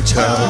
guitar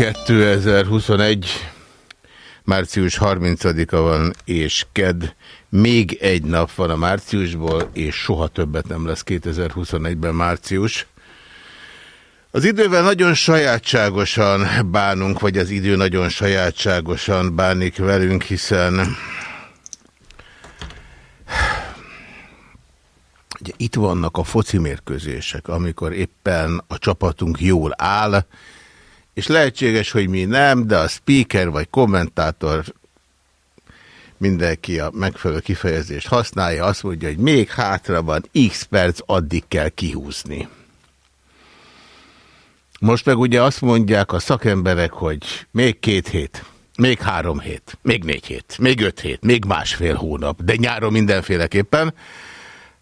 2021, március 30-a van, és ked. Még egy nap van a márciusból, és soha többet nem lesz 2021-ben március. Az idővel nagyon sajátságosan bánunk, vagy az idő nagyon sajátságosan bánik velünk, hiszen ugye itt vannak a foci mérkőzések, amikor éppen a csapatunk jól áll, és lehetséges, hogy mi nem, de a speaker vagy kommentátor mindenki a megfelelő kifejezést használja, azt mondja, hogy még hátra van, x perc, addig kell kihúzni. Most meg ugye azt mondják a szakemberek, hogy még két hét, még három hét, még négy hét, még öt hét, még másfél hónap, de nyáron mindenféleképpen.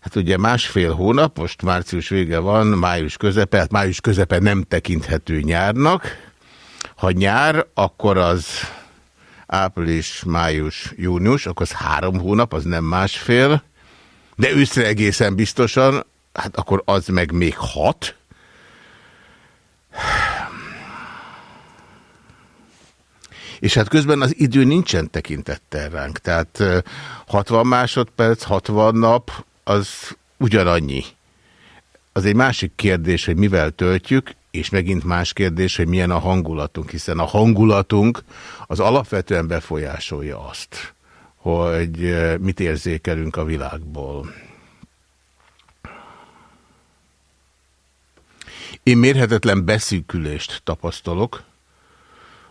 Hát ugye másfél hónap, most március vége van, május közepe, hát május közepe nem tekinthető nyárnak. Ha nyár, akkor az április, május, június, akkor az három hónap, az nem másfél, de őszre egészen biztosan, hát akkor az meg még hat, És hát közben az idő nincsen tekintettel ránk. Tehát 60 másodperc, 60 nap, az ugyanannyi. Az egy másik kérdés, hogy mivel töltjük, és megint más kérdés, hogy milyen a hangulatunk, hiszen a hangulatunk az alapvetően befolyásolja azt, hogy mit érzékelünk a világból. Én mérhetetlen beszűkülést tapasztalok,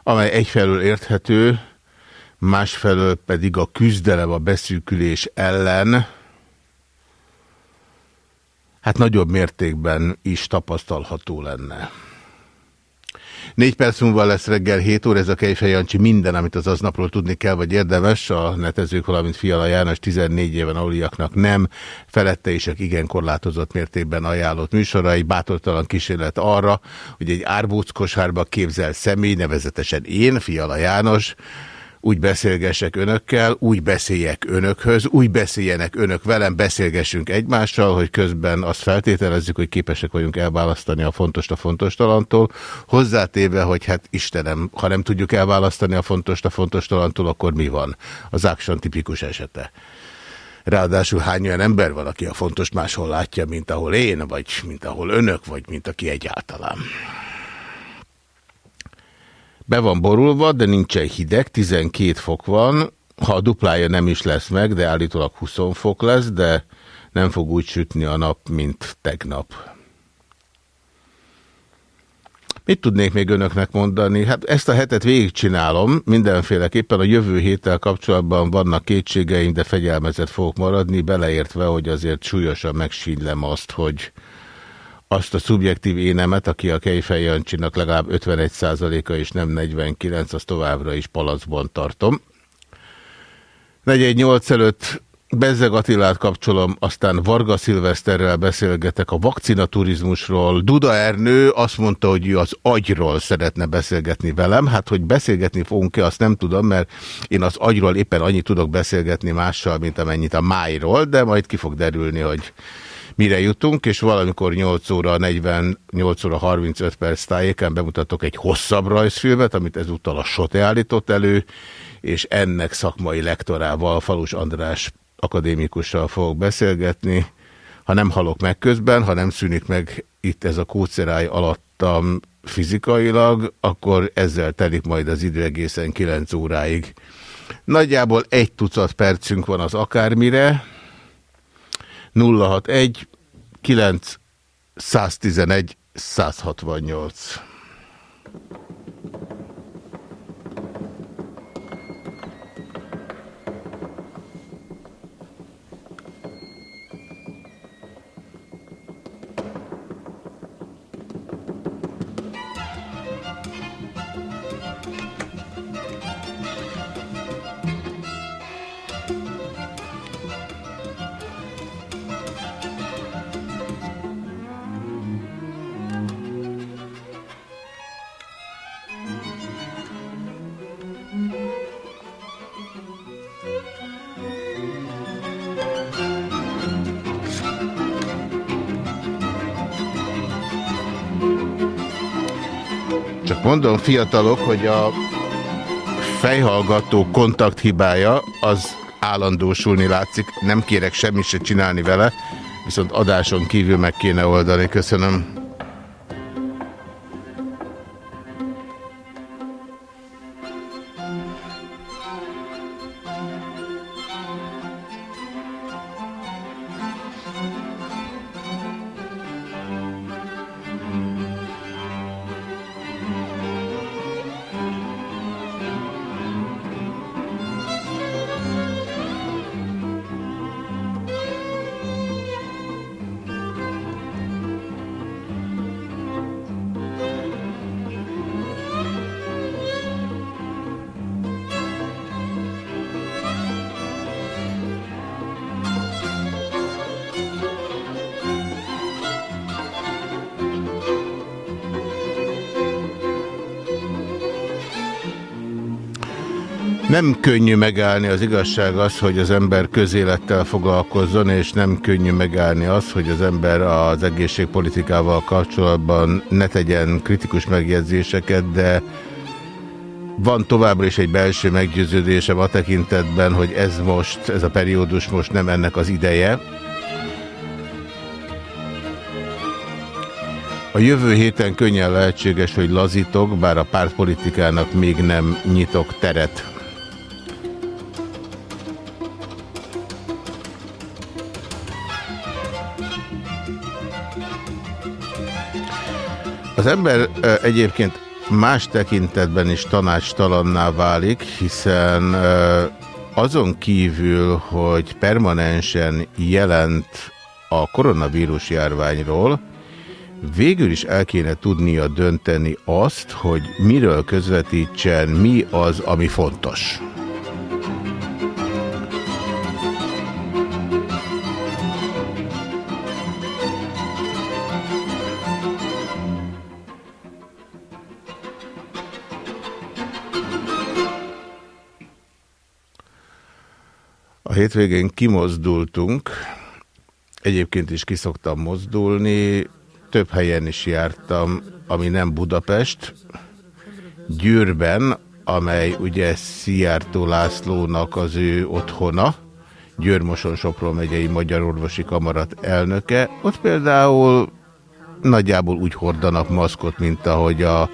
amely egyfelől érthető, másfelől pedig a küzdelem a beszűkülés ellen, hát nagyobb mértékben is tapasztalható lenne. Négy perc múlva lesz reggel 7 óra, ez a Kejfej Jancsi minden, amit az aznapról tudni kell, vagy érdemes, a netezők, valamint Fiala János 14 éven aluliaknak nem, felette is igen korlátozott mértékben ajánlott műsorai, bátortalan kísérlet arra, hogy egy árbóc kosárba képzel személy, nevezetesen én, Fiala János, úgy beszélgessek önökkel, úgy beszéljek önökhöz, úgy beszéljenek önök velem, beszélgessünk egymással, hogy közben azt feltételezzük, hogy képesek vagyunk elválasztani a fontos a fontos talantól, hozzátéve, hogy hát Istenem, ha nem tudjuk elválasztani a fontos a fontos talantól, akkor mi van? Az Action tipikus esete. Ráadásul hány olyan ember van, aki a fontos máshol látja, mint ahol én, vagy mint ahol önök, vagy mint aki egyáltalán. Be van borulva, de nincsen hideg, 12 fok van. Ha a duplája nem is lesz meg, de állítólag 20 fok lesz, de nem fog úgy sütni a nap, mint tegnap. Mit tudnék még önöknek mondani? Hát ezt a hetet végigcsinálom, mindenféleképpen a jövő héttel kapcsolatban vannak kétségeim, de fegyelmezett fogok maradni, beleértve, hogy azért súlyosan megsínylem azt, hogy azt a szubjektív énemet, aki a Kejfej Jancsinak legalább 51%-a és nem 49, azt továbbra is palacban tartom. 418 előtt Bezzeg Attilát kapcsolom, aztán Varga Szilveszterrel beszélgetek a vakcinaturizmusról. Duda Ernő azt mondta, hogy ő az agyról szeretne beszélgetni velem. Hát, hogy beszélgetni fogunk-e, azt nem tudom, mert én az agyról éppen annyit tudok beszélgetni mással, mint amennyit a májról, de majd ki fog derülni, hogy mire jutunk, és valamikor 8 óra 40, 8 óra 35 perc tájéken bemutatok egy hosszabb rajzfilmet, amit ezúttal a SOTE állított elő, és ennek szakmai lektorával, Falus András akadémikussal fogok beszélgetni. ha nem halok meg közben, ha nem szűnik meg itt ez a kóceráj alattam fizikailag, akkor ezzel telik majd az idő egészen 9 óráig. Nagyjából egy tucat percünk van az akármire. 061 9 111 168. mondom fiatalok, hogy a fejhallgató kontakthibája az állandósulni látszik. Nem kérek semmit se csinálni vele, viszont adáson kívül meg kéne oldani. Köszönöm. Nem könnyű megállni, az igazság az, hogy az ember közélettel foglalkozzon, és nem könnyű megállni az, hogy az ember az egészségpolitikával kapcsolatban ne tegyen kritikus megjegyzéseket, de van továbbra is egy belső meggyőződésem a tekintetben, hogy ez most, ez a periódus most nem ennek az ideje. A jövő héten könnyen lehetséges, hogy lazítok, bár a pártpolitikának még nem nyitok teret. Az ember egyébként más tekintetben is tanácstalanná válik, hiszen azon kívül, hogy permanensen jelent a koronavírus járványról, végül is el kéne tudnia dönteni azt, hogy miről közvetítsen, mi az, ami fontos. Hétvégén kimozdultunk, egyébként is kiszoktam mozdulni, több helyen is jártam, ami nem Budapest, Győrben, amely ugye Szijjártó Lászlónak az ő otthona, Győrmoson Sopron megyei Magyar Orvosi Kamarat elnöke. Ott például nagyjából úgy hordanak maszkot, mint ahogy a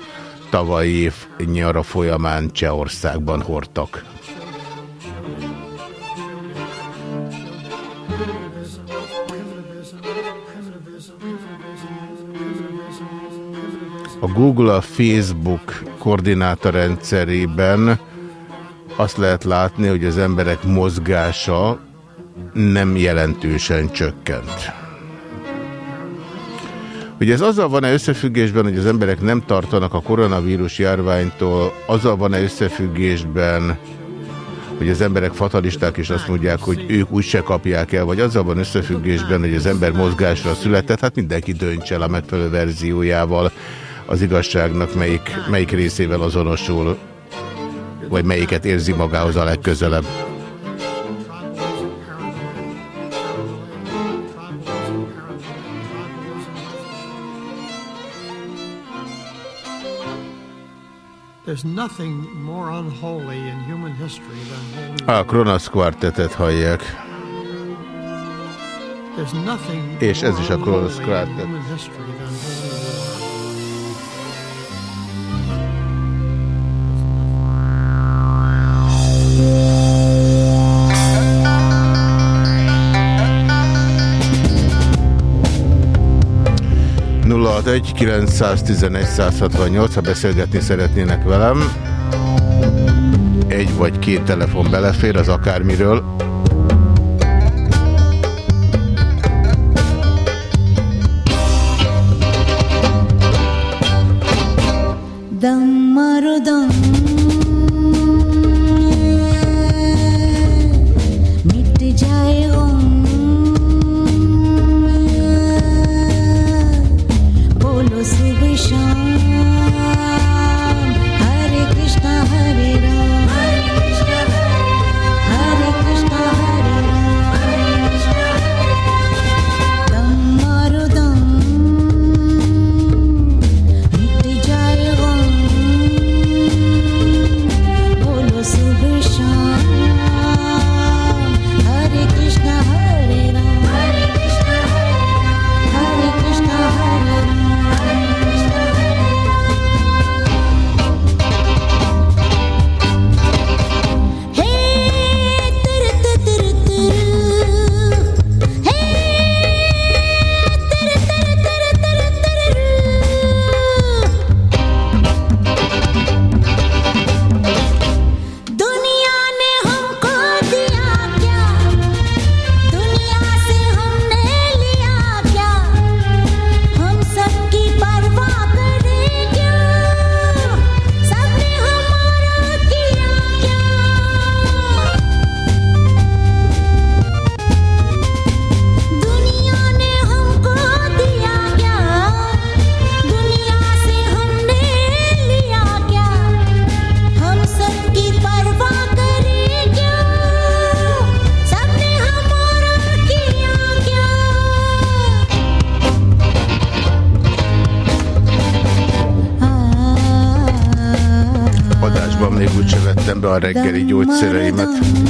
tavalyi év nyara folyamán Csehországban hordtak. A Google, a Facebook koordinátorrendszerében azt lehet látni, hogy az emberek mozgása nem jelentősen csökkent. Ugye ez azzal van-e összefüggésben, hogy az emberek nem tartanak a koronavírus járványtól, azzal van-e összefüggésben, hogy az emberek fatalisták és azt mondják, hogy ők úgyse kapják el, vagy azzal van összefüggésben, hogy az ember mozgásra született, hát mindenki dönts el a megfelelő verziójával az igazságnak melyik, melyik részével azonosul, vagy melyiket érzi magához a legközelebb. A Kronos Quartetet hallják. És ez is a Close Quartet. 061 911 168, ha beszélgetni szeretnének velem. Egy vagy két telefon belefér, az akármiről. A reggeli gyógyszereimet.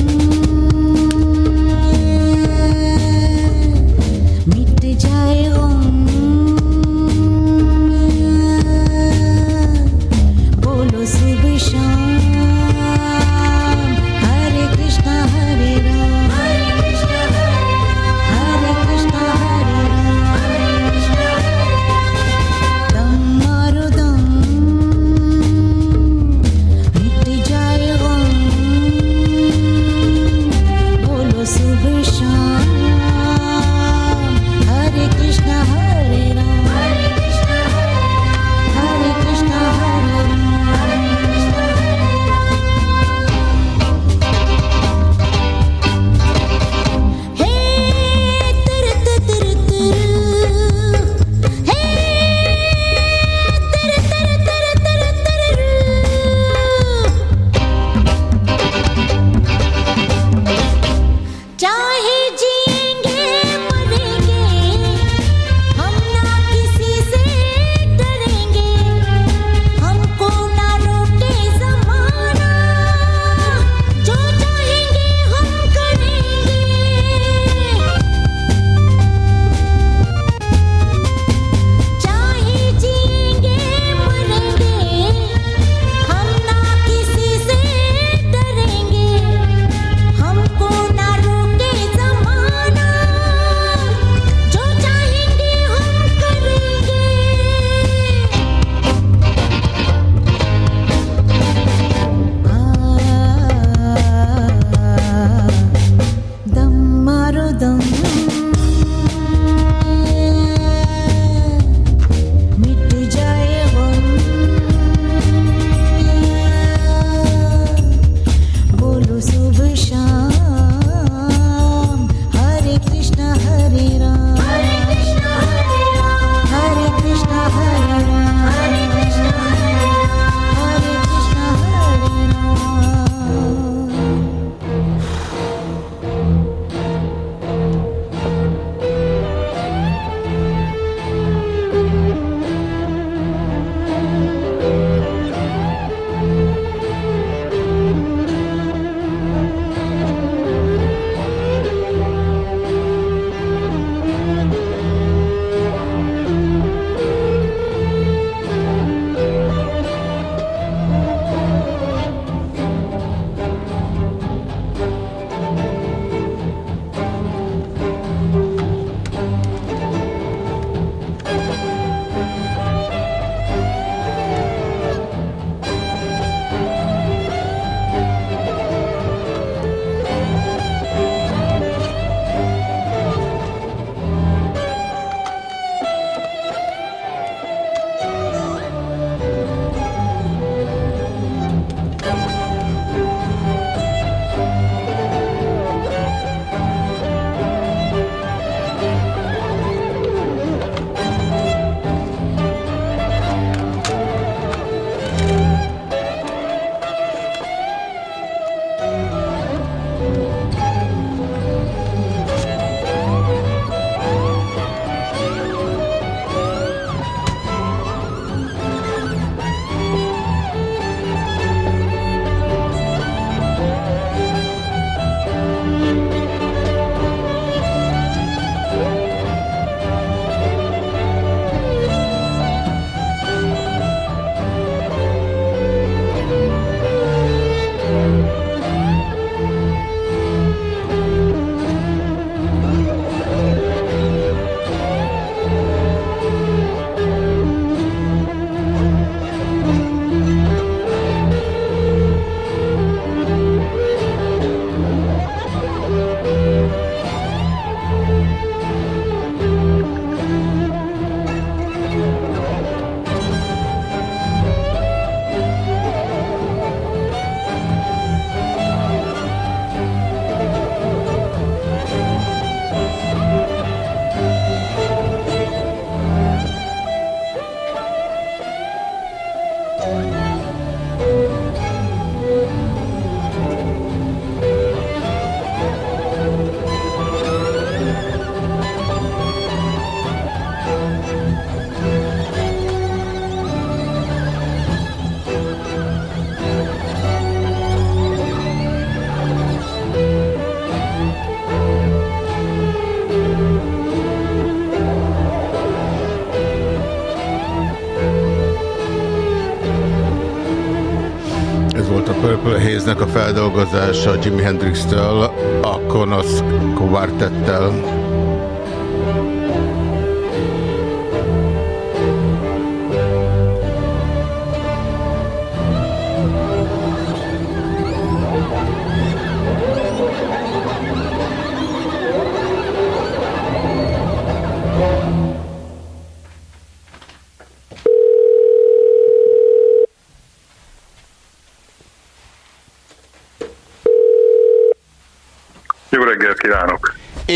Haze-nek a feldolgozása Jimi Hendrix-től, a Konos Quartettel.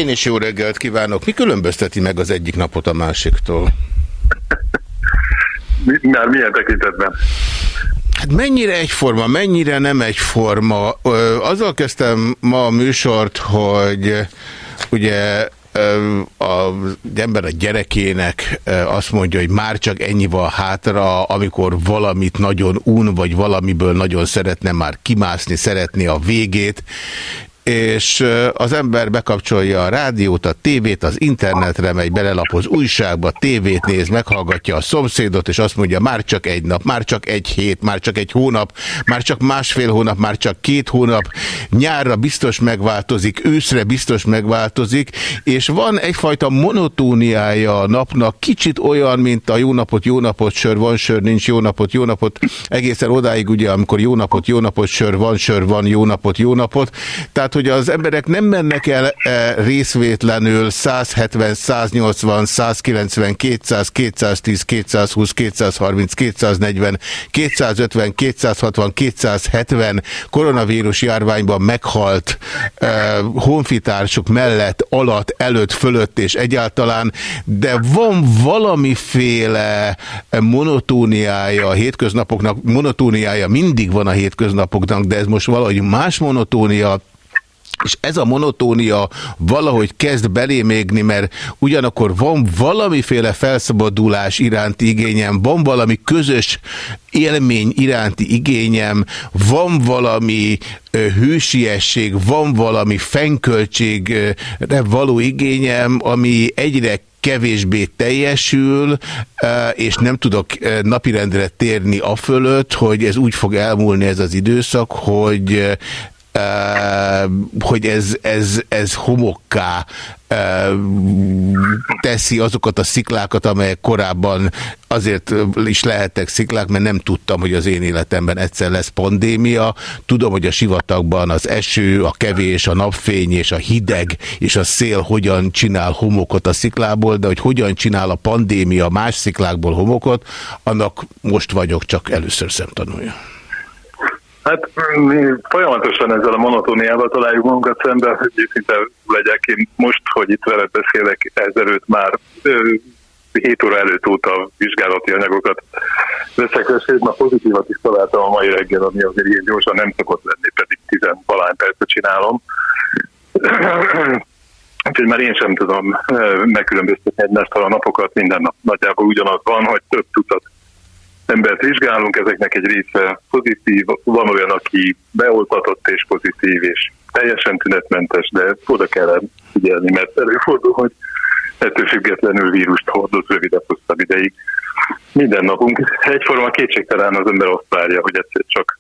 Én is jó reggelt kívánok. Mi különbözteti meg az egyik napot a másiktól? Már milyen tekintetben? Hát mennyire egyforma, mennyire nem egyforma. Azzal kezdtem ma a műsort, hogy ugye az ember a gyerekének azt mondja, hogy már csak ennyi van hátra, amikor valamit nagyon un, vagy valamiből nagyon szeretne már kimászni, szeretné a végét, és az ember bekapcsolja a rádiót, a tévét, az internetre megy, belelapoz újságba, tévét néz, meghallgatja a szomszédot, és azt mondja, már csak egy nap, már csak egy hét, már csak egy hónap, már csak másfél hónap, már csak két hónap, nyárra biztos megváltozik, őszre biztos megváltozik, és van egyfajta monotóniája a napnak, kicsit olyan, mint a jó napot, jó napot, sör, van sör, nincs jó napot, jó napot, egészen odáig ugye, amikor jó napot, jó napot, sör, van sör, van jó napot, jó napot, tehát hogy az emberek nem mennek el e, részvétlenül 170, 180, 190, 200, 210, 220, 230, 240, 250, 260, 270 koronavírus járványban meghalt e, honfitársuk mellett, alatt, előtt, fölött és egyáltalán, de van valamiféle monotóniája a hétköznapoknak, monotóniája mindig van a hétköznapoknak, de ez most valahogy más monotónia, és ez a monotónia valahogy kezd belémégni, mert ugyanakkor van valamiféle felszabadulás iránti igényem, van valami közös élmény iránti igényem, van valami hősiesség, van valami fenköltségre való igényem, ami egyre kevésbé teljesül, és nem tudok napirendre térni a fölött, hogy ez úgy fog elmúlni ez az időszak, hogy hogy ez, ez, ez homokká teszi azokat a sziklákat, amelyek korábban azért is lehettek sziklák, mert nem tudtam, hogy az én életemben egyszer lesz pandémia. Tudom, hogy a sivatagban az eső, a kevés, a napfény és a hideg és a szél hogyan csinál homokot a sziklából, de hogy hogyan csinál a pandémia más sziklákból homokot, annak most vagyok csak először szemtanulja. Hát mi folyamatosan ezzel a monotóniával találjuk magunkat szemben, hogy szinte legyek én most, hogy itt veled beszélek, ezelőtt már 7 óra előtt óta vizsgálati anyagokat veszek, és ma pozitívat is találtam a mai reggel, ami azért ilyen gyorsan nem szokott lenni, pedig 10 valány percet csinálom. Úgyhogy már én sem tudom megkülönböztetni egymástól a napokat, minden nap nagyjából ugyanaz van, hogy több tucat embert vizsgálunk, ezeknek egy része pozitív, van olyan, aki beoltatott és pozitív, és teljesen tünetmentes, de oda kell figyelni, mert előfordul, hogy ettől függetlenül vírust hordoz rövidebb, hosszabb ideig. Minden napunk egyforma kétségtelen az ember azt várja, hogy egyszer csak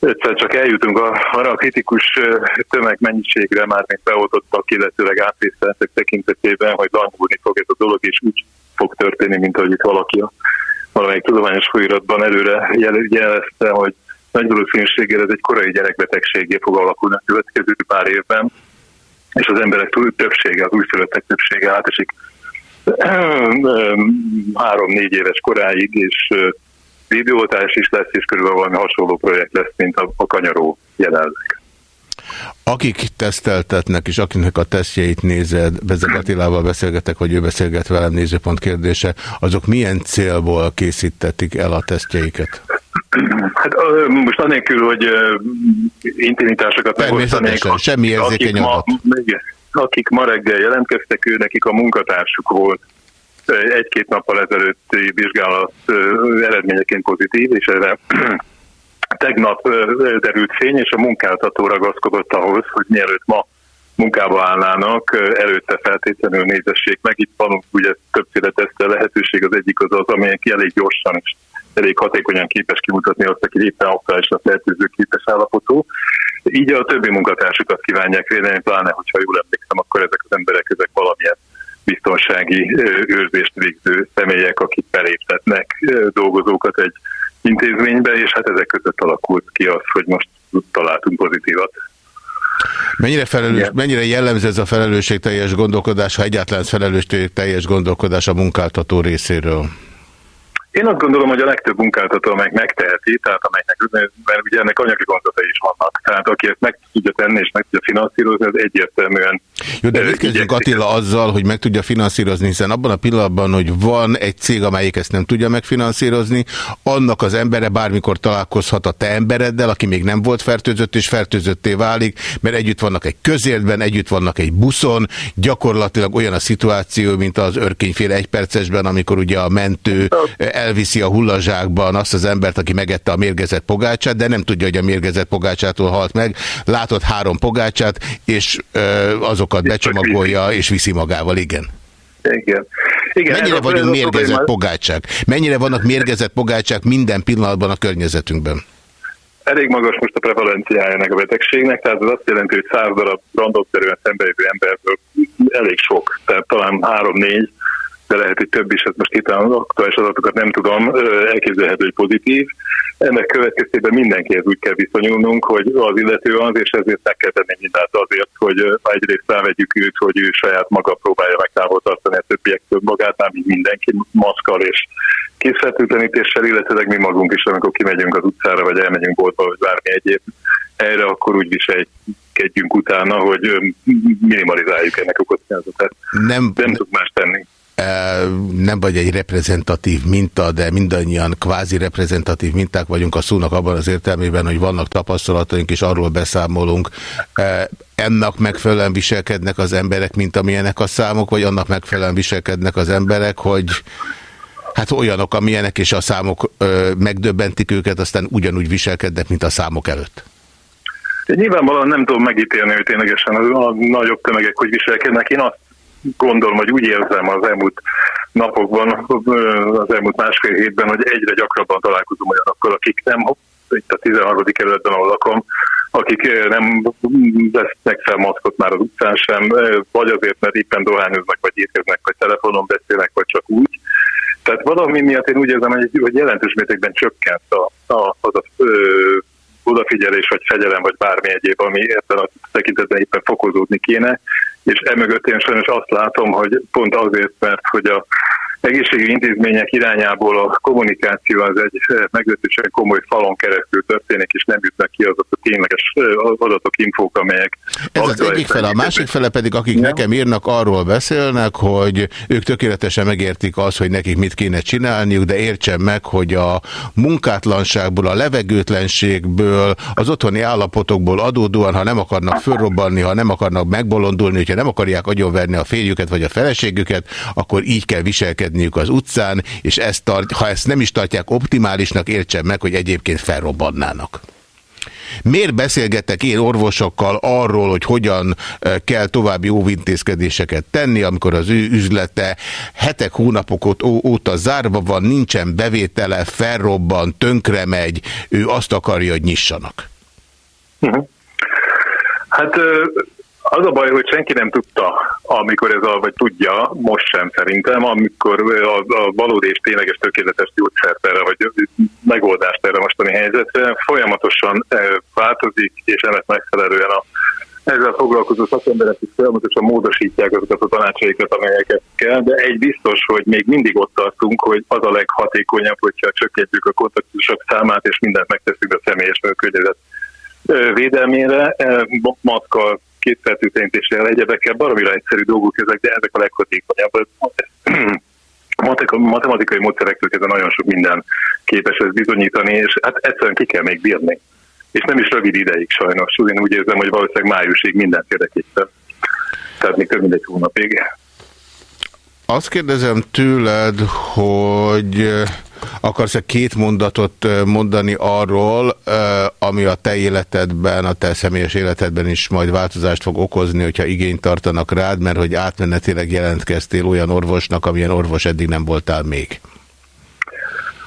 egyszer csak eljutunk arra a kritikus tömegmennyiségre, már mint beoltottak, illetőleg átvészeletek tekintetében, hogy lanyulni fog ez a dolog, és úgy fog történni, mint ahogy itt valaki a valamelyik tudományos folyiratban előre jelezte, hogy nagy valószínűséggel ez egy korai gyerekbetegségé fog alakulni a következő pár évben, és az emberek többsége, az újszülöttek többsége átesik három-négy éves koráig, és videótás is lesz, és körülbelül valami hasonló projekt lesz, mint a, a kanyaró jelenleg. Akik teszteltetnek, és akinek a tesztjeit nézed, Bezeg Attilával beszélgetek, vagy ő beszélget velem nézőpont kérdése, azok milyen célból készítették el a tesztjeiket? Hát most anélkül, hogy intimitásokat megosztanék. semmi érzékeny akik ma, akik ma reggel jelentkeztek, ő nekik a munkatársuk volt egy-két nappal ezelőtti vizsgálat eredményeként pozitív, és erre tegnap derült fény, és a munkáltató ragaszkodott ahhoz, hogy mielőtt ma munkába állnának, előtte feltétlenül nézessék meg. Itt van ugye többféle tesztel lehetőség, az egyik az az, amelyek elég gyorsan is elég hatékonyan képes kimutatni azt, aki éppen aktuálisan fertőző képes állapotú. Így a többi munkatársukat kívánják védeni, pláne, hogyha jól emlékszem, akkor ezek az emberek ezek valamilyen biztonsági őrzést végző személyek, akik beléptetnek dolgozókat egy intézménybe, és hát ezek között alakult ki az, hogy most találtunk pozitívat. Mennyire, felelős, mennyire jellemző ez a felelősségteljes gondolkodás, ha egyáltalán felelősségteljes gondolkodás a munkáltató részéről? Én azt gondolom, hogy a legtöbb munkáltató meg megteheti, tehát amelynek, mert ugye ennek anyagi gondotai is vannak. Tehát aki ezt meg tudja tenni és meg tudja finanszírozni, az egyértelműen... Jó, de mit kezdjük Attila azzal, hogy meg tudja finanszírozni, hiszen abban a pillanatban, hogy van egy cég, amelyik ezt nem tudja megfinanszírozni, annak az embere bármikor találkozhat a te embereddel, aki még nem volt fertőzött, és fertőzötté válik, mert együtt vannak egy közértben, együtt vannak egy buszon, gyakorlatilag olyan a szituáció, mint az örkényféle egypercesben, amikor ugye a mentő elviszi a hullazsákban azt az embert, aki megette a mérgezett pogácsát, de nem tudja, hogy a mérgezett pogácsától halt meg. Látott három pogácsát, és ö, azokat becsomagolja, és viszi magával, igen. Igen. Igen, Mennyire vagyunk mérgezett pogácsák? Mennyire vannak mérgezett pogácsák minden pillanatban a környezetünkben? Elég magas most a prevalenciája ennek a betegségnek, tehát az azt jelenti, hogy száz darab randokszerűen szembelévő emberből elég sok, tehát talán három-négy de lehet, hogy több is, hát most itt az aktuális adatokat nem tudom, elképzelhető, hogy pozitív. Ennek következtében mindenkihez úgy kell viszonyulnunk, hogy az illető az, és ezért meg kell tenni mindent azért, hogy egyrészt rávegyük őt, hogy ő saját maga próbálja meg távol tartani a többiektől magát, nem így mindenki maszkal és készfertőtlenítéssel, illetve mi magunk is, amikor kimegyünk az utcára, vagy elmegyünk boltba, vagy bármi egyéb erre, akkor úgy viselkedjünk utána, hogy minimalizáljuk ennek a kockázatát. Nem, nem tudunk más tenni nem vagy egy reprezentatív minta, de mindannyian kvázi reprezentatív minták vagyunk a szónak abban az értelmében, hogy vannak tapasztalataink, és arról beszámolunk. Ennek megfelelően viselkednek az emberek, mint amilyenek a számok, vagy annak megfelelően viselkednek az emberek, hogy hát olyanok, amilyenek, és a számok megdöbbentik őket, aztán ugyanúgy viselkednek, mint a számok előtt? Nyilvánvalóan nem tudom megítélni, hogy ténylegesen a nagyobb tömegek hogy viselkednek. Én azt gondolom, hogy úgy érzem az elmúlt napokban, az elmúlt másfél hétben, hogy egyre gyakrabban találkozom olyanokkal, akik nem, itt a 13. kerületben, ahol lakom, akik nem vesznek fel maszkot már az utcán sem, vagy azért, mert éppen dohányoznak, vagy étkeznek, vagy telefonon beszélnek, vagy csak úgy. Tehát valami miatt én úgy érzem, hogy jelentős mértékben csökkent a, a, az a ö, odafigyelés, vagy fegyelem, vagy bármi egyéb, ami ebben a tekintetben éppen fokozódni kéne, és emögött én sajnos azt látom, hogy pont azért, mert hogy a egészségügyi intézmények irányából a kommunikáció az egy eh, meglehetősen komoly falon keresztül történik, és nem jutnak ki azok a tényleges eh, adatok, infók, amelyek... Ez az egyik fele. A másik fele pedig, akik ja. nekem írnak, arról beszélnek, hogy ők tökéletesen megértik az, hogy nekik mit kéne csinálniuk, de értsen meg, hogy a munkátlanságból, a levegőtlenségből, az otthoni állapotokból adódóan, ha nem akarnak fölrobbanni, ha nem akarnak megbolondulni, hogyha nem akarják agyonverni a férjüket vagy a feleségüket, akkor így kell viselkedni közlekedniük az utcán, és ezt tart, ha ezt nem is tartják optimálisnak, értsen meg, hogy egyébként felrobbannának. Miért beszélgetek én orvosokkal arról, hogy hogyan kell további óvintézkedéseket tenni, amikor az ő üzlete hetek, hónapok óta zárva van, nincsen bevétele, felrobban, tönkre megy, ő azt akarja, hogy nyissanak? Mhm. Hát az a baj, hogy senki nem tudta, amikor ez a, vagy tudja, most sem szerintem, amikor a, a valódi és tényleges tökéletes gyógyszert erre, vagy megoldást erre mostani helyzetre folyamatosan változik, és ennek megfelelően a ezzel foglalkozó szakemberek is folyamatosan módosítják azokat a tanácsaikat, amelyeket kell, de egy biztos, hogy még mindig ott tartunk, hogy az a leghatékonyabb, hogyha csökkentjük a kontaktusok számát, és mindent megteszünk a személyes környezet védelmére, maszkal, kétfertőtlenítéssel, egyebekkel, baromira egyszerű dolgok ezek, de ezek a leghatékonyabb. Matematikai módszerektől kezdve nagyon sok minden képes ez bizonyítani, és hát egyszerűen ki kell még bírni. És nem is rövid ideig sajnos. Én úgy érzem, hogy valószínűleg májusig mindent érdeképpen. Tehát még több mint egy hónapig. Azt kérdezem tőled, hogy Akarsz-e két mondatot mondani arról, ami a te életedben, a te személyes életedben is majd változást fog okozni, hogyha igényt tartanak rád, mert hogy átmenetileg jelentkeztél olyan orvosnak, amilyen orvos eddig nem voltál még?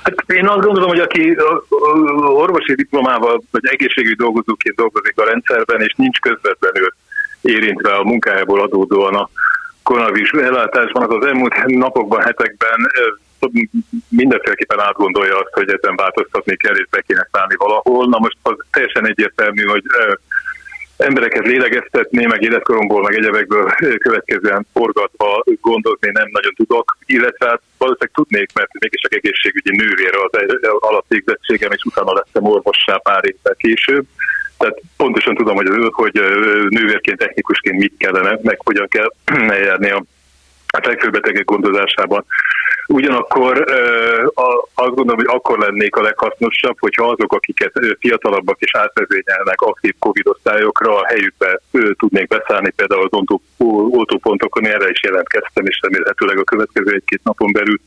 Hát én azt gondolom, hogy aki orvosi diplomával vagy egészségügyi dolgozóként dolgozik a rendszerben, és nincs közvetlenül érintve a munkájából adódóan a koronavírus ellátásban, az az elmúlt napokban, hetekben mindenféleképpen átgondolja azt, hogy ezen változtatni kell, és be kéne szállni valahol. Na most az teljesen egyértelmű, hogy embereket lélegeztetni, meg életkoromból, meg egyebekből következően forgatva gondozni nem nagyon tudok, illetve hát valószínűleg tudnék, mert mégiscsak egészségügyi nővére az alapvégzettségem, és utána lettem orvossá pár évvel később. Tehát pontosan tudom, hogy, hogy nővérként, technikusként mit kellene, meg hogyan kell eljárni a a legfőbb betegek gondozásában. Ugyanakkor azt gondolom, hogy akkor lennék a leghasznosabb, hogyha azok, akiket fiatalabbak és átvezényelnek aktív Covid osztályokra, a helyükbe tudnék beszállni, például az oltópontokon, erre is jelentkeztem, és remélhetőleg a következő egy-két napon belül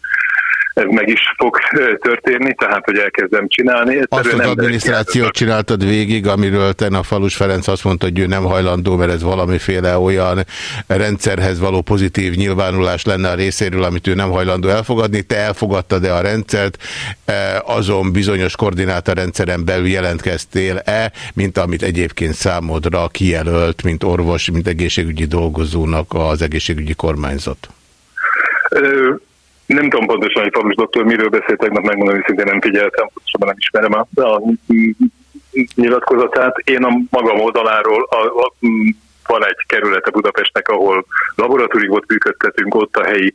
ez meg is fog történni, tehát hogy elkezdem csinálni. Azt az adminisztrációt csináltad végig, amiről te a Falus Ferenc azt mondta, hogy ő nem hajlandó, mert ez valamiféle olyan rendszerhez való pozitív nyilvánulás lenne a részéről, amit ő nem hajlandó elfogadni. Te elfogadtad-e a rendszert, azon bizonyos koordinátorrendszeren belül jelentkeztél-e, mint amit egyébként számodra kijelölt, mint orvos, mint egészségügyi dolgozónak az egészségügyi kormányzat? Nem tudom pontosan, hogy Falus doktor miről beszélt tegnap, megmondom, hogy szintén nem figyeltem, pontosan nem ismerem a, a nyilatkozatát. Én a magam oldaláról a, a, van egy kerülete Budapestnek, ahol laboratóriumot működtetünk, ott a helyi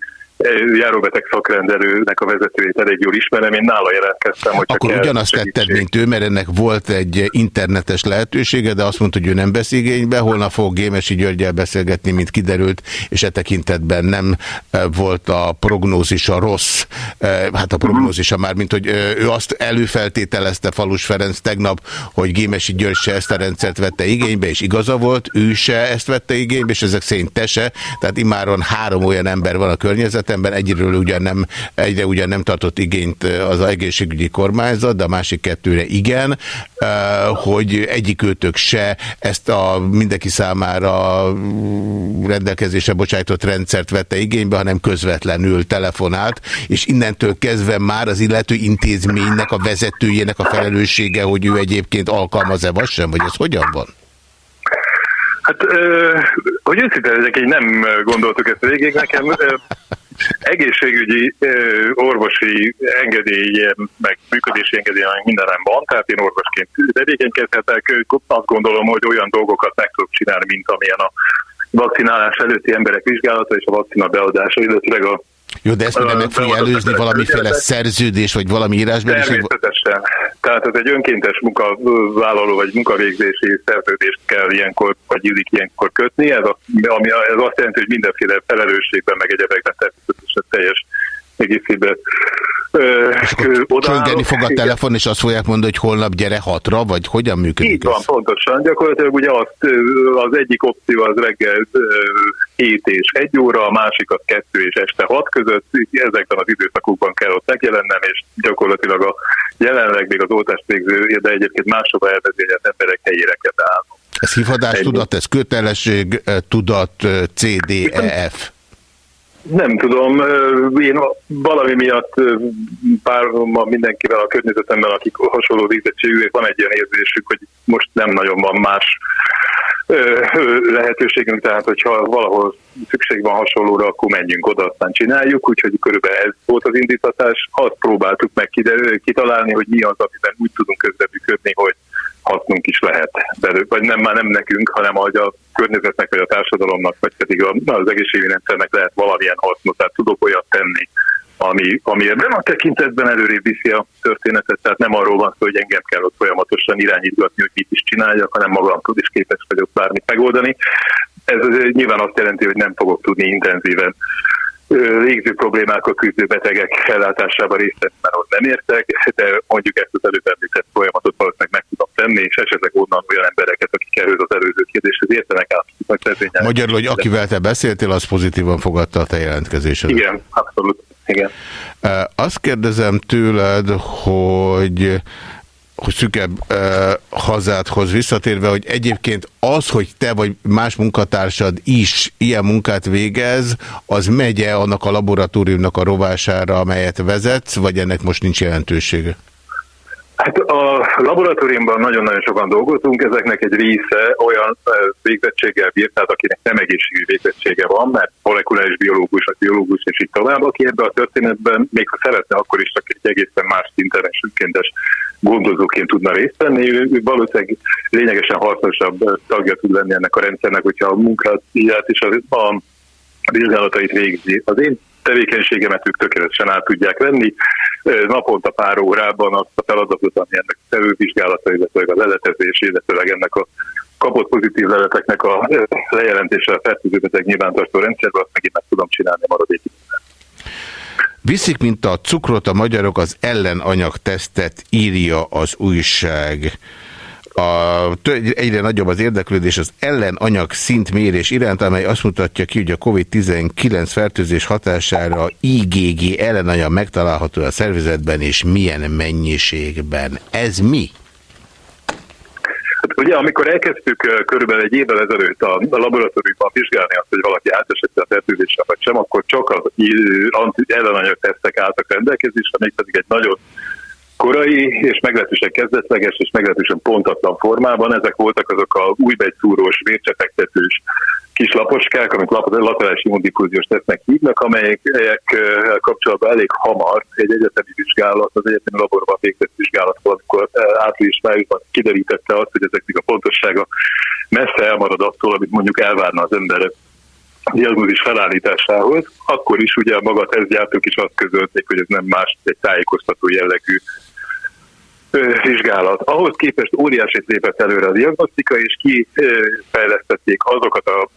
járóbeteg szakrendelőnek a vezetőjét elég jól ismerem, én nála jelentkeztem. Hogy Akkor ugyanazt tetted, mint ő, mert ennek volt egy internetes lehetősége, de azt mondta, hogy ő nem vesz igénybe, holnap fog Gémesi Györgyel beszélgetni, mint kiderült, és e tekintetben nem e, volt a prognózisa rossz, e, hát a prognózisa már, mint hogy e, ő azt előfeltételezte Falus Ferenc tegnap, hogy Gémesi György se ezt a rendszert vette igénybe, és igaza volt, ő se ezt vette igénybe, és ezek szerint te se, tehát imáron három olyan ember van a környezet, életemben egyről ugyan nem, egyre ugyan nem tartott igényt az egészségügyi kormányzat, de a másik kettőre igen, hogy egyik őtök se ezt a mindenki számára rendelkezésre bocsájtott rendszert vette igénybe, hanem közvetlenül telefonált, és innentől kezdve már az illető intézménynek, a vezetőjének a felelőssége, hogy ő egyébként alkalmaz-e, vagy sem, vagy ez hogyan van? Hát, hogy őszinte legyek, így nem gondoltuk ezt végig. Nekem egészségügyi orvosi engedélyem, meg működési engedélyem mindenem van, tehát én orvosként tevékenykedhetek. Azt gondolom, hogy olyan dolgokat meg tudok csinálni, mint amilyen a vakcinálás előtti emberek vizsgálata és a vakcina beadása, illetve a jó, de ezt minden meg fogja előzni valamiféle szerződés, vagy valami írásban? Természetesen. Tehát ez egy önkéntes munkavállaló vagy munkavégzési szerződést kell ilyenkor, vagy illik ilyenkor kötni. Ez, a, ami, ez azt jelenti, hogy mindenféle felelősségben, meg egyebekben természetesen teljes egészében és akkor fog a telefon, és azt fogják mondani, hogy holnap gyere hatra, vagy hogyan működik Így van, ez? pontosan. Gyakorlatilag ugye azt, az egyik opció az reggel 7 és 1 óra, a másik az 2 és este 6 között. Ezekben az időszakokban kell ott megjelennem, és gyakorlatilag a jelenleg még az oltást végző, de egyébként máshova elvezényelt emberek helyére kell állnom. Ez hívadás tudat, ez kötelesség, tudat, CDEF. Nem tudom, én valami miatt pár mindenkivel a környezetemben, akik hasonló végzettségűek, van egy olyan érzésük, hogy most nem nagyon van más lehetőségünk, tehát hogyha valahol szükség van hasonlóra, akkor menjünk oda, aztán csináljuk, úgyhogy körülbelül ez volt az indítatás. Azt próbáltuk meg kitalálni, hogy mi az, amiben úgy tudunk közreműködni, hogy hasznunk is lehet belőle, vagy nem már nem nekünk, hanem hogy a környezetnek, vagy a társadalomnak, vagy pedig az egészségügyi rendszernek lehet valamilyen hasznot, tehát tudok olyat tenni, ami, ami ebben a tekintetben előrébb viszi a történetet, tehát nem arról van szó, hogy engem kell ott folyamatosan irányítgatni, hogy mit is csináljak, hanem magamtól is képes vagyok bármit megoldani. Ez nyilván azt jelenti, hogy nem fogok tudni intenzíven légző problémákkal küzdő betegek ellátásában részt venni, mert ott nem értek, de mondjuk ezt az előbb említett folyamatot valószínűleg meg tudom tenni, és esetleg onnan olyan embereket, akik erről az előző kérdéshez értenek át, Magyarul, hogy akivel te beszéltél, az pozitívan fogadta a te jelentkezésedet. Igen, abszolút. Igen. Azt kérdezem tőled, hogy hogy szükebb uh, hazádhoz visszatérve, hogy egyébként az, hogy te vagy más munkatársad is ilyen munkát végez, az megye annak a laboratóriumnak a rovására, amelyet vezetsz, vagy ennek most nincs jelentősége? Hát a laboratóriumban nagyon-nagyon sokan dolgozunk, ezeknek egy része olyan végzettséggel bír, tehát akinek nem egészségügyi végzettsége van, mert molekuláris biológus, a biológus és így tovább, aki ebben a történetben, még ha szeretne, akkor is csak egy egészen más szinten és gondozóként tudna részt venni, ő valószínűleg lényegesen hasznosabb tagja tud lenni ennek a rendszernek, hogyha a munkát és a, a vizsgálatait végzi. Az én tevékenységemet ők tökéletesen át tudják venni. Naponta pár órában azt a feladatot, ami ennek a felülvizsgálata, illetve a leletezés, illetve ennek a kapott pozitív leleteknek a lejelentése a fertőzőbeteg nyilvántartó rendszerben, azt megint meg tudom csinálni maradék Viszik, mint a cukrot a magyarok, az ellenanyag tesztet írja az újság a, egyre nagyobb az érdeklődés az ellenanyag szintmérés iránt, amely azt mutatja ki, hogy a COVID-19 fertőzés hatására IgG ellenanyag megtalálható a szervezetben, és milyen mennyiségben. Ez mi? Ugye, amikor elkezdtük körülbelül egy évvel ezelőtt a, a laboratóriumban vizsgálni azt, hogy valaki átesette a fertőzéssel vagy sem, akkor csak az ellenanyag tesztek álltak rendelkezésre, mégpedig egy nagyon korai és meglehetősen kezdetleges és meglehetősen pontatlan formában. Ezek voltak azok a újbegyszúrós, vércsefektetős kis laposkák, amit laterális immundifúziós tesznek hívnak, amelyek kapcsolatban elég hamar egy egyetemi vizsgálat, az egyetemi laborban végzett vizsgálat, amikor április májusban kiderítette azt, hogy ezeknek a pontossága messze elmarad attól, amit mondjuk elvárna az ember diagnózis felállításához, akkor is ugye a maga tesztgyártók is azt közölték, hogy ez nem más, egy tájékoztató jellegű vizsgálat. Ahhoz képest óriási lépett előre a diagnosztika, és kifejlesztették azokat a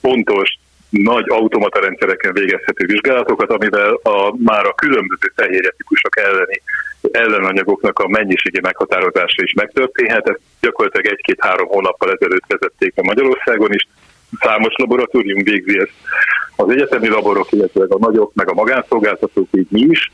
pontos, nagy automata rendszereken végezhető vizsgálatokat, amivel a, már a különböző fehérje típusok elleni ellenanyagoknak a mennyiségi meghatározása is megtörténhet. Ezt gyakorlatilag egy-két-három hónappal ezelőtt vezették a Magyarországon is. Számos laboratórium végzi ezt. Az egyetemi laborok, illetve a nagyok, meg a magánszolgáltatók, így mi is.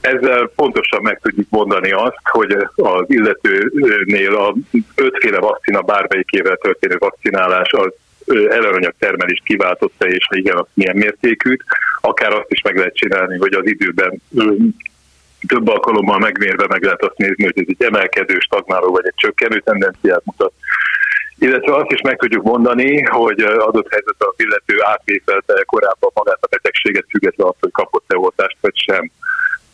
Ezzel pontosan meg tudjuk mondani azt, hogy az illetőnél a ötféle vakcina bármelyikével történő vakcinálás az ellenanyag termelést kiváltotta, és ha igen, az milyen mértékűt. Akár azt is meg lehet csinálni, hogy az időben több alkalommal megmérve meg lehet azt nézni, hogy ez egy emelkedő, stagnáló vagy egy csökkenő tendenciát mutat. Illetve azt is meg tudjuk mondani, hogy adott helyzetben az illető átvételte korábban magát a betegséget, függetlenül azt, hogy kapott-e oltást vagy sem.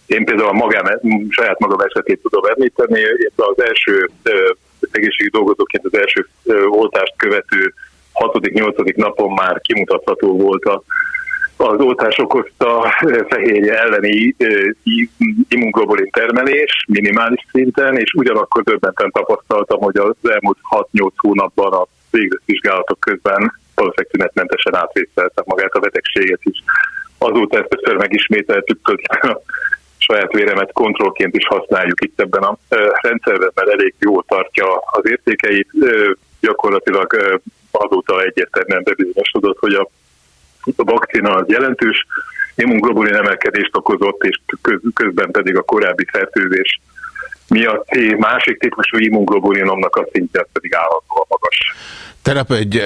Én például a magám, saját magam esetét tudom említeni, az első egészségi dolgozóként az első oltást követő 6.-8. napon már kimutatható volt a, az oltás okozta fehérje elleni immunglobulin termelés minimális szinten, és ugyanakkor döbbenten tapasztaltam, hogy az elmúlt 6-8 hónapban a végzett vizsgálatok közben valószínűleg tünetmentesen átvészeltem magát a betegséget is. Azóta ezt többször megismételtük, a saját véremet kontrollként is használjuk itt ebben a rendszerben, mert elég jól tartja az értékeit. Gyakorlatilag azóta egyértelműen bebizonyosodott, hogy a, a vakcina az jelentős immunglobulin emelkedést okozott, és közben pedig a korábbi fertőzés miatt másik típusú immunglobulinomnak a szintje pedig állandóan magas. Terep egy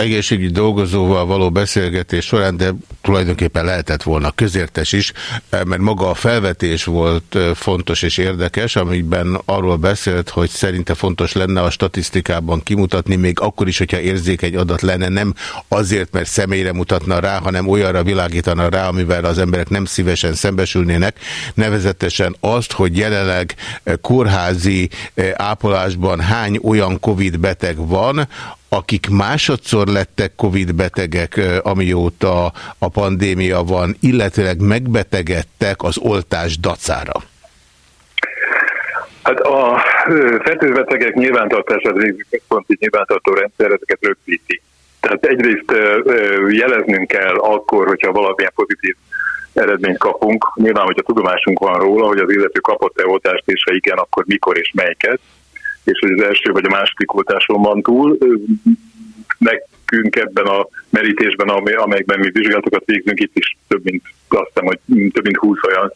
egészségügyi dolgozóval való beszélgetés során, de tulajdonképpen lehetett volna közértes is, mert maga a felvetés volt fontos és érdekes, amiben arról beszélt, hogy szerinte fontos lenne a statisztikában kimutatni, még akkor is, hogyha érzékeny adat lenne, nem azért, mert személyre mutatna rá, hanem olyanra világítana rá, amivel az emberek nem szívesen szembesülnének, nevezetesen azt, hogy jelenleg kórházi ápolásban hány olyan Covid beteg van, akik másodszor lettek Covid betegek, amióta a pandémia van, illetőleg megbetegedtek az oltás dacára? Hát a fertőzbetegek nyilvántartását végző központi nyilvántartó rendszer ezeket rögzíti. Tehát egyrészt jeleznünk kell akkor, hogyha valamilyen pozitív eredményt kapunk. Nyilván, hogyha tudomásunk van róla, hogy az illető kapott-e oltást, és ha igen, akkor mikor és melyiket és hogy az első vagy a második oltáson van túl. Nekünk ebben a merítésben, amelyekben mi vizsgálatokat végzünk, itt is több mint, azt hiszem, hogy több mint 20 olyan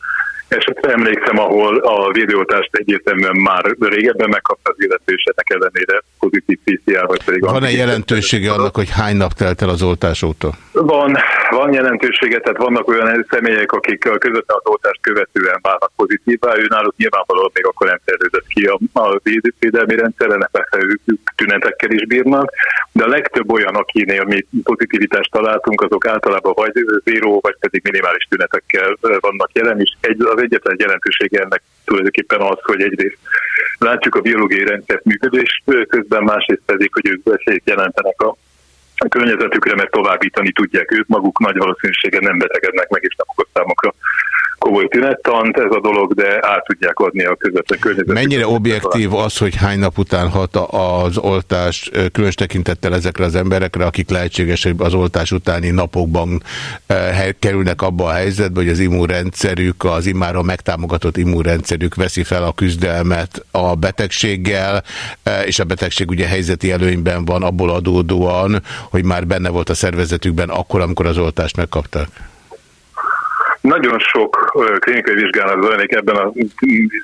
esetre emlékszem, ahol a védőoltást egyértelműen már régebben megkapta az illető, és ennek ellenére pozitív PCR, vagy pedig... Van-e jelentősége annak, hogy hány nap telt el az oltás óta? Van, van jelentősége, tehát vannak olyan személyek, akik közvetlen az oltást követően válnak pozitívvá, ő náluk nyilvánvalóan még akkor nem terjedett ki a, a védelmi rendszer, ennek persze tünetekkel is bírnak, de a legtöbb olyan, akinél mi pozitivitást találtunk, azok általában vagy zéró, vagy pedig minimális tünetekkel vannak jelen, és egy, az egyetlen jelentősége ennek tulajdonképpen az, hogy egyrészt látjuk a biológiai rendszer működés közben, másrészt pedig, hogy ők veszélyt jelentenek a a környezetükre, mert továbbítani tudják ők maguk, nagy valószínűséggel nem betegednek meg, és nem okoz számokra komoly tünettant ez a dolog, de át tudják adni a közvetlen környezetet. Mennyire objektív az, hogy hány nap után hat az oltás, különös tekintettel ezekre az emberekre, akik lehetséges, hogy az oltás utáni napokban kerülnek abba a helyzetbe, hogy az immunrendszerük, az immára megtámogatott immunrendszerük veszi fel a küzdelmet a betegséggel, és a betegség ugye helyzeti előnyben van abból adódóan, hogy már benne volt a szervezetükben akkor, amikor az oltást megkapták. Nagyon sok klinikai vizsgálat zajlik ebben az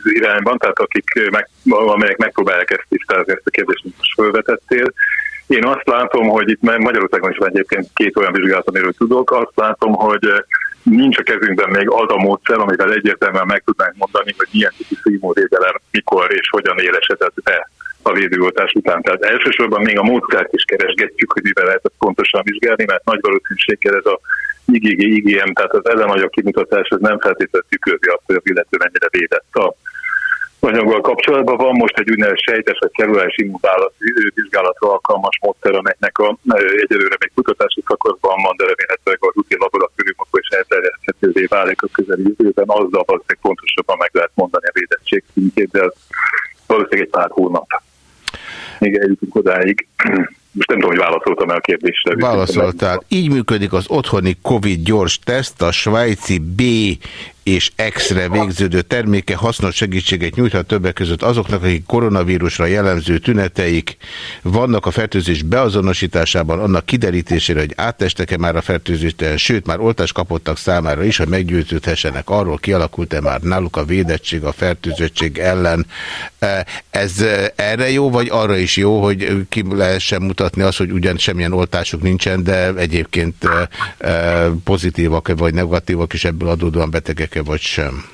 irányban, tehát akik meg, amelyek megpróbálják ezt tisztázni, ezt a kérdést, most felvetettél. Én azt látom, hogy itt Magyarországon is van egyébként két olyan vizsgálat, amiről tudok, azt látom, hogy nincs a kezünkben még az a módszer, amivel egyértelműen meg tudnánk mondani, hogy milyen típusú immunvédelem mikor és hogyan élesedett be a védőoltás után. Tehát elsősorban még a módszert is keresgetjük, hogy mivel lehet ezt pontosan vizsgálni, mert nagy valószínűséggel ez a IgG, IgM, tehát az ellenanyag kimutatás az nem feltétlenül tükrözi azt, hogy az illető mennyire védett a anyaggal kapcsolatban. Van most egy úgynevezett sejtes vagy kerülés vizsgálatra alkalmas módszer, amelynek a, egyelőre még kutatási szakaszban van, de remélhetőleg a rutin laboratóriumokban is elterjeszthetővé válik a közeljövőben, azzal valószínűleg pontosabban meg lehet mondani a védettség szintjét, de valószínűleg egy pár hónap. Még eljutunk odáig. Most nem tudom, hogy válaszoltam el a kérdésre. Válaszoltál. Így működik az otthoni COVID gyors teszt, a svájci B és X-re végződő terméke hasznos segítséget nyújthat többek között azoknak, akik koronavírusra jellemző tüneteik vannak a fertőzés beazonosításában, annak kiderítésére, hogy átestek-e már a fertőzésten, sőt már oltást kapottak számára is, hogy meggyőződhessenek arról, kialakult-e már náluk a védettség a fertőzöttség ellen. E, ez erre jó, vagy arra is jó, hogy ki lehessen mutatni azt, hogy ugyan semmilyen oltásuk nincsen, de egyébként e, e, pozitívak vagy negatívak is ebből adódóan betegek -e vagy sem?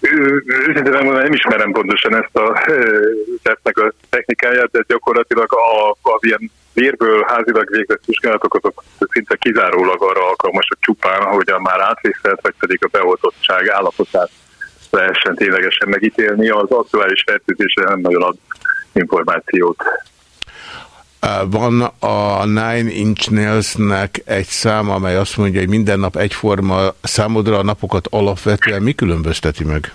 Őszintén megmondom, nem ismerem pontosan ezt a tesztnek a technikáját, de gyakorlatilag a, az ilyen vérből házilag végzett vizsgálatok azok szinte kizárólag arra alkalmasak csupán, hogy a már átvészelt, vagy pedig a beoltottság állapotát lehessen ténylegesen megítélni. Az aktuális fertőzésre nem nagyon ad információt. Van a Nine Inch Nails-nek egy szám, amely azt mondja, hogy minden nap egyforma számodra a napokat alapvetően mi különbözteti meg?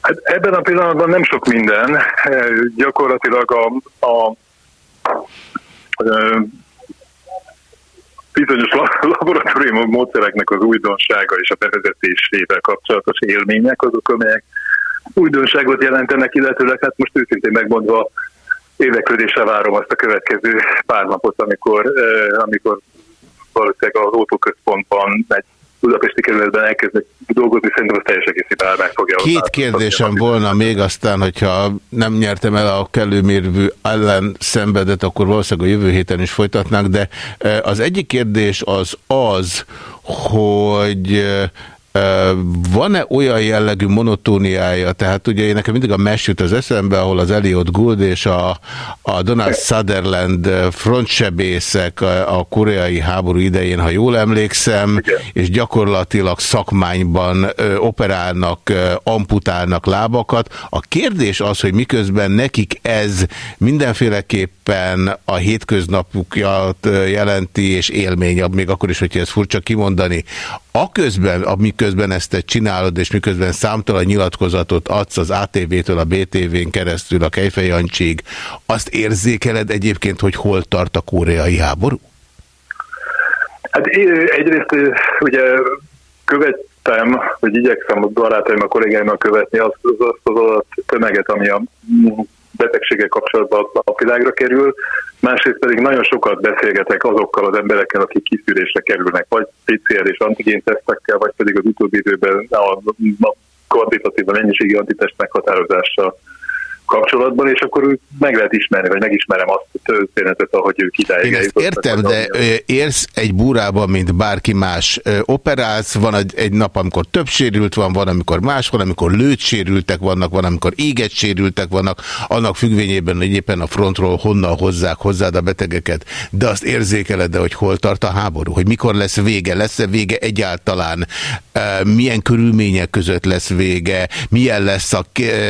Hát ebben a pillanatban nem sok minden. Gyakorlatilag a, a, a bizonyos laboratórium módszereknek az újdonsága és a bevezetésével kapcsolatos élmények azok, amelyek újdonságot jelentenek, illetőleg hát most őszintén megmondva érdeklődésre várom azt a következő pár napot, amikor, amikor valószínűleg az autóközpontban egy Budapesti kerületben elkezdek dolgozni, szerintem az teljes egészében meg fogja. Két kérdésem volna még aztán, hogyha nem nyertem el a kellőmérvű ellen szenvedet, akkor valószínűleg a jövő héten is folytatnánk, de az egyik kérdés az az, hogy van-e olyan jellegű monotóniája? Tehát ugye én nekem mindig a mes jut az eszembe, ahol az Elliot Gould és a, a Donald Sutherland frontsebészek a, a koreai háború idején, ha jól emlékszem, Igen. és gyakorlatilag szakmányban ö, operálnak, ö, amputálnak lábakat. A kérdés az, hogy miközben nekik ez mindenféleképpen a hétköznapjukat jelenti, és élmény, még akkor is, hogyha ez furcsa kimondani. Aközben, amiközben ezt te csinálod, és miközben számtalan nyilatkozatot adsz az ATV-től a BTV-n keresztül a Kejfej Jancsig, azt érzékeled egyébként, hogy hol tart a koreai háború? Hát egyrészt ugye követtem, vagy igyekszem a barátaim, a kollégáimmal követni azt az, azt az tömeget, ami a betegséggel kapcsolatban napvilágra kerül, másrészt pedig nagyon sokat beszélgetek azokkal az emberekkel, akik kiszűrésre kerülnek, vagy PCR és antigén tesztekkel, vagy pedig az utóbbi időben a, kvantitatív, mennyiségi antitest meghatározással kapcsolatban, és akkor úgy meg lehet ismerni, vagy megismerem azt a történetet, ahogy ők idáig Én ezt értem, de érsz egy búrában, mint bárki más. Operálsz, van egy, egy nap, amikor több sérült van, van, amikor más, van, amikor lőtt sérültek vannak, van, amikor éget sérültek vannak, annak függvényében, hogy éppen a frontról honnan hozzák hozzád a betegeket. De azt érzékeled, de hogy hol tart a háború, hogy mikor lesz vége, lesz-e vége egyáltalán, milyen körülmények között lesz vége, milyen lesz a,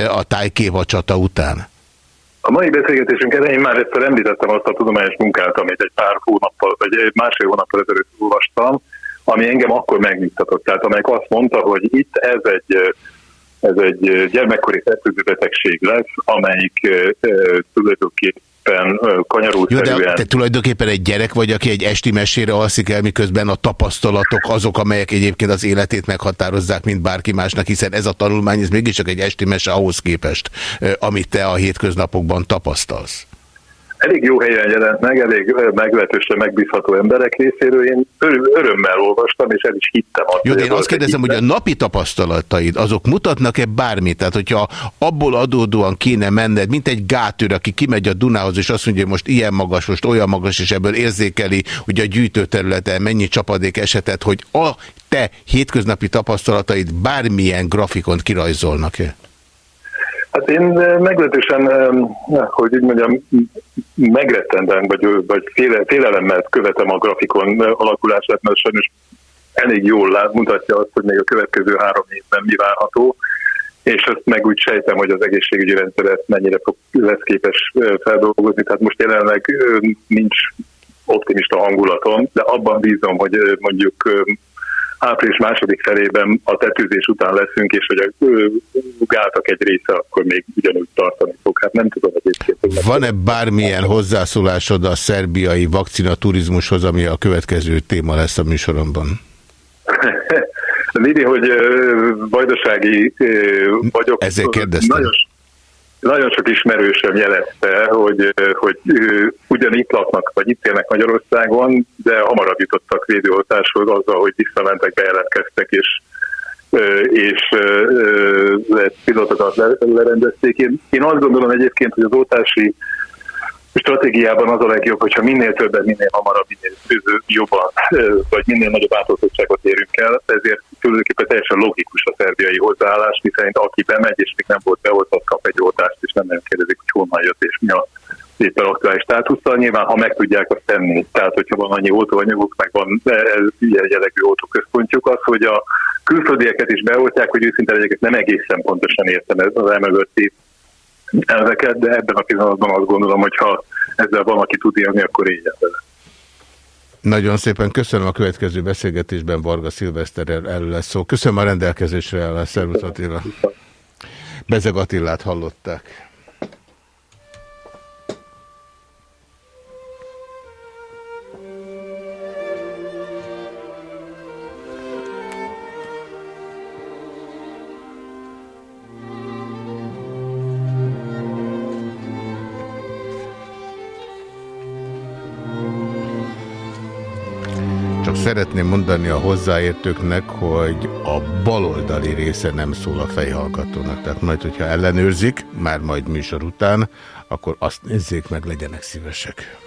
a tájkéva csata után? A mai beszélgetésünk elején már egyszer említettem azt a tudományos munkát, amit egy pár hónappal, vagy egy másfél hónappal ezelőtt olvastam, ami engem akkor megnyugtatott. Tehát amelyik azt mondta, hogy itt ez egy, ez egy gyermekkori fertőző betegség lesz, amelyik tulajdonképpen tulajdonképpen kanyarult Jó, de te tulajdonképpen egy gyerek vagy, aki egy esti mesére alszik el, miközben a tapasztalatok azok, amelyek egyébként az életét meghatározzák, mint bárki másnak, hiszen ez a tanulmány, ez mégiscsak egy esti mese ahhoz képest, amit te a hétköznapokban tapasztalsz elég jó helyen jelent meg, elég meglehetősen megbízható emberek részéről. Én örömmel olvastam, és el is hittem azt. Jó, én azt kérdezem, hogy a napi tapasztalataid, azok mutatnak-e bármit? Tehát, hogyha abból adódóan kéne menned, mint egy gátőr, aki kimegy a Dunához, és azt mondja, hogy most ilyen magas, most olyan magas, és ebből érzékeli, hogy a gyűjtőterületen mennyi csapadék esetet, hogy a te hétköznapi tapasztalataid bármilyen grafikont kirajzolnak-e? Hát én meglehetősen, hogy úgy mondjam, megrettenden, vagy, vagy féle, félelemmel követem a grafikon alakulását, mert sajnos elég jól lát, mutatja azt, hogy még a következő három évben mi várható, és azt meg úgy sejtem, hogy az egészségügyi rendszer mennyire fog, lesz képes feldolgozni. Tehát most jelenleg nincs optimista hangulatom, de abban bízom, hogy mondjuk április második felében a tetőzés után leszünk, és hogy a gátak egy része akkor még ugyanúgy tartani fog. Hát nem tudom egyébként. Van-e bármilyen hozzászólásod a szerbiai vakcinaturizmushoz, ami a következő téma lesz a műsoromban? Lidi, hogy vajdasági vagyok. Ezért kérdeztem. Nagyon, nagyon sok ismerősöm jelezte, hogy, hogy ugyan itt laknak, vagy itt élnek Magyarországon, de hamarabb jutottak védőoltáshoz azzal, hogy visszamentek, bejelentkeztek, és és pilotokat lerendezték. Én, én azt gondolom egyébként, hogy az oltási stratégiában az a legjobb, hogyha minél többet, minél hamarabb, minél jobban, vagy minél nagyobb átoltottságot érünk el, ezért tulajdonképpen teljesen logikus a szerbiai hozzáállás, miszerint aki bemegy, és még nem volt beoltott, kap egy oltást, és nem nagyon kérdezik, hogy honnan jött, és mi a éppen aktuális státusztal. Nyilván, ha meg tudják azt tenni, tehát hogyha van annyi oltóanyaguk, meg van ez ilyen jellegű oltóközpontjuk, az, hogy a külföldieket is beoltják, hogy őszintén egyébként nem egészen pontosan értem ez az emögötti elveket, de ebben a pillanatban azt gondolom, hogy ha ezzel van, aki tud élni, akkor éljen vele. Nagyon szépen köszönöm a következő beszélgetésben Varga Szilveszterrel elő lesz szó. Köszönöm a rendelkezésre. Szervusz Attila. Bezeg Attilát hallották. Szeretném mondani a hozzáértőknek, hogy a baloldali része nem szól a fejhallgatónak. Tehát majd, hogyha ellenőrzik, már majd műsor után, akkor azt nézzék meg, legyenek szívesek.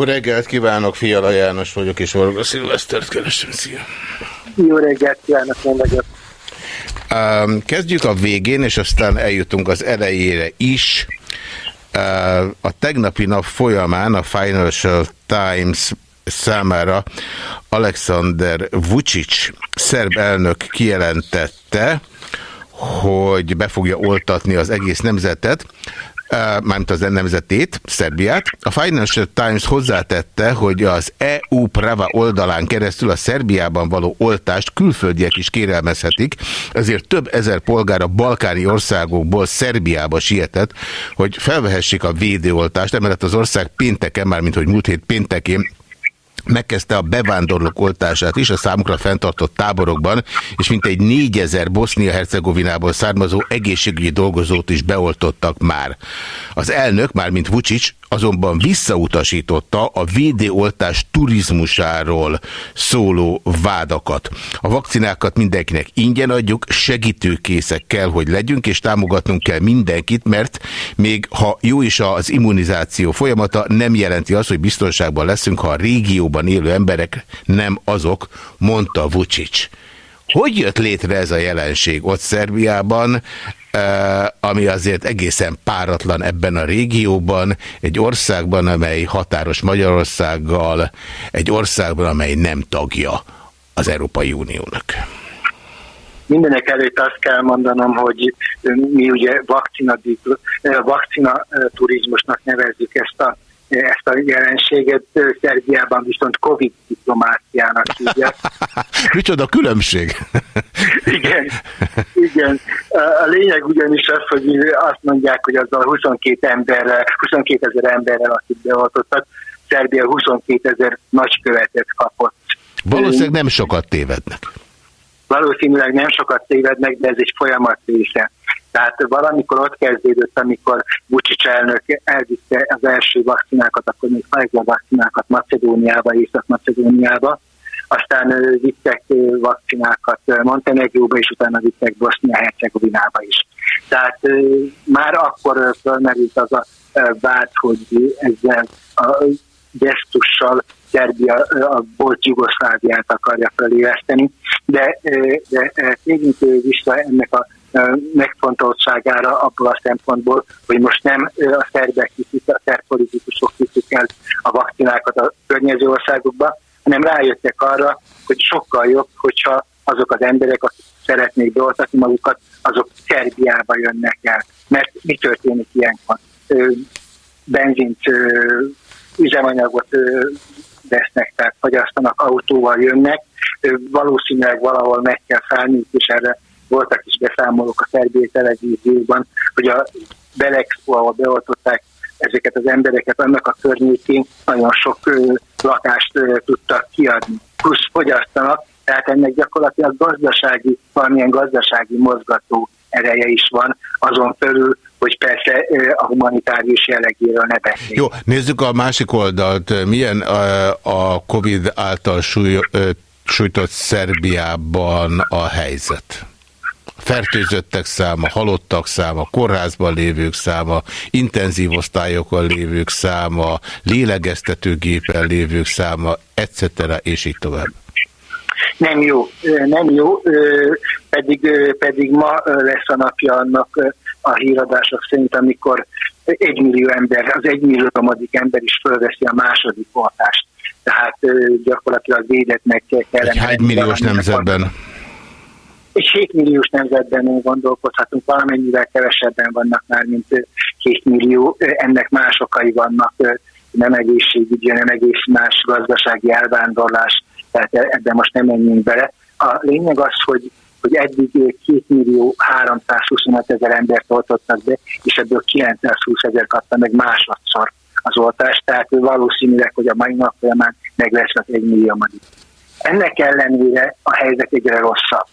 Jó reggelt kívánok, Fiala János vagyok, és Varga Szilvesztert keresem. Szia! Jó reggelt kívánok, én vagyok. Um, kezdjük a végén, és aztán eljutunk az elejére is. Uh, a tegnapi nap folyamán a Financial Times számára Alexander Vucic, szerb elnök kijelentette, hogy be fogja oltatni az egész nemzetet, mármint az nemzetét, Szerbiát. A Financial Times hozzátette, hogy az EU Prava oldalán keresztül a Szerbiában való oltást külföldiek is kérelmezhetik, ezért több ezer polgár a balkáni országokból Szerbiába sietett, hogy felvehessék a védőoltást. Emellett az ország pénteken, mármint hogy múlt hét péntekén megkezdte a bevándorlók oltását is a számukra fenntartott táborokban, és mintegy négyezer Bosznia-Hercegovinából származó egészségügyi dolgozót is beoltottak már. Az elnök, már mint Vucic, azonban visszautasította a védőoltás turizmusáról szóló vádakat. A vakcinákat mindenkinek ingyen adjuk, segítőkészek kell, hogy legyünk, és támogatnunk kell mindenkit, mert még ha jó is az immunizáció folyamata, nem jelenti azt, hogy biztonságban leszünk, ha a régióban élő emberek nem azok, mondta Vucic. Hogy jött létre ez a jelenség ott Szerbiában? Ami azért egészen páratlan ebben a régióban, egy országban, amely határos Magyarországgal, egy országban, amely nem tagja az Európai Uniónak. Mindenek előtt azt kell mondanom, hogy mi ugye vakcina, vakcina turizmusnak nevezzük ezt a ezt a jelenséget Szerbiában viszont Covid diplomáciának hívják. Micsoda különbség? igen, igen. A lényeg ugyanis az, hogy azt mondják, hogy azzal 22 emberrel, 22 ezer emberrel, akik beoltottak, Szerbia 22 ezer nagykövetet kapott. Valószínűleg nem sokat tévednek. Valószínűleg nem sokat tévednek, de ez egy folyamat része. Tehát valamikor ott kezdődött, amikor Vucic elnök elvitte az első vakcinákat, akkor még Pfizer vakcinákat Macedóniába, Észak-Macedóniába, aztán vittek vakcinákat Montenegróba, és utána vittek Bosznia-Hercegovinába is. Tehát már akkor fölmerült az a vád, hogy ezzel a gesztussal Szerbia a volt Jugoszláviát akarja feléleszteni, de, de térjünk vissza ennek a megfontoltságára abból a szempontból, hogy most nem a szerbek hiszik, a szerb politikusok hiszik el a vakcinákat a környező országokba, hanem rájöttek arra, hogy sokkal jobb, hogyha azok az emberek, akik szeretnék beoltatni magukat, azok Szerbiába jönnek el. Mert mi történik ilyenkor? Benzint, üzemanyagot vesznek, tehát fogyasztanak, autóval jönnek, valószínűleg valahol meg kell szállni, és erre voltak is beszámolók a szerbiai televízióban, hogy a Belexpo, beoltották ezeket az embereket, annak a környékén nagyon sok lakást tudtak kiadni. Plusz fogyasztanak, tehát ennek gyakorlatilag gazdasági, valamilyen gazdasági mozgató ereje is van, azon felül, hogy persze a humanitárius jellegéről ne beszéljünk. Jó, nézzük a másik oldalt. Milyen a Covid által súly, sújtott Szerbiában a helyzet? Fertőzöttek száma, halottak száma, kórházban lévők száma, intenzív osztályokon lévők száma, lélegeztetőgépen lévők száma, etc. és így tovább. Nem jó, nem jó, pedig, pedig ma lesz a napja annak a híradások szerint, amikor egy millió ember, az egy milliómodik ember is fölveszi a második oltást. Tehát gyakorlatilag védetnek kellene. Egy hány milliós nemzetben? Egy 7 milliós nemzetben gondolkozhatunk, valamennyivel kevesebben vannak már, mint 7 millió. Ennek más okai vannak, nem egészségügyi, nem egész más gazdasági elvándorlás, tehát ebben most nem menjünk bele. A lényeg az, hogy hogy eddig 2 millió 325 ezer embert oltottak be, és ebből 920 ezer kapta meg másodszor az oltást, tehát valószínűleg, hogy a mai nap folyamán meg lesz az 1 millió Ennek ellenére a helyzet egyre rosszabb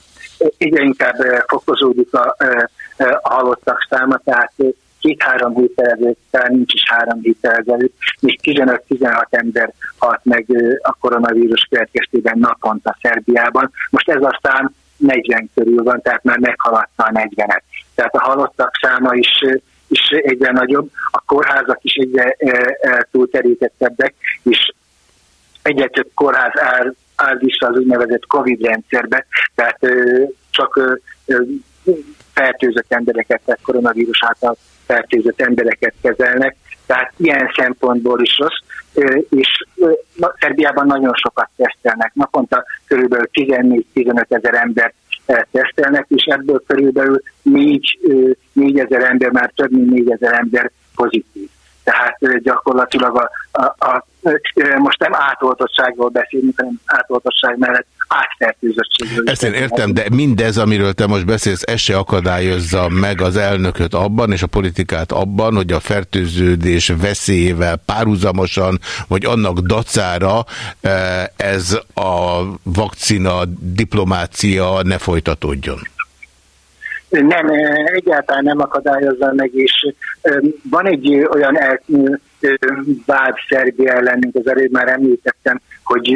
egyre inkább eh, fokozódik a, eh, eh, a halottak száma, tehát két-három héttel ezelőtt, talán nincs is három héttel ezelőtt, még 15-16 ember halt meg a koronavírus következtében naponta Szerbiában. Most ez a szám 40 körül van, tehát már meghaladta a 40-et. Tehát a halottak száma is, is egyre nagyobb, a kórházak is egyre túlterítettebbek, és egyre több kórház áll, áll az úgynevezett COVID rendszerbe, tehát csak fertőzött embereket, tehát koronavírus által fertőzött embereket kezelnek, tehát ilyen szempontból is rossz, és Szerbiában nagyon sokat tesztelnek. Naponta körülbelül 14-15 ezer embert tesztelnek, és ebből körülbelül 4, 4 ezer ember, már több mint 4 ezer ember pozitív. Tehát gyakorlatilag a, a, a, most nem átoltottságról beszélünk, hanem átoltottság mellett átfertőzöttségről. Ezt én értem, de mindez, amiről te most beszélsz, ez se akadályozza meg az elnököt abban, és a politikát abban, hogy a fertőződés veszélyével párhuzamosan, vagy annak dacára ez a vakcina diplomácia ne folytatódjon. Nem, egyáltalán nem akadályozza meg, és van egy olyan el, vád Szerbia ellenünk, az előbb már említettem, hogy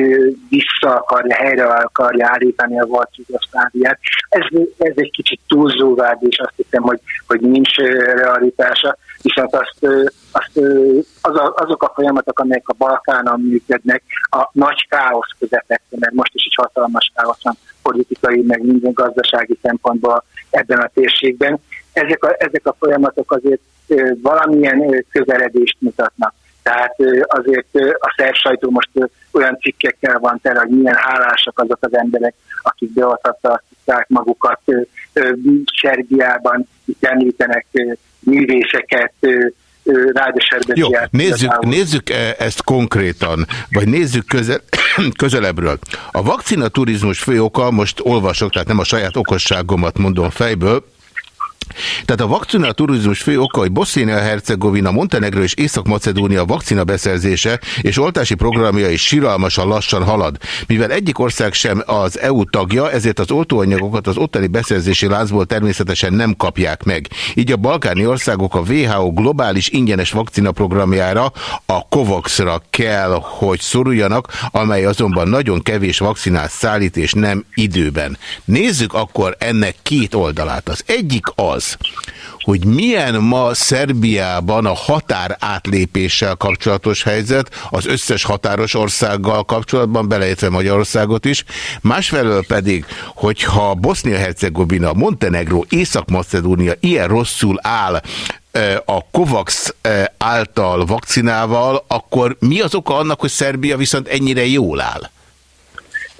vissza akarja, helyre akarja állítani a volt Jugoszláviát. Ez, ez egy kicsit túlzó vád, és azt hiszem, hogy, hogy nincs realitása, viszont azt, azt az a, azok a folyamatok, amelyek a Balkánon működnek, a nagy káosz közepette, mert most is egy hatalmas káosz van politikai, meg minden gazdasági szempontból ebben a térségben. Ezek a, ezek a folyamatok azért valamilyen közeledést mutatnak. Tehát azért a szerb most olyan cikkekkel van tele, hogy milyen hálásak azok az emberek, akik beoltatták magukat Szerbiában, itt említenek művészeket, Jó, nézzük, nézzük ezt konkrétan, vagy nézzük közel, közelebbről. A vakcinaturizmus fő oka, most olvasok, tehát nem a saját okosságomat mondom fejből, tehát a vakcina turizmus fő oka, hogy Bosznia-Hercegovina, Montenegro és Észak-Macedónia vakcina beszerzése és oltási programja is siralmasan lassan halad. Mivel egyik ország sem az EU tagja, ezért az oltóanyagokat az ottani beszerzési láncból természetesen nem kapják meg. Így a balkáni országok a WHO globális ingyenes vakcina programjára, a COVAX-ra kell, hogy szoruljanak, amely azonban nagyon kevés vakcinát szállít és nem időben. Nézzük akkor ennek két oldalát. Az egyik az, az, hogy milyen ma Szerbiában a határ átlépéssel kapcsolatos helyzet, az összes határos országgal kapcsolatban, beleértve Magyarországot is, másfelől pedig, hogyha Bosznia-Hercegovina, Montenegro, Észak-Macedónia ilyen rosszul áll a COVAX által vakcinával, akkor mi az oka annak, hogy Szerbia viszont ennyire jól áll?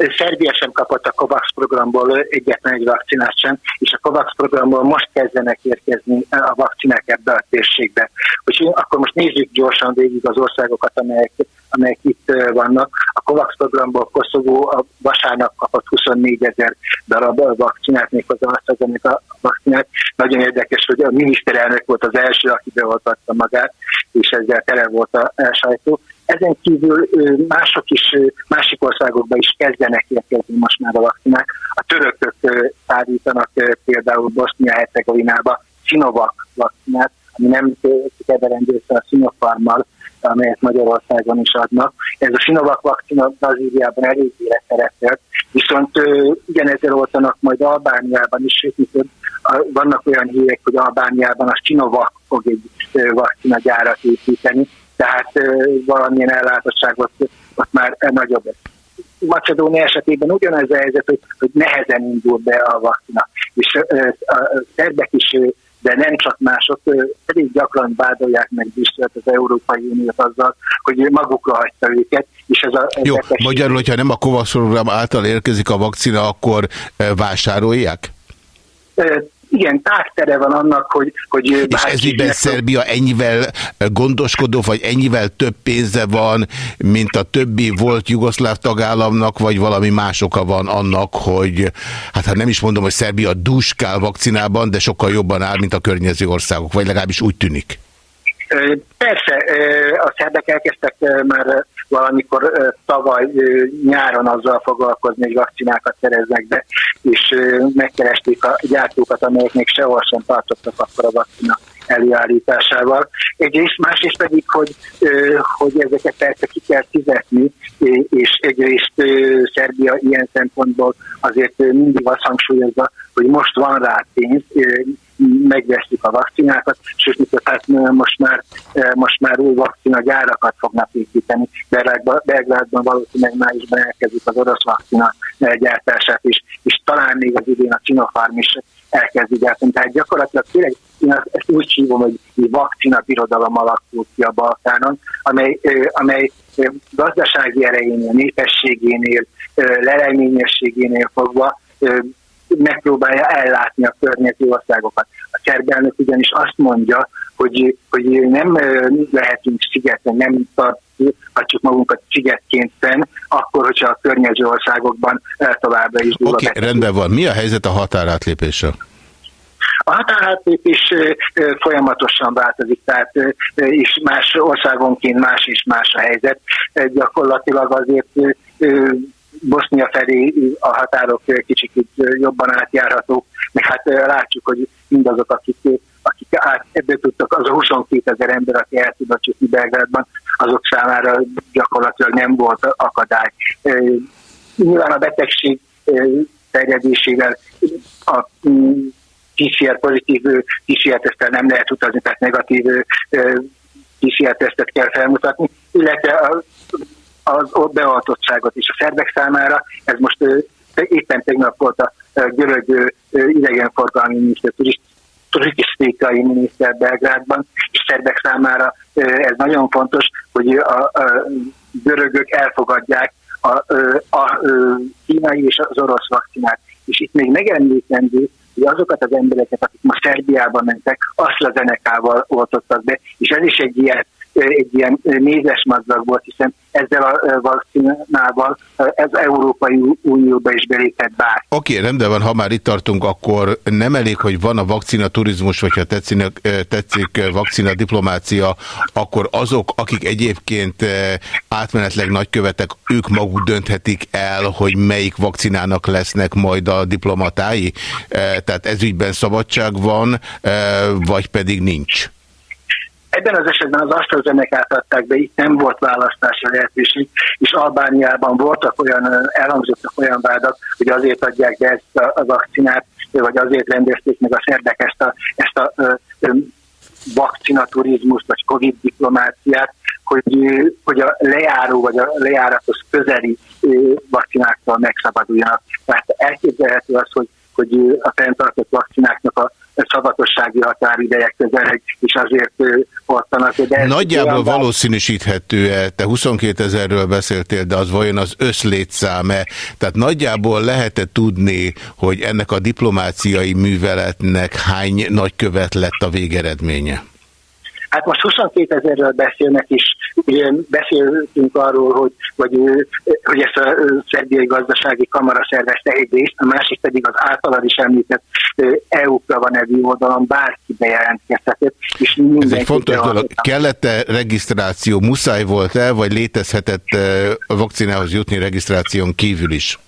Szerbia sem kapott a COVAX programból egyetlen egy vakcinát sem, és a COVAX programból most kezdenek érkezni a vakcinák ebbe a térségbe. Úgyhogy akkor most nézzük gyorsan végig az országokat, amelyek, amelyek itt vannak. A COVAX programból Koszovó a vasárnap kapott 24 ezer darab vakcinát, méghozzá a vakcinát. Nagyon érdekes, hogy a miniszterelnök volt az első, aki beoltatta magát, és ezzel tele volt a sajtó. Ezen kívül mások is, másik országokban is kezdenek érkezni most már a vakcinák. A törökök szállítanak például Bosznia-Hercegovinába Sinovac vakcinát, ami nem keverendő a Sinopharmmal, amelyet Magyarországon is adnak. Ez a Sinovac vakcina Brazíliában eléggé szerepelt, viszont ugyanezzel oltanak majd Albániában is, sőt, vannak olyan hírek, hogy Albániában a Sinovac fog egy vakcinagyárat építeni, tehát valamilyen ellátottságot ott már nagyobb Macedónia esetében ugyanez a helyzet, hogy, hogy nehezen indul be a vakcina. És a szerbek is, de nem csak mások, elég gyakran vádolják meg Brüsszelt az Európai Uniót azzal, hogy magukra hagyta őket. És ez a, Jó, magyarul, hogyha nem a COVAX program által érkezik a vakcina, akkor vásárolják? Igen, tártere van annak, hogy... hogy és ez így Szerbia ennyivel gondoskodó, vagy ennyivel több pénze van, mint a többi volt jugoszláv tagállamnak, vagy valami más oka van annak, hogy, hát, hát nem is mondom, hogy Szerbia duskál vakcinában, de sokkal jobban áll, mint a környező országok, vagy legalábbis úgy tűnik. Persze, a szerbek elkezdtek már valamikor tavaly nyáron azzal foglalkozni, hogy vakcinákat szereznek be, és megkeresték a gyártókat, amelyek még sehol sem tartottak akkor a vakcina előállításával. Egyrészt, másrészt pedig, hogy, hogy ezeket persze ki kell fizetni, és egyrészt Szerbia ilyen szempontból azért mindig azt hangsúlyozza, hogy most van rá pénz, megveszük a vakcinákat, sőt, hát most már, most már új vakcina gyárakat fognak építeni. Belgrádban valószínűleg májusban elkezdik az orosz vakcina gyártását is, és talán még az idén a Sinopharm is elkezdi gyártani. Tehát gyakorlatilag tényleg én ezt úgy hívom, hogy vakcina birodalom alakult ki a Balkánon, amely, amely gazdasági erejénél, népességénél, leleményességénél fogva megpróbálja ellátni a környező országokat. A szerb ugyanis azt mondja, hogy, hogy nem lehetünk szigeten, nem tartjuk magunkat szigetként fenn, akkor, hogyha a környező országokban továbbra is... Oké, okay, rendben van. Mi a helyzet a határátlépéssel? A határátlépés folyamatosan változik, tehát is más országonként más és más a helyzet. Gyakorlatilag azért Bosznia felé a határok kicsit jobban átjárhatók, meg hát látjuk, hogy mindazok, akik, akik át, ebből tudtak, az a 22 ezer ember, aki el tudott csutni Belgrádban, azok számára gyakorlatilag nem volt akadály. Nyilván a betegség terjedésével a PCR pozitív PCR-tesztel nem lehet utazni, tehát negatív PCR-tesztet kell felmutatni, illetve az beoltottságot is a szervek számára. Ez most éppen tegnap volt a görög idegenforgalmi miniszter, turisztikai miniszter Belgrádban, és szerbek számára ez nagyon fontos, hogy a, a görögök elfogadják a, a, a kínai és az orosz vakcinát. És itt még megemlítendő, hogy azokat az embereket, akik ma Szerbiában mentek, AstraZeneca-val oltottak be, és ez is egy ilyen egy ilyen nézes madzag volt, hiszen ezzel a vakcinával ez Európai Unióba is belépett bár. Oké, okay, rendben van, ha már itt tartunk, akkor nem elég, hogy van a vakcina turizmus, vagy ha tetszik, tetszik vakcina diplomácia, akkor azok, akik egyébként átmenetleg nagykövetek, ők maguk dönthetik el, hogy melyik vakcinának lesznek majd a diplomatái? Tehát ezügyben szabadság van, vagy pedig nincs? Ebben az esetben az AstraZeneca adták be, itt nem volt választási lehetőség, és Albániában voltak olyan, elhangzottak olyan vádak, hogy azért adják be ezt a, a vakcinát, vagy azért rendezték meg a szerdek ezt a, ezt a ö, ö, vakcinaturizmust, vagy Covid diplomáciát, hogy, hogy a lejáró vagy a lejáratos közeli vakcináktól megszabaduljanak. Tehát elképzelhető az, hogy, hogy a fenntartott vakcináknak a szabatossági határideje közeleg, és azért osztanak. De Nagyjából valószínűsíthető-e, te 22 ezerről beszéltél, de az vajon az összlétszám-e? Tehát nagyjából lehet-e tudni, hogy ennek a diplomáciai műveletnek hány nagykövet lett a végeredménye? Hát most 22 ezerről beszélnek is, ugye beszéltünk arról, hogy, hogy, hogy ezt a szerbiai gazdasági kamara szervezte egyrészt, a másik pedig az általad is említett EU-ra van nevű oldalon bárki bejelentkezhetett. És Ez egy fontos dolog. Kellett-e regisztráció, muszáj volt-e, vagy létezhetett a vakcinához jutni regisztráción kívül is?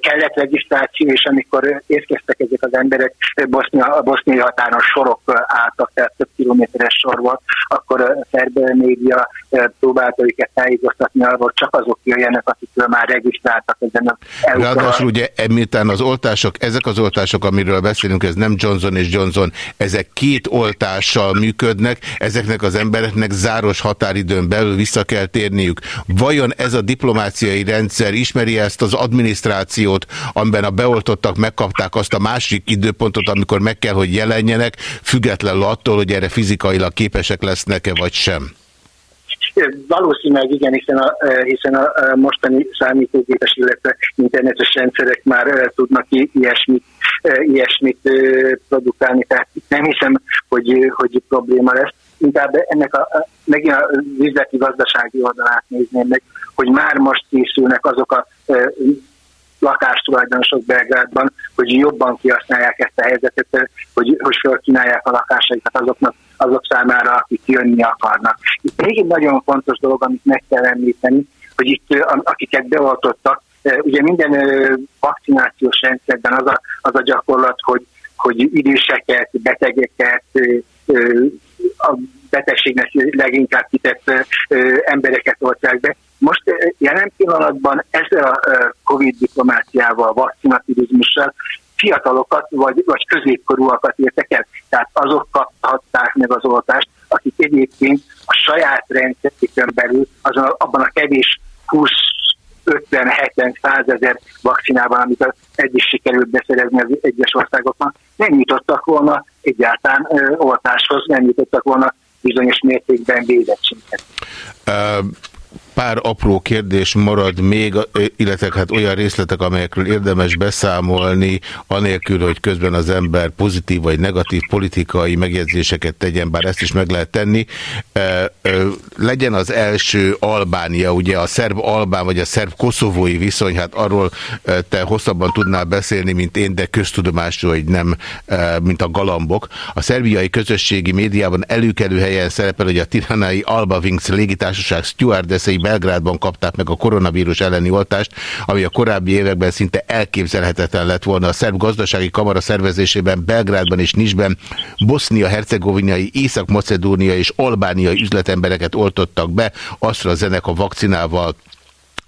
Kellett regisztráció, és amikor érkeztek ezek az emberek, Bosznia, a boszniai határon sorok álltak, tehát több kilométeres sor volt, akkor a szerb média próbálta őket tájékoztatni arról, csak azok jöjjenek, akikről már regisztráltak ezen a Ráadásul ugye, miután az oltások, ezek az oltások, amiről beszélünk, ez nem Johnson és Johnson, ezek két oltással működnek, ezeknek az embereknek záros határidőn belül vissza kell térniük. Vajon ez a diplomáciai rendszer ismeri ezt az adminisztrációt, operációt, amiben a beoltottak megkapták azt a másik időpontot, amikor meg kell, hogy jelenjenek, függetlenül attól, hogy erre fizikailag képesek lesznek-e vagy sem. Valószínűleg igen, hiszen a, hiszen a mostani számítógépes, illetve internetes rendszerek már tudnak ilyesmit, ilyesmit produkálni, tehát nem hiszem, hogy, hogy probléma lesz. Inkább ennek a, megint a üzleti gazdasági oldalát nézném meg, hogy már most készülnek azok a lakástulajdonosok Belgrádban, hogy jobban kihasználják ezt a helyzetet, hogy, hogy felkínálják a lakásaikat azoknak, azok számára, akik jönni akarnak. Itt még egy nagyon fontos dolog, amit meg kell említeni, hogy itt akiket beoltottak, ugye minden vakcinációs rendszerben az a, az a gyakorlat, hogy, hogy időseket, betegeket, a betegségnek leginkább kitett embereket oltják be. Most jelen pillanatban ezzel a COVID diplomáciával, vakcinatizmussal fiatalokat vagy, vagy középkorúakat értek el. Tehát azok kaphatták meg az oltást, akik egyébként a saját rendszerükön belül azon, abban a kevés 20 50-70 százezer vakcinában, amit egy is sikerült beszerezni az egyes országoknak, nem jutottak volna egyáltalán ö, oltáshoz, nem jutottak volna bizonyos mértékben védettséget. Pár apró kérdés marad még, illetve hát olyan részletek, amelyekről érdemes beszámolni, anélkül, hogy közben az ember pozitív vagy negatív politikai megjegyzéseket tegyen, bár ezt is meg lehet tenni. Legyen az első Albánia, ugye a szerb-albán vagy a szerb-koszovói viszony, hát arról te hosszabban tudnál beszélni, mint én, de köztudomású, hogy nem, mint a galambok. A szerbiai közösségi médiában előkelő helyen szerepel, hogy a tiranai Alba Wings légitársaság stewardessei Belgrádban kapták meg a koronavírus elleni oltást, ami a korábbi években szinte elképzelhetetlen lett volna. A szerb gazdasági kamara szervezésében Belgrádban és Nisben bosznia-hercegovinai, észak-macedónia és albániai üzletembereket oltottak be AstraZeneca vakcinával.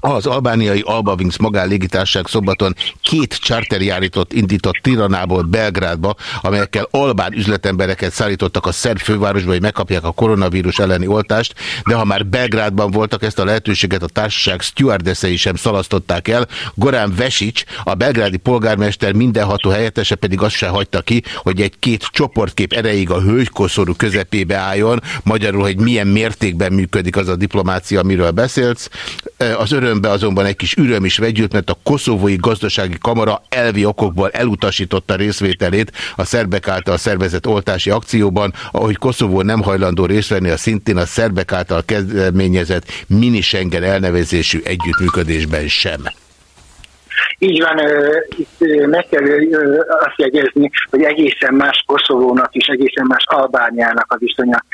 Az albániai Alba Wings magánlégitárság szombaton két charterjárított indított Tiranából Belgrádba, amelyekkel albán üzletembereket szállítottak a szerb fővárosba, hogy megkapják a koronavírus elleni oltást, de ha már Belgrádban voltak, ezt a lehetőséget a társaság stewardessei sem szalasztották el. Gorán Vesics, a belgrádi polgármester mindenható helyettese pedig azt se hagyta ki, hogy egy két csoportkép erejéig a hölgykoszorú közepébe álljon, magyarul, hogy milyen mértékben működik az a diplomácia, amiről beszélsz. Az öröm örömbe azonban egy kis üröm is vegyült, mert a koszovói gazdasági kamara elvi okokból elutasította részvételét a szerbek által szervezett oltási akcióban, ahogy Koszovó nem hajlandó részt venni a szintén a szerbek által kezdeményezett mini Schengen elnevezésű együttműködésben sem. Így van, itt meg kell azt jegyezni, hogy egészen más Koszovónak és egészen más Albániának a viszonya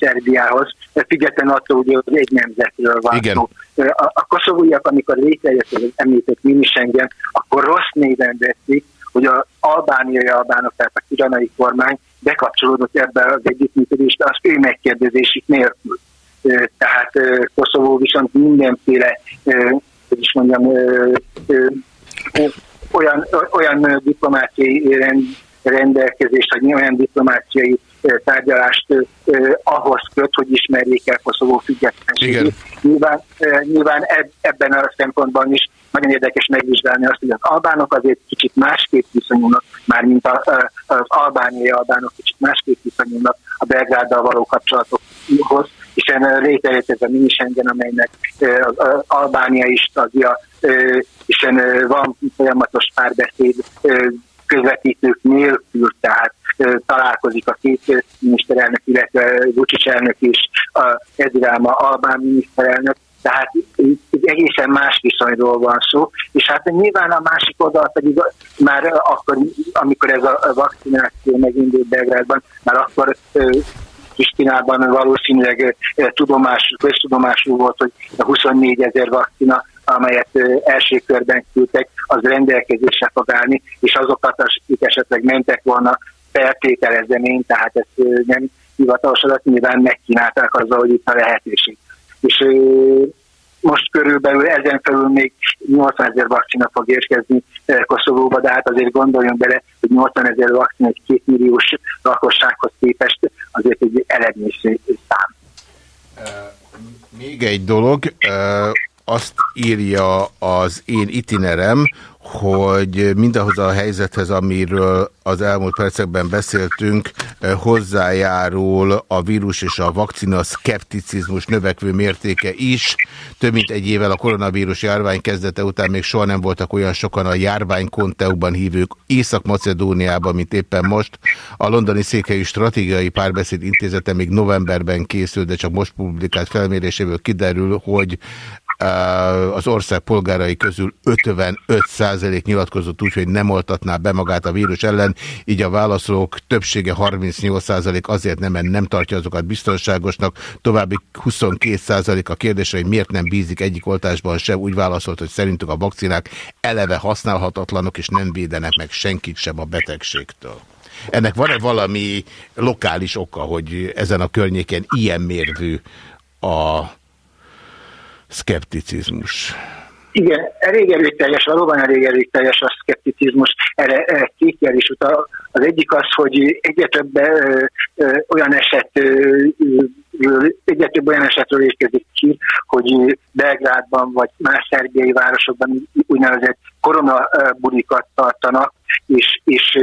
Szerbiához, függetlenül attól, hogy egy nemzetről van Igen. szó. A, a koszovóiak, amikor létrejött az említett minisengen, akkor rossz néven veszik, hogy az albániai albánok, tehát a kiranai kormány bekapcsolódott ebbe az együttműködésbe az ő megkérdezésük nélkül. Tehát Koszovó viszont mindenféle, hogy is mondjam, olyan, olyan diplomáciai rend, rendelkezést, vagy olyan diplomáciai tárgyalást ahhoz köt, hogy ismerjék el Koszovó függetlenségét. Nyilván, nyilván ebben a szempontban is nagyon érdekes megvizsgálni azt, hogy az albánok azért kicsit másképp viszonyulnak, már mint az albániai albánok kicsit másképp viszonyulnak a Belgráddal való kapcsolatokhoz, hiszen létrejött ez a mini Schengen, amelynek Albánia is tagja, hiszen van folyamatos párbeszéd közvetítők nélkül, tehát találkozik a két miniszterelnök, illetve Vucic elnök is, a Ediráma Albán miniszterelnök, tehát egy egészen más viszonyról van szó, és hát nyilván a másik oldal pedig már akkor, amikor ez a vakcináció megindult Belgrádban, már akkor Kristinában valószínűleg tudomás, köztudomású volt, hogy a 24 ezer vakcina amelyet első körben küldtek, az rendelkezésre fog állni, és azokat, akik esetleg mentek volna feltételezni, tehát ezt nem hivatalos adat, nyilván megkínálták azzal, hogy itt a lehetőség. És most körülbelül ezen felül még 80 ezer vakcina fog érkezni Koszovóba, de hát azért gondoljon bele, hogy 80 ezer vakcina egy két milliós lakossághoz képest azért egy eredményszerű szám. Még egy dolog, azt írja az én itinerem, hogy mindahhoz a helyzethez, amiről az elmúlt percekben beszéltünk, eh, hozzájárul a vírus és a vakcina szkepticizmus növekvő mértéke is. Több mint egy évvel a koronavírus járvány kezdete után még soha nem voltak olyan sokan a járvány konteúban hívők Észak-Macedóniában, mint éppen most. A londoni székhelyű stratégiai párbeszéd intézete még novemberben készült, de csak most publikált felméréséből kiderül, hogy az ország polgárai közül 55% nyilatkozott úgy, hogy nem oltatná be magát a vírus ellen, így a válaszolók többsége 38% azért nem, mert nem tartja azokat biztonságosnak, további 22% a kérdésre, hogy miért nem bízik egyik oltásban sem, úgy válaszolt, hogy szerintük a vakcinák eleve használhatatlanok, és nem védenek meg senkit sem a betegségtől. Ennek van-e valami lokális oka, hogy ezen a környéken ilyen mérvű a szkepticizmus. Igen, elég erőteljes, valóban elég erőteljes a szkepticizmus, erre, két jel is utal. Az egyik az, hogy egyre több ö, ö, olyan eset ö, egyre több olyan esetről érkezik ki, hogy Belgrádban vagy más szerbiai városokban úgynevezett koronabulikat tartanak, és, és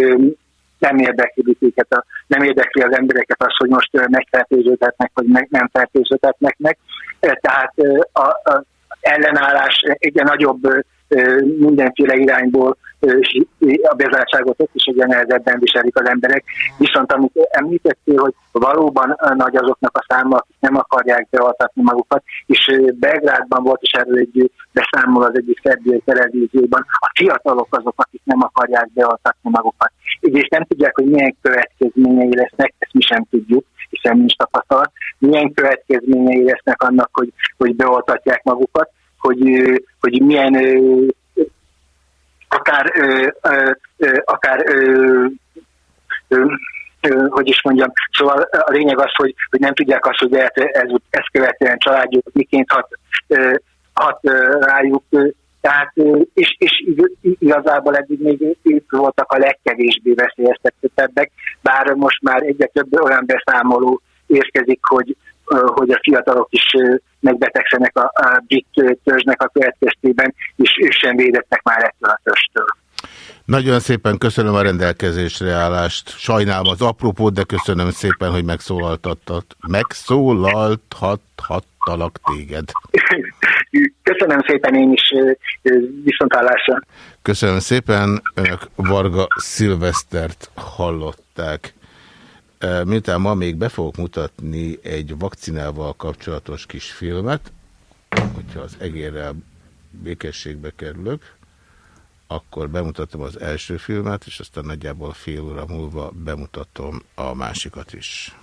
nem érdekli őket, a, nem érdekli az embereket az, hogy most megfertőződhetnek, vagy meg, nem fertőződhetnek meg. Tehát a, a ellenállás egyre nagyobb mindenféle irányból a bezártságot ott is egyre nehezebben viselik az emberek. Viszont amit említettél, hogy valóban nagy azoknak a száma, akik nem akarják beoltatni magukat, és Belgrádban volt is erről egy beszámol az egyik szerbiai televízióban, a fiatalok azok, akik nem akarják beoltatni magukat. És nem tudják, hogy milyen következményei lesznek, ezt mi sem tudjuk, hiszen nincs tapasztalat, milyen következményei lesznek annak, hogy, hogy beoltatják magukat, hogy, hogy milyen akár, akár hogy is mondjam, szóval a lényeg az, hogy, hogy nem tudják azt, hogy ez, ez, ezt követően családjuk miként hat, hat rájuk, tehát, és, és igazából eddig még ők voltak a legkevésbé veszélyeztetettebbek, bár most már egyre több olyan beszámoló érkezik, hogy, hogy a fiatalok is megbetegszenek a, a brit törzsnek a következtében, és ők sem védettek már ettől a törzstől. Nagyon szépen köszönöm a rendelkezésre állást. Sajnálom az apropót, de köszönöm szépen, hogy megszólaltattat. Megszólaltathattalak téged. Köszönöm szépen én is viszontállásra. Köszönöm szépen. Önök Varga Szilvesztert hallották. Miután ma még be fogok mutatni egy vakcinával kapcsolatos kis filmet, hogyha az egérrel békességbe kerülök, akkor bemutatom az első filmet, és aztán nagyjából fél óra múlva bemutatom a másikat is.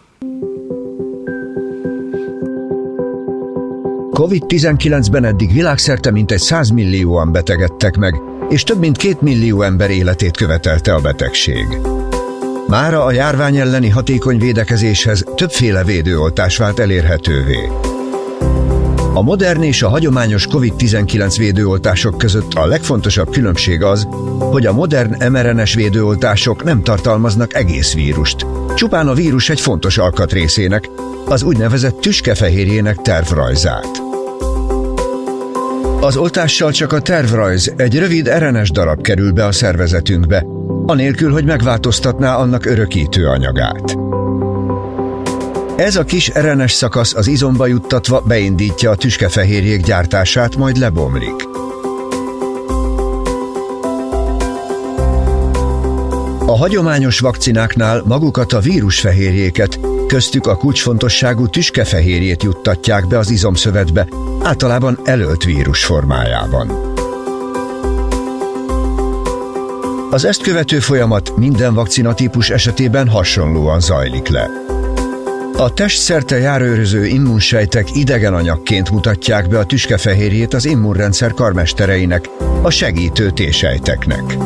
COVID-19-ben eddig világszerte mintegy 100 millióan betegedtek meg, és több mint két millió ember életét követelte a betegség. Mára a járvány elleni hatékony védekezéshez többféle védőoltás vált elérhetővé. A modern és a hagyományos COVID-19 védőoltások között a legfontosabb különbség az, hogy a modern mRNS védőoltások nem tartalmaznak egész vírust. Csupán a vírus egy fontos alkatrészének, az úgynevezett tüskefehérjének tervrajzát. Az oltással csak a tervrajz, egy rövid RNS darab kerül be a szervezetünkbe, anélkül, hogy megváltoztatná annak örökítő anyagát. Ez a kis RNS szakasz az izomba juttatva beindítja a tüskefehérjék gyártását, majd lebomlik. A hagyományos vakcináknál magukat a vírusfehérjéket, köztük a kulcsfontosságú tüskefehérjét juttatják be az izomszövetbe, általában elölt vírus formájában. Az ezt követő folyamat minden vakcinatípus esetében hasonlóan zajlik le. A testszerte járőröző immunsejtek idegen anyagként mutatják be a tüskefehérjét az immunrendszer karmestereinek, a segítő T-sejteknek.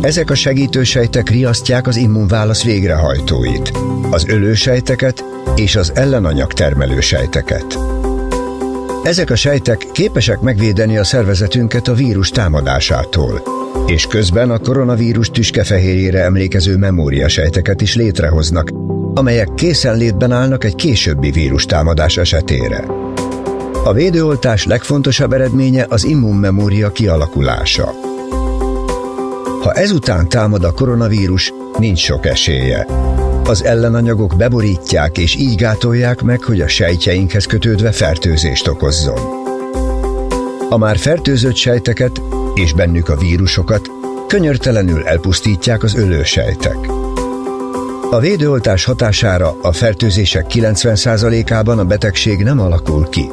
Ezek a segítősejtek riasztják az immunválasz végrehajtóit, az ölősejteket és az ellenanyag termelő sejteket. Ezek a sejtek képesek megvédeni a szervezetünket a vírus támadásától, és közben a koronavírus tüskefehérjére emlékező memóriasejteket is létrehoznak, amelyek készenlétben állnak egy későbbi vírustámadás esetére. A védőoltás legfontosabb eredménye az immunmemória kialakulása. Ha ezután támad a koronavírus, nincs sok esélye. Az ellenanyagok beborítják és így gátolják meg, hogy a sejtjeinkhez kötődve fertőzést okozzon. A már fertőzött sejteket és bennük a vírusokat könyörtelenül elpusztítják az ölősejtek. A védőoltás hatására a fertőzések 90%-ában a betegség nem alakul ki.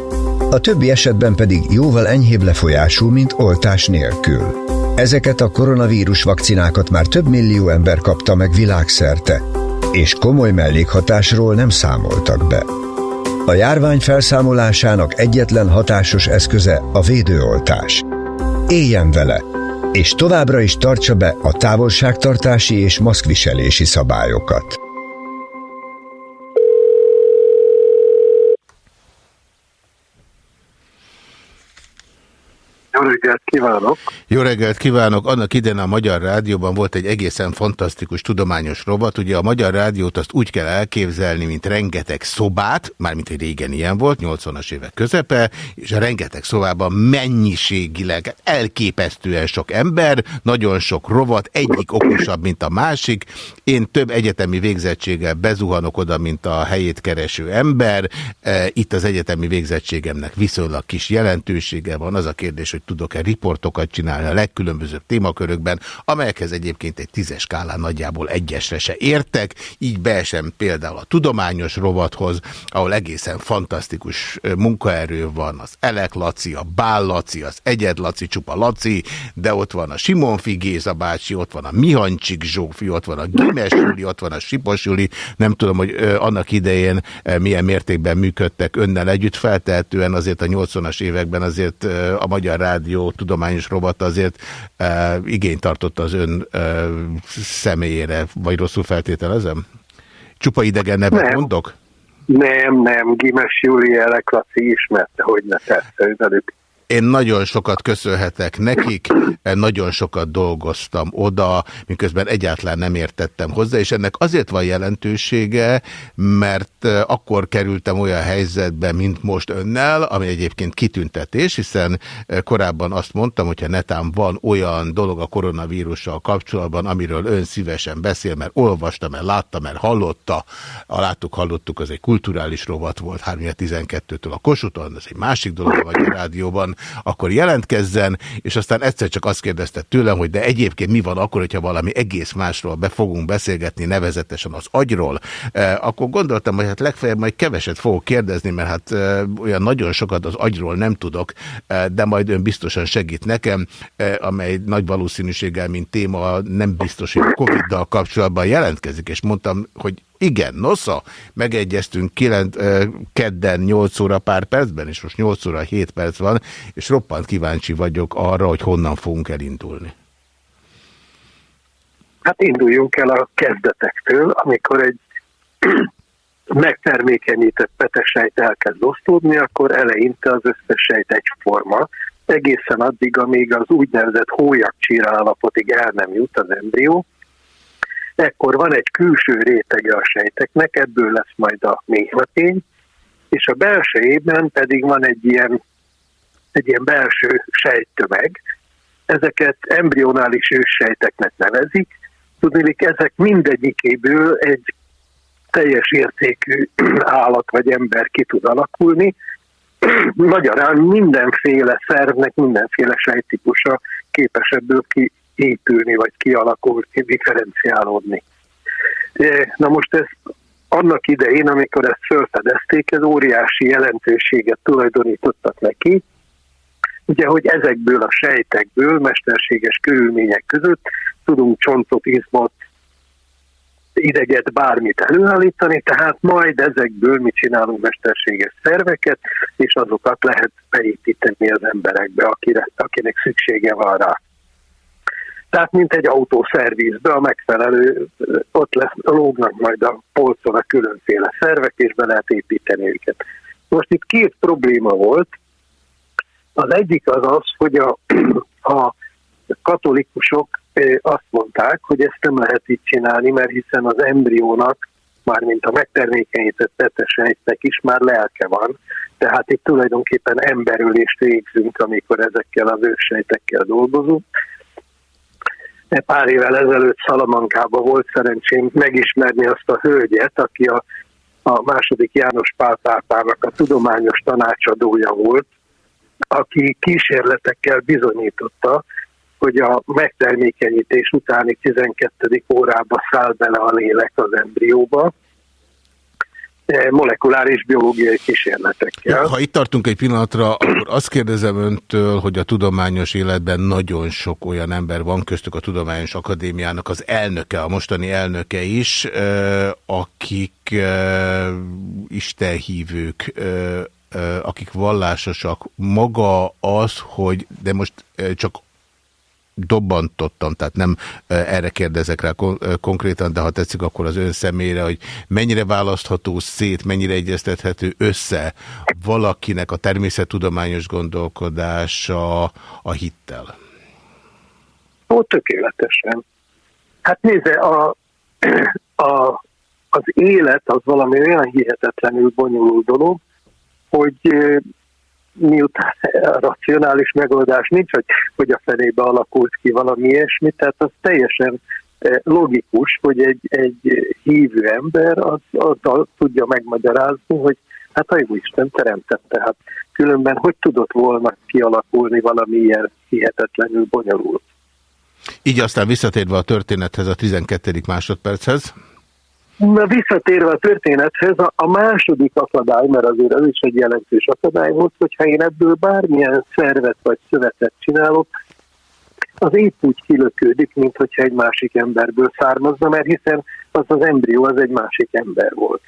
A többi esetben pedig jóval enyhébb lefolyású, mint oltás nélkül. Ezeket a koronavírus vakcinákat már több millió ember kapta meg világszerte, és komoly mellékhatásról nem számoltak be. A járvány felszámolásának egyetlen hatásos eszköze a védőoltás. Éljen vele, és továbbra is tartsa be a távolságtartási és maszkviselési szabályokat. Reggelt kívánok! Jó reggelt kívánok! Annak idején a Magyar Rádióban volt egy egészen fantasztikus tudományos rovat. Ugye a Magyar Rádiót azt úgy kell elképzelni, mint rengeteg szobát, mármint egy régen ilyen volt, 80-as évek közepe, és a rengeteg szobában mennyiségileg elképesztően sok ember, nagyon sok rovat, egyik okosabb, mint a másik. Én több egyetemi végzettséggel bezuhanok oda, mint a helyét kereső ember. E, itt az egyetemi végzettségemnek viszonylag kis jelentősége van. Az a kérdés, hogy tudok-e riportokat csinálni a legkülönbözőbb témakörökben, amelyekhez egyébként egy tízes skálán nagyjából egyesre se értek. Így beesem például a tudományos rovathoz, ahol egészen fantasztikus munkaerő van, az Elek Laci, a Bál Laci, az Egyed Laci, csupa Laci, de ott van a Simonfi Géza bácsi, ott van a Mihancsik Zsófi, ott van a Gimes Juli, ott van a Sipos Juli, nem tudom, hogy annak idején milyen mértékben működtek önnel együtt, feltehetően azért a 80-as években azért a Magyar Rádió tudományos rovat azért igényt tartotta az ön személyére, vagy rosszul feltételezem? Csupa idegen nevet nem. mondok? Nem, nem, Gimes Júli Eleklaci ismerte, hogy ne tette velük. Én nagyon sokat köszönhetek nekik, nagyon sokat dolgoztam oda, miközben egyáltalán nem értettem hozzá, és ennek azért van jelentősége, mert akkor kerültem olyan helyzetbe, mint most önnel, ami egyébként kitüntetés, hiszen korábban azt mondtam, hogyha netán van olyan dolog a koronavírussal kapcsolatban, amiről ön szívesen beszél, mert olvasta, mert látta, mert hallotta, a láttuk, hallottuk, az egy kulturális rovat volt 3-12-től a Kosuton, ez egy másik dolog a rádióban, akkor jelentkezzen, és aztán egyszer csak azt kérdezte tőlem, hogy de egyébként mi van akkor, hogyha valami egész másról be fogunk beszélgetni, nevezetesen az agyról, eh, akkor gondoltam, hogy hát legfeljebb majd keveset fogok kérdezni, mert hát eh, olyan nagyon sokat az agyról nem tudok, eh, de majd ön biztosan segít nekem, amely nagy valószínűséggel, mint téma nem biztos, hogy Covid-dal kapcsolatban jelentkezik, és mondtam, hogy igen, nosza, megegyeztünk 9, kedden 8 óra pár percben, és most 8 óra 7 perc van, és roppant kíváncsi vagyok arra, hogy honnan fogunk elindulni. Hát induljunk el a kezdetektől, amikor egy megtermékenyített petesejt elkezd osztódni, akkor eleinte az összes sejt egyforma, egészen addig, amíg az úgynevezett hólyagcsíra állapotig el nem jut az embrió, ekkor van egy külső rétege a sejteknek, ebből lesz majd a méhmatény, és a belsejében pedig van egy ilyen, egy ilyen belső sejttömeg, ezeket embrionális őssejteknek nevezik, tudnék, ezek mindegyikéből egy teljes értékű állat vagy ember ki tud alakulni. Magyarán mindenféle szervnek, mindenféle sejtípusa képes ebből ki épülni, vagy kialakulni, differenciálódni. Na most ez annak idején, amikor ezt felfedezték, ez óriási jelentőséget tulajdonítottak neki, ugye, hogy ezekből a sejtekből, mesterséges körülmények között tudunk csontot, izmot, ideget, bármit előállítani, tehát majd ezekből mi csinálunk mesterséges szerveket, és azokat lehet beépíteni az emberekbe, akire, akinek szüksége van rá. Tehát mint egy autószervizbe a megfelelő, ott lesz, lógnak majd a polcon a különféle szervek, és be lehet építeni őket. Most itt két probléma volt. Az egyik az az, hogy a, a katolikusok azt mondták, hogy ezt nem lehet így csinálni, mert hiszen az embriónak, mármint a megtermékenyített tetesejtnek is már lelke van, tehát itt tulajdonképpen emberülést végzünk, amikor ezekkel az őssejtekkel dolgozunk, Pár évvel ezelőtt Szalamankában volt szerencsém megismerni azt a hölgyet, aki a, a második János Pál pápának a tudományos tanácsadója volt, aki kísérletekkel bizonyította, hogy a megtermékenyítés utáni 12. órába száll bele a lélek az embrióba, E, molekuláris biológiai kísérletekkel. Ha itt tartunk egy pillanatra, akkor azt kérdezem öntől, hogy a tudományos életben nagyon sok olyan ember van, köztük a Tudományos Akadémiának az elnöke, a mostani elnöke is, e, akik e, istenhívők, akik vallásosak. Maga az, hogy, de most csak dobbantottam, tehát nem erre kérdezek rá konkrétan, de ha tetszik, akkor az ön személyre, hogy mennyire választható szét, mennyire egyeztethető össze valakinek a természettudományos gondolkodása a hittel? Ó, tökéletesen. Hát nézze, a, a, az élet az valami olyan hihetetlenül bonyolult dolog, hogy miután a racionális megoldás nincs, hogy, hogy a fenébe alakult ki valami ilyesmi, tehát az teljesen logikus, hogy egy, egy hívő ember az, az, az tudja megmagyarázni, hogy hát a jó Isten teremtette, hát különben hogy tudott volna kialakulni valami ilyen hihetetlenül bonyolult. Így aztán visszatérve a történethez, a 12. másodperchez. Na, visszatérve a történethez, a, második akadály, mert azért az is egy jelentős akadály volt, hogyha én ebből bármilyen szervet vagy szövetet csinálok, az épp úgy kilökődik, mint hogyha egy másik emberből származna, mert hiszen az az embrió az egy másik ember volt.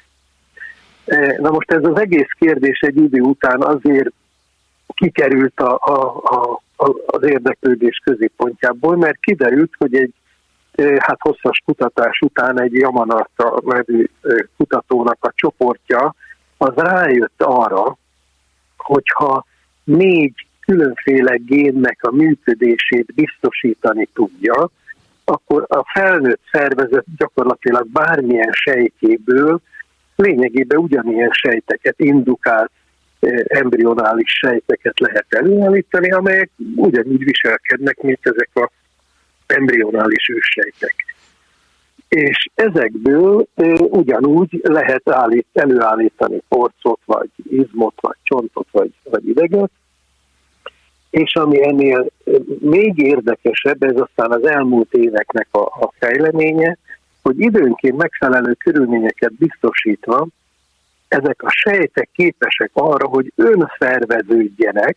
E, na most ez az egész kérdés egy idő után azért kikerült a, a, a, az érdeklődés középpontjából, mert kiderült, hogy egy hát hosszas kutatás után egy Yamanaka nevű kutatónak a csoportja az rájött arra, hogyha négy különféle génnek a működését biztosítani tudja, akkor a felnőtt szervezet gyakorlatilag bármilyen sejtjéből lényegében ugyanilyen sejteket, indukált embrionális sejteket lehet előállítani, amelyek ugyanúgy viselkednek, mint ezek a embrionális őssejtek. És ezekből e, ugyanúgy lehet állít, előállítani porcot, vagy izmot, vagy csontot, vagy, vagy ideget. És ami ennél még érdekesebb, ez aztán az elmúlt éveknek a, a fejleménye, hogy időnként megfelelő körülményeket biztosítva, ezek a sejtek képesek arra, hogy önszerveződjenek,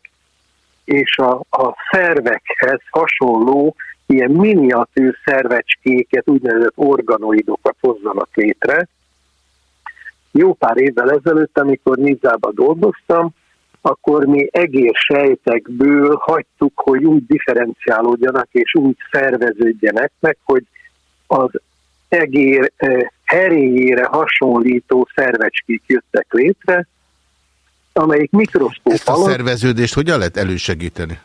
és a, a szervekhez hasonló ilyen miniatűr szervecskéket, úgynevezett organoidokat hozzanak létre. Jó pár évvel ezelőtt, amikor Nizába dolgoztam, akkor mi egérsejtekből hagytuk, hogy úgy differenciálódjanak és úgy szerveződjenek meg, hogy az egér eh, heréjére hasonlító szervecskék jöttek létre, amelyik mikroszkóp Ezt a alatt... szerveződést hogyan lehet elősegíteni?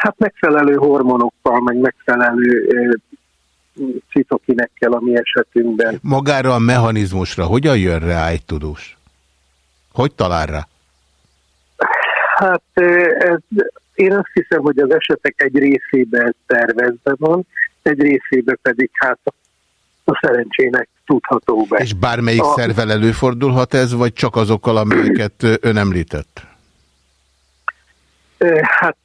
Hát megfelelő hormonokkal, meg megfelelő citokinekkel a mi esetünkben. Magára a mechanizmusra hogyan jön rá egy tudós? Hogy talál rá? Hát ez, én azt hiszem, hogy az esetek egy részében tervezve van, egy részében pedig hát a szerencsének tudható be. És bármelyik a... szervel előfordulhat ez, vagy csak azokkal, amelyeket ön említett? Hát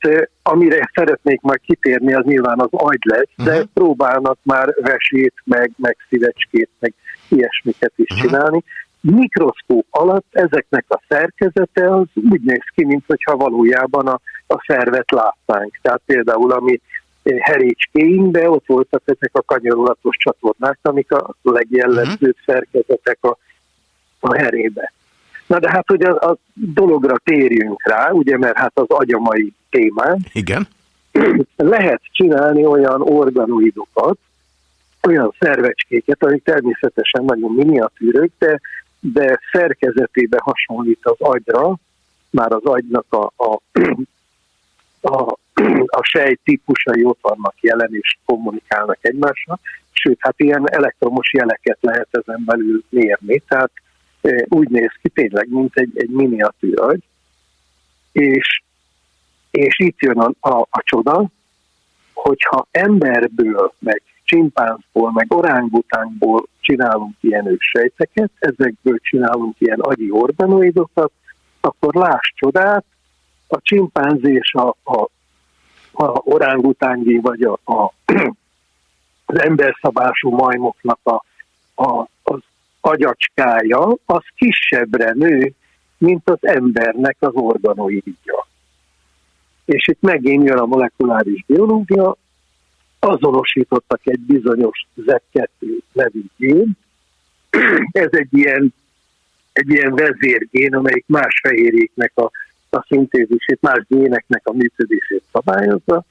amire szeretnék majd kitérni, az nyilván az agy lesz, de uh-huh. próbálnak már vesét, meg, meg szívecskét, meg ilyesmiket is uh-huh. csinálni. Mikroszkóp alatt ezeknek a szerkezete az úgy néz ki, mintha valójában a, a szervet látnánk. Tehát például ami herécskéinkbe ott voltak ezek a kanyarulatos csatornák, amik a legjellemzőbb uh-huh. szerkezetek a, a herébe. Na de hát, hogy a, a dologra térjünk rá, ugye, mert hát az agyamai témán. Igen. Lehet csinálni olyan organoidokat, olyan szervecskéket, amik természetesen nagyon miniatűrök, de, de szerkezetébe hasonlít az agyra, már az agynak a, a, a, a sejt típusai ott vannak jelen, és kommunikálnak egymással, sőt, hát ilyen elektromos jeleket lehet ezen belül mérni, tehát úgy néz ki tényleg, mint egy, egy miniatűr és, és itt jön a, a, a csoda, hogyha emberből, meg csimpánzból, meg orángutánkból csinálunk ilyen őssejteket, ezekből csinálunk ilyen agyi organoidokat, akkor láss csodát, a csimpánz és a, a, a orángutángi vagy a, a, az emberszabású majmoknak a, a, az agyacskája az kisebbre nő, mint az embernek az organoidja. És itt megint jön a molekuláris biológia, azonosítottak egy bizonyos Z2 nevű gén. Ez egy ilyen, egy ilyen vezérgén, amelyik más fehérjéknek a, a szintézisét, más géneknek a működését szabályozza,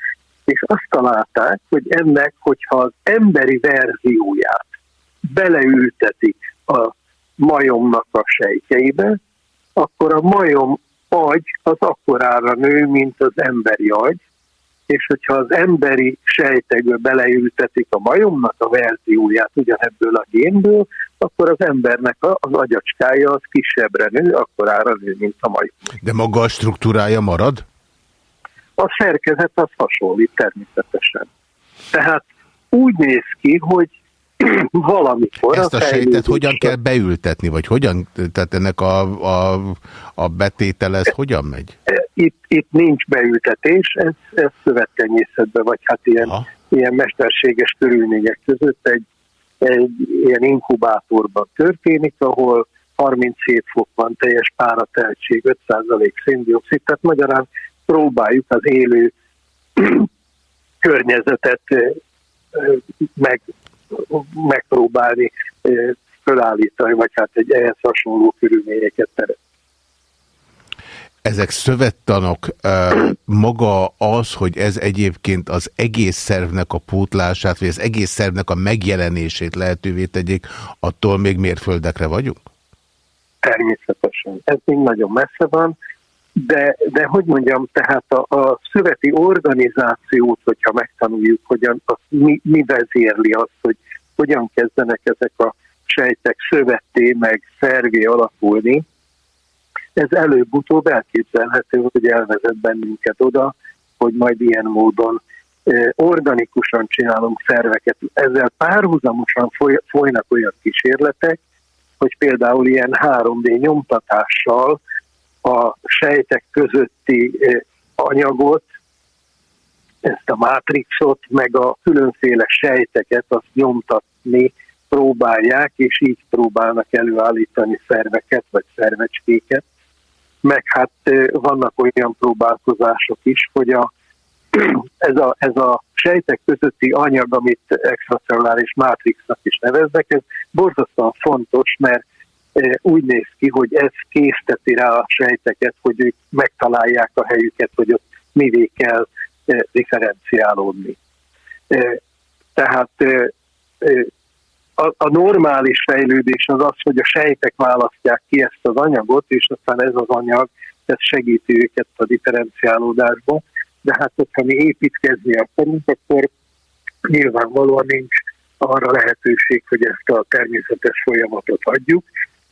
és azt találták, hogy ennek, hogyha az emberi verzióját beleültetik a majomnak a sejtjeibe, akkor a majom agy az akkorára nő, mint az emberi agy, és hogyha az emberi sejtekbe beleültetik a majomnak a verzióját ugyanebből a génből, akkor az embernek az agyacskája az kisebbre nő, akkor ára nő, mint a majom. De maga a struktúrája marad? A szerkezet az hasonlít természetesen. Tehát úgy néz ki, hogy valamikor... Ezt a, a sejtet hogyan kell beültetni, vagy hogyan, tehát ennek a, a, a betétel ez hogyan megy? Itt, itt nincs beültetés, ez, ez szövettenyészetben, vagy hát ilyen, ilyen mesterséges körülmények között egy, egy ilyen inkubátorban történik, ahol 37 fok van, teljes párateltség, 5% széndiokszid, tehát magyarán próbáljuk az élő környezetet meg megpróbálni fölállítani, vagy hát egy ehhez hasonló körülményeket teremteni. Ezek szövettanok, maga az, hogy ez egyébként az egész szervnek a pótlását, vagy az egész szervnek a megjelenését lehetővé tegyék, attól még mérföldekre vagyunk? Természetesen. Ez még nagyon messze van, de, de hogy mondjam, tehát a, a szöveti organizációt, hogyha megtanuljuk, hogyan, az mi, mi vezérli azt, hogy hogyan kezdenek ezek a sejtek szövetté, meg szervé alakulni, ez előbb-utóbb elképzelhető, hogy elvezet bennünket oda, hogy majd ilyen módon organikusan csinálunk szerveket. Ezzel párhuzamosan folynak olyan kísérletek, hogy például ilyen 3D nyomtatással a sejtek közötti anyagot, ezt a mátrixot, meg a különféle sejteket azt nyomtatni próbálják, és így próbálnak előállítani szerveket, vagy szervecskéket. Meg hát vannak olyan próbálkozások is, hogy a, ez, a, ez a sejtek közötti anyag, amit extracelluláris mátrixnak is neveznek, ez borzasztóan fontos, mert úgy néz ki, hogy ez készteti rá a sejteket, hogy ők megtalálják a helyüket, hogy ott mivé kell differenciálódni. Tehát a, normális fejlődés az az, hogy a sejtek választják ki ezt az anyagot, és aztán ez az anyag ez segíti őket a differenciálódásba. De hát, hogyha mi építkezni akarunk, akkor nyilvánvalóan nincs arra lehetőség, hogy ezt a természetes folyamatot adjuk,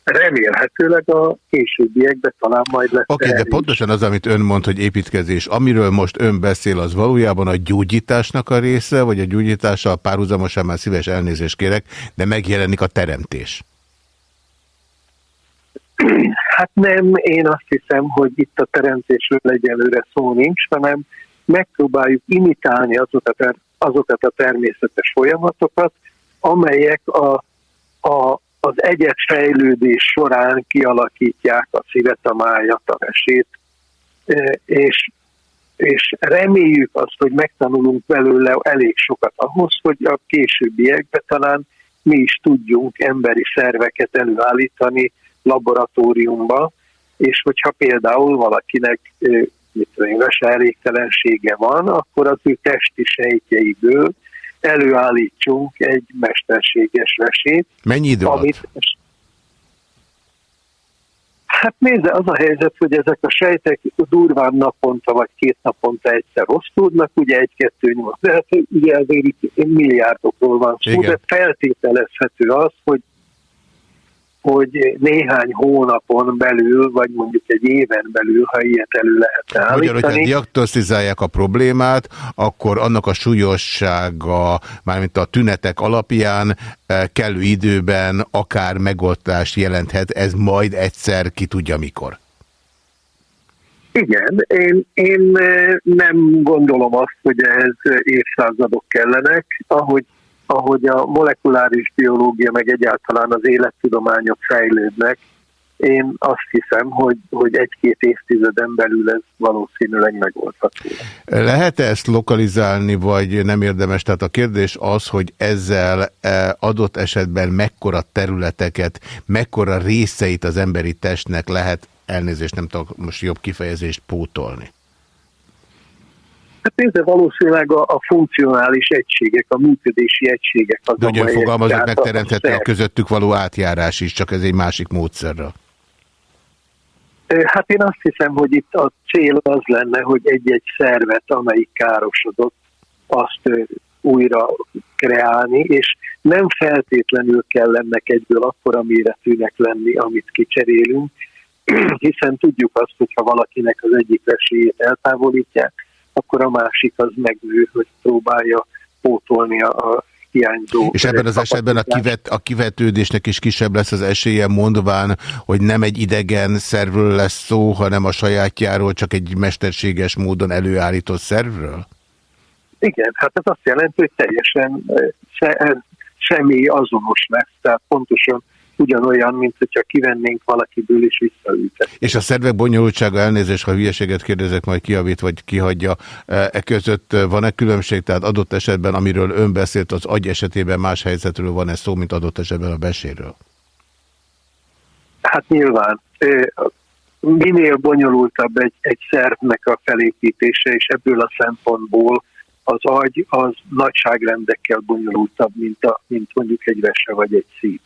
remélhetőleg a későbbiekben talán majd lesz. Oké, okay, de pontosan az, amit ön mond, hogy építkezés, amiről most ön beszél, az valójában a gyógyításnak a része, vagy a gyógyítással párhuzamosan már szíves elnézést kérek, de megjelenik a teremtés? Hát nem, én azt hiszem, hogy itt a teremtésről egyelőre szó nincs, hanem megpróbáljuk imitálni azokat a, azokat a természetes folyamatokat, amelyek a, a az egyet fejlődés során kialakítják a szívet, a májat, a mesét, e, és, és reméljük azt, hogy megtanulunk belőle elég sokat ahhoz, hogy a későbbiekben talán mi is tudjunk emberi szerveket előállítani laboratóriumba, és hogyha például valakinek e, mit tudom, elégtelensége van, akkor az ő testi sejtjeiből előállítsunk egy mesterséges vesét. Mennyi idő amit, alatt? Hát nézze, az a helyzet, hogy ezek a sejtek durván naponta vagy két naponta egyszer osztódnak, ugye egy-kettő nyolc, de hát ugye azért milliárdokról van szó, Igen. de feltételezhető az, hogy hogy néhány hónapon belül, vagy mondjuk egy éven belül, ha ilyet elő lehet állítani. Magyar, hogyha diagnosztizálják a problémát, akkor annak a súlyossága, mármint a tünetek alapján eh, kellő időben akár megoldást jelenthet, ez majd egyszer ki tudja mikor. Igen, én, én eh, nem gondolom azt, hogy ehhez évszázadok kellenek, ahogy ahogy a molekuláris biológia, meg egyáltalán az élettudományok fejlődnek, én azt hiszem, hogy, hogy egy-két évtizeden belül ez valószínűleg megoldható. lehet -e ezt lokalizálni, vagy nem érdemes? Tehát a kérdés az, hogy ezzel e, adott esetben mekkora területeket, mekkora részeit az emberi testnek lehet elnézést nem tudok most jobb kifejezést pótolni? Hát nézze, valószínűleg a, a funkcionális egységek, a működési egységek az, De ugyan fogalmazott, megteremtette a a közöttük való átjárás is, csak ez egy másik módszerrel. Hát én azt hiszem, hogy itt a cél az lenne, hogy egy-egy szervet, amelyik károsodott, azt újra kreálni, és nem feltétlenül kell ennek egyből akkora méretűnek lenni, amit kicserélünk, hiszen tudjuk azt, hogyha valakinek az egyik esélyét eltávolítják, akkor a másik az megnő, hogy próbálja pótolni a hiányzó. És ebben az esetben a, kivet, a kivetődésnek is kisebb lesz az esélye, mondván, hogy nem egy idegen szervről lesz szó, hanem a sajátjáról, csak egy mesterséges módon előállított szervről? Igen, hát ez azt jelenti, hogy teljesen se, semmi azonos lesz, tehát pontosan ugyanolyan, mint hogyha kivennénk valakiből és visszaültet. És a szervek bonyolultsága elnézést, ha hülyeséget kérdezek, majd kiavít vagy kihagyja. E, e között van-e különbség? Tehát adott esetben, amiről ön beszélt, az agy esetében más helyzetről van-e szó, mint adott esetben a beséről? Hát nyilván. Minél bonyolultabb egy, egy szervnek a felépítése, és ebből a szempontból az agy az nagyságrendekkel bonyolultabb, mint, a, mint mondjuk egy vese vagy egy szív.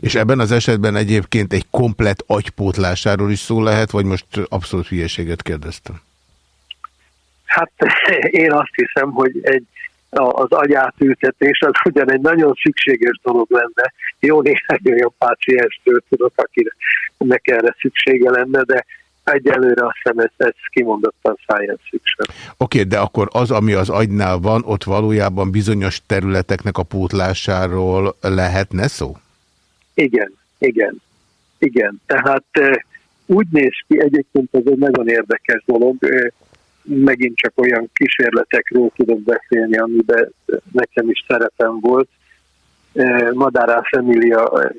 És ebben az esetben egyébként egy komplet agypótlásáról is szó lehet, vagy most abszolút hülyeséget kérdeztem? Hát én azt hiszem, hogy egy, az agyátültetés az ugyan egy nagyon szükséges dolog lenne. Jó néhány olyan pácienstől tudok, akinek erre szüksége lenne, de egyelőre azt hiszem ez, ez kimondottan science fiction. Oké, okay, de akkor az, ami az agynál van, ott valójában bizonyos területeknek a pótlásáról lehetne szó? Igen, igen, igen. Tehát úgy néz ki, egyébként ez egy nagyon érdekes dolog, megint csak olyan kísérletekről tudok beszélni, amiben nekem is szerepem volt. Madárász Emilia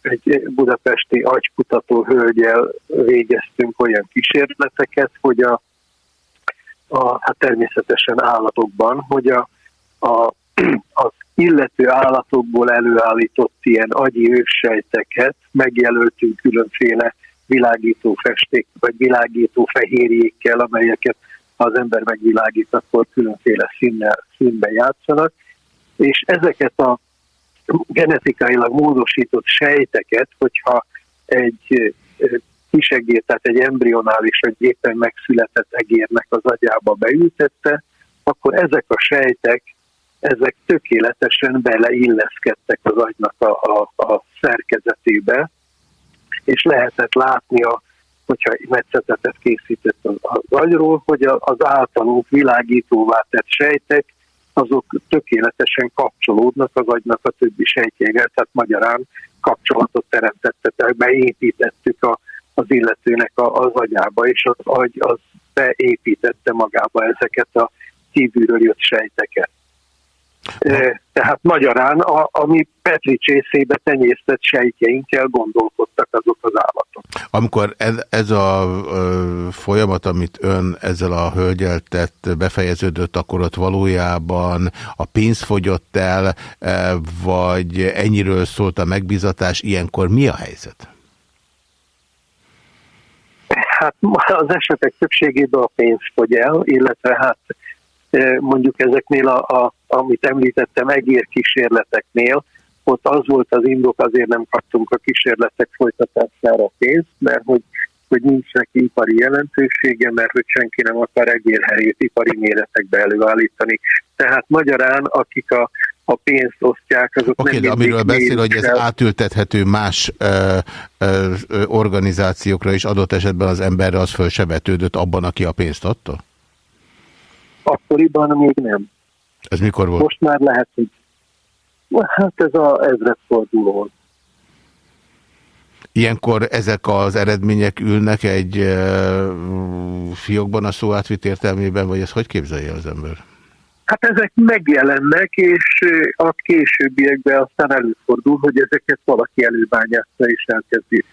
egy budapesti agykutató hölgyel végeztünk olyan kísérleteket, hogy a, a hát természetesen állatokban, hogy a, a, az illető állatokból előállított ilyen agyi őssejteket megjelöltünk különféle világító festék, vagy világító fehérjékkel, amelyeket az ember megvilágít, akkor különféle színnel, színben játszanak, és ezeket a genetikailag módosított sejteket, hogyha egy kisegér, tehát egy embrionális, vagy éppen megszületett egérnek az agyába beültette, akkor ezek a sejtek ezek tökéletesen beleilleszkedtek az agynak a, a, a szerkezetébe, és lehetett látni, a, hogyha metszetetet készített az, agyról, hogy az általunk világítóvá tett sejtek, azok tökéletesen kapcsolódnak az agynak a többi sejtjével, tehát magyarán kapcsolatot teremtettek, beépítettük a, az illetőnek a, az agyába, és az agy az beépítette magába ezeket a kívülről jött sejteket. Tehát magyarán, a, ami Petri csészébe tenyésztett sejtjeinkkel gondolkodtak azok az állatok. Amikor ez, ez a ö, folyamat, amit ön ezzel a hölgyel tett, befejeződött, akkor ott valójában a pénz fogyott el, vagy ennyiről szólt a megbizatás, ilyenkor mi a helyzet? Hát az esetek többségében a pénz fogy el, illetve hát mondjuk ezeknél, a, a, amit említettem, egérkísérleteknél, ott az volt az indok, azért nem kaptunk a kísérletek folytatására pénzt, mert hogy, hogy nincs neki ipari jelentősége, mert hogy senki nem akar egérherét ipari méretekbe előállítani. Tehát magyarán, akik a, a pénzt osztják, azok okay, nem de amiről beszél, hogy ez el. átültethető más ö, ö, organizációkra is adott esetben az emberre az fölsebetődött abban, aki a pénzt adta? Akkoriban még nem. Ez mikor volt? Most már lehet, hogy hát ez a ezredforduló. Ilyenkor ezek az eredmények ülnek egy uh, fiókban a szó átvitt értelmében, vagy ezt hogy képzelje az ember? Hát ezek megjelennek, és a későbbiekben aztán előfordul, hogy ezeket valaki előbányászta és elkezdi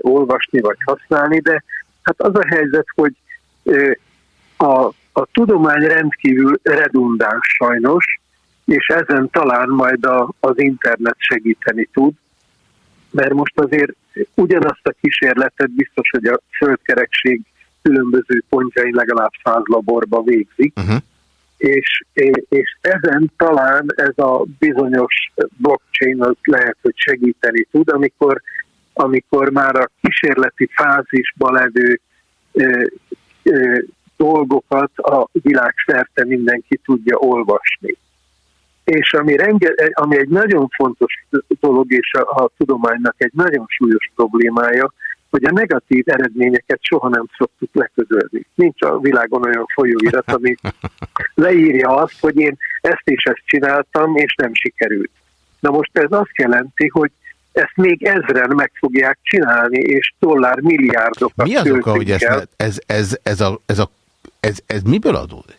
olvasni vagy használni, de hát az a helyzet, hogy a a tudomány rendkívül redundáns sajnos, és ezen talán majd a, az internet segíteni tud. mert most azért ugyanazt a kísérletet biztos, hogy a földkerekség különböző pontjain legalább száz laborba végzik, uh-huh. és, és ezen talán ez a bizonyos blockchain az lehet, hogy segíteni tud, amikor, amikor már a kísérleti fázisban levő ö, ö, dolgokat a világszerte mindenki tudja olvasni. És ami, renge, ami egy nagyon fontos dolog, és a, a tudománynak egy nagyon súlyos problémája, hogy a negatív eredményeket soha nem szoktuk leközölni. Nincs a világon olyan folyóirat, ami leírja azt, hogy én ezt és ezt csináltam, és nem sikerült. Na most ez azt jelenti, hogy ezt még ezren meg fogják csinálni, és dollár milliárdokat Mi az oka, hogy ez, ez, ez, ez, a, ez, a, ez, ez miből adódik?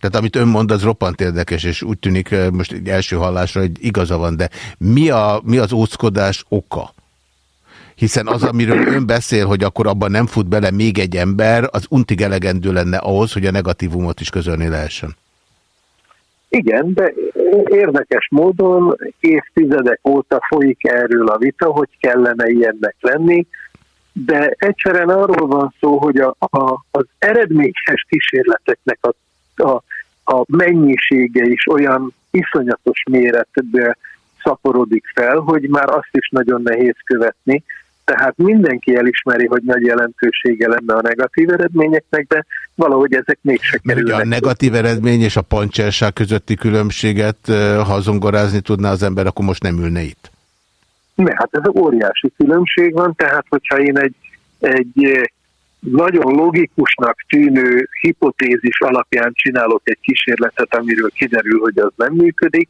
Tehát amit ön mond, az roppant érdekes, és úgy tűnik eh, most egy első hallásra, hogy igaza van, de mi, a, mi az óckodás oka? Hiszen az, amiről ön beszél, hogy akkor abban nem fut bele még egy ember, az untig elegendő lenne ahhoz, hogy a negatívumot is közölni lehessen. Igen, de érdekes módon évtizedek óta folyik erről a vita, hogy kellene ilyennek lenni, de egyszerűen arról van szó, hogy a, a, az eredményes kísérleteknek a, a, a mennyisége is olyan iszonyatos méretbe szaporodik fel, hogy már azt is nagyon nehéz követni, tehát mindenki elismeri, hogy nagy jelentősége lenne a negatív eredményeknek, de valahogy ezek mégse kerülnek. Ugye a negatív eredmény és a pancserság közötti különbséget, ha zongorázni tudná az ember, akkor most nem ülne itt. Ne, hát ez óriási különbség van, tehát hogyha én egy, egy nagyon logikusnak tűnő hipotézis alapján csinálok egy kísérletet, amiről kiderül, hogy az nem működik,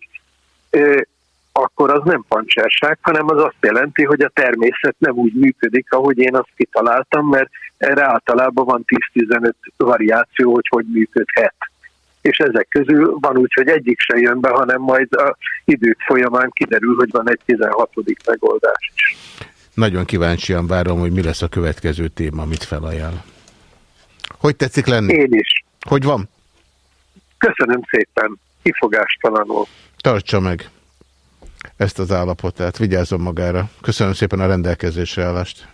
akkor az nem pancserság, hanem az azt jelenti, hogy a természet nem úgy működik, ahogy én azt kitaláltam, mert erre általában van 10-15 variáció, hogy hogy működhet. És ezek közül van úgy, hogy egyik se jön be, hanem majd a idők folyamán kiderül, hogy van egy 16. megoldás is. Nagyon kíváncsian várom, hogy mi lesz a következő téma, amit felajánl. Hogy tetszik lenni? Én is. Hogy van? Köszönöm szépen. Kifogástalanul. Tartsa meg ezt az állapotát. Vigyázzon magára. Köszönöm szépen a rendelkezésre állást.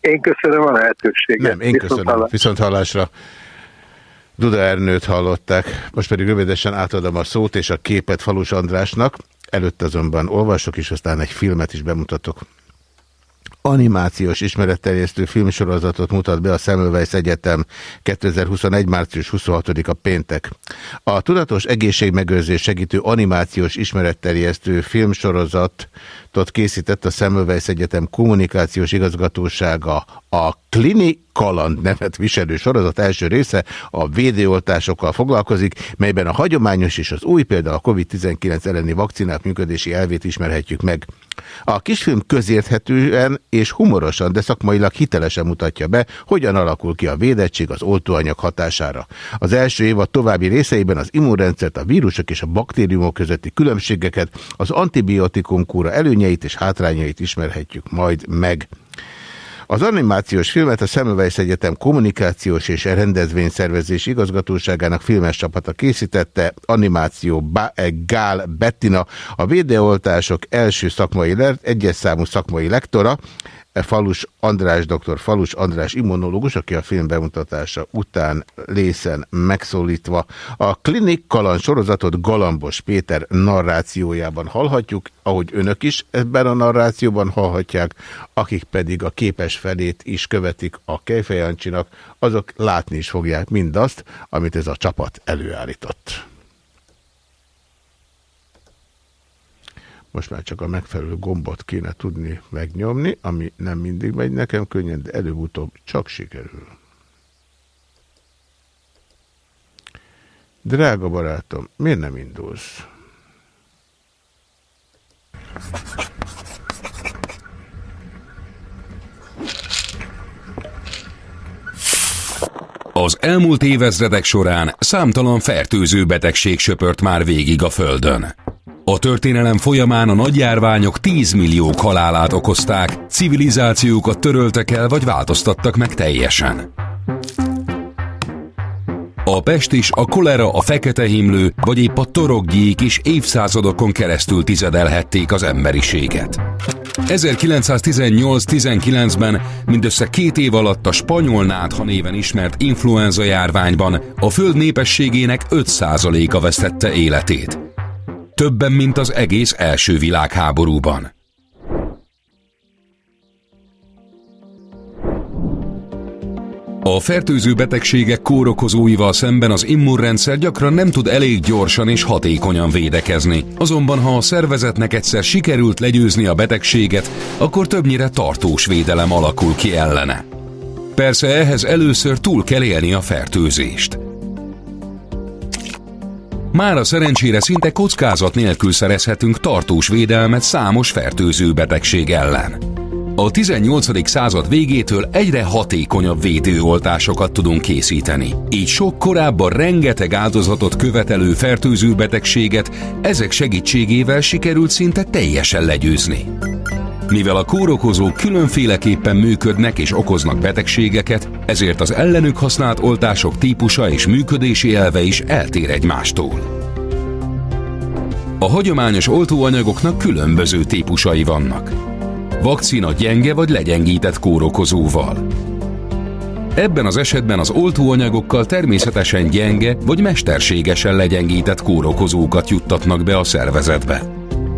Én köszönöm a lehetőséget. Nem, én köszönöm. Viszont, hallás. Viszont hallásra. Duda Ernőt hallották. Most pedig rövidesen átadom a szót és a képet Falus Andrásnak. Előtt azonban olvasok, és aztán egy filmet is bemutatok animációs ismeretterjesztő filmsorozatot mutat be a Semmelweis Egyetem 2021. március 26-a péntek. A tudatos egészségmegőrzés segítő animációs ismeretterjesztő filmsorozatot készített a Semmelweis Egyetem kommunikációs igazgatósága a Klinik Kaland nevet viselő sorozat első része a védőoltásokkal foglalkozik, melyben a hagyományos és az új példa a COVID-19 elleni vakcinák működési elvét ismerhetjük meg. A kisfilm közérthetően és humorosan, de szakmailag hitelesen mutatja be, hogyan alakul ki a védettség az oltóanyag hatására. Az első évad további részeiben az immunrendszert, a vírusok és a baktériumok közötti különbségeket, az antibiotikum kúra előnyeit és hátrányait ismerhetjük majd meg. Az animációs filmet a Semmelweis Egyetem kommunikációs és rendezvényszervezés igazgatóságának filmes csapata készítette, animáció ba eh, Gál Bettina, a védeoltások első szakmai, egyes számú szakmai lektora, Falus András, dr. Falus András immunológus, aki a film bemutatása után lészen megszólítva. A Klinik Kalan sorozatot Galambos Péter narrációjában hallhatjuk, ahogy önök is ebben a narrációban hallhatják, akik pedig a képes felét is követik a Kejfejancsinak, azok látni is fogják mindazt, amit ez a csapat előállított. Most már csak a megfelelő gombot kéne tudni megnyomni, ami nem mindig megy nekem könnyen, de előbb-utóbb csak sikerül. Drága barátom, miért nem indulsz? Az elmúlt évezredek során számtalan fertőző betegség söpört már végig a Földön. A történelem folyamán a nagy járványok 10 milliók halálát okozták, civilizációkat töröltek el vagy változtattak meg teljesen. A pest is, a kolera, a fekete himlő, vagy épp a torokgyík is évszázadokon keresztül tizedelhették az emberiséget. 1918-19-ben mindössze két év alatt a spanyol nátha néven ismert influenza járványban a föld népességének 5%-a vesztette életét. Többen, mint az egész első világháborúban. A fertőző betegségek kórokozóival szemben az immunrendszer gyakran nem tud elég gyorsan és hatékonyan védekezni. Azonban ha a szervezetnek egyszer sikerült legyőzni a betegséget, akkor többnyire tartós védelem alakul ki ellene. Persze ehhez először túl kell élni a fertőzést. Már a szerencsére szinte kockázat nélkül szerezhetünk tartós védelmet számos fertőző betegség ellen. A 18. század végétől egyre hatékonyabb védőoltásokat tudunk készíteni. Így sok korábban rengeteg áldozatot követelő fertőző betegséget ezek segítségével sikerült szinte teljesen legyőzni. Mivel a kórokozók különféleképpen működnek és okoznak betegségeket, ezért az ellenük használt oltások típusa és működési elve is eltér egymástól. A hagyományos oltóanyagoknak különböző típusai vannak. Vakcina gyenge vagy legyengített kórokozóval. Ebben az esetben az oltóanyagokkal természetesen gyenge vagy mesterségesen legyengített kórokozókat juttatnak be a szervezetbe.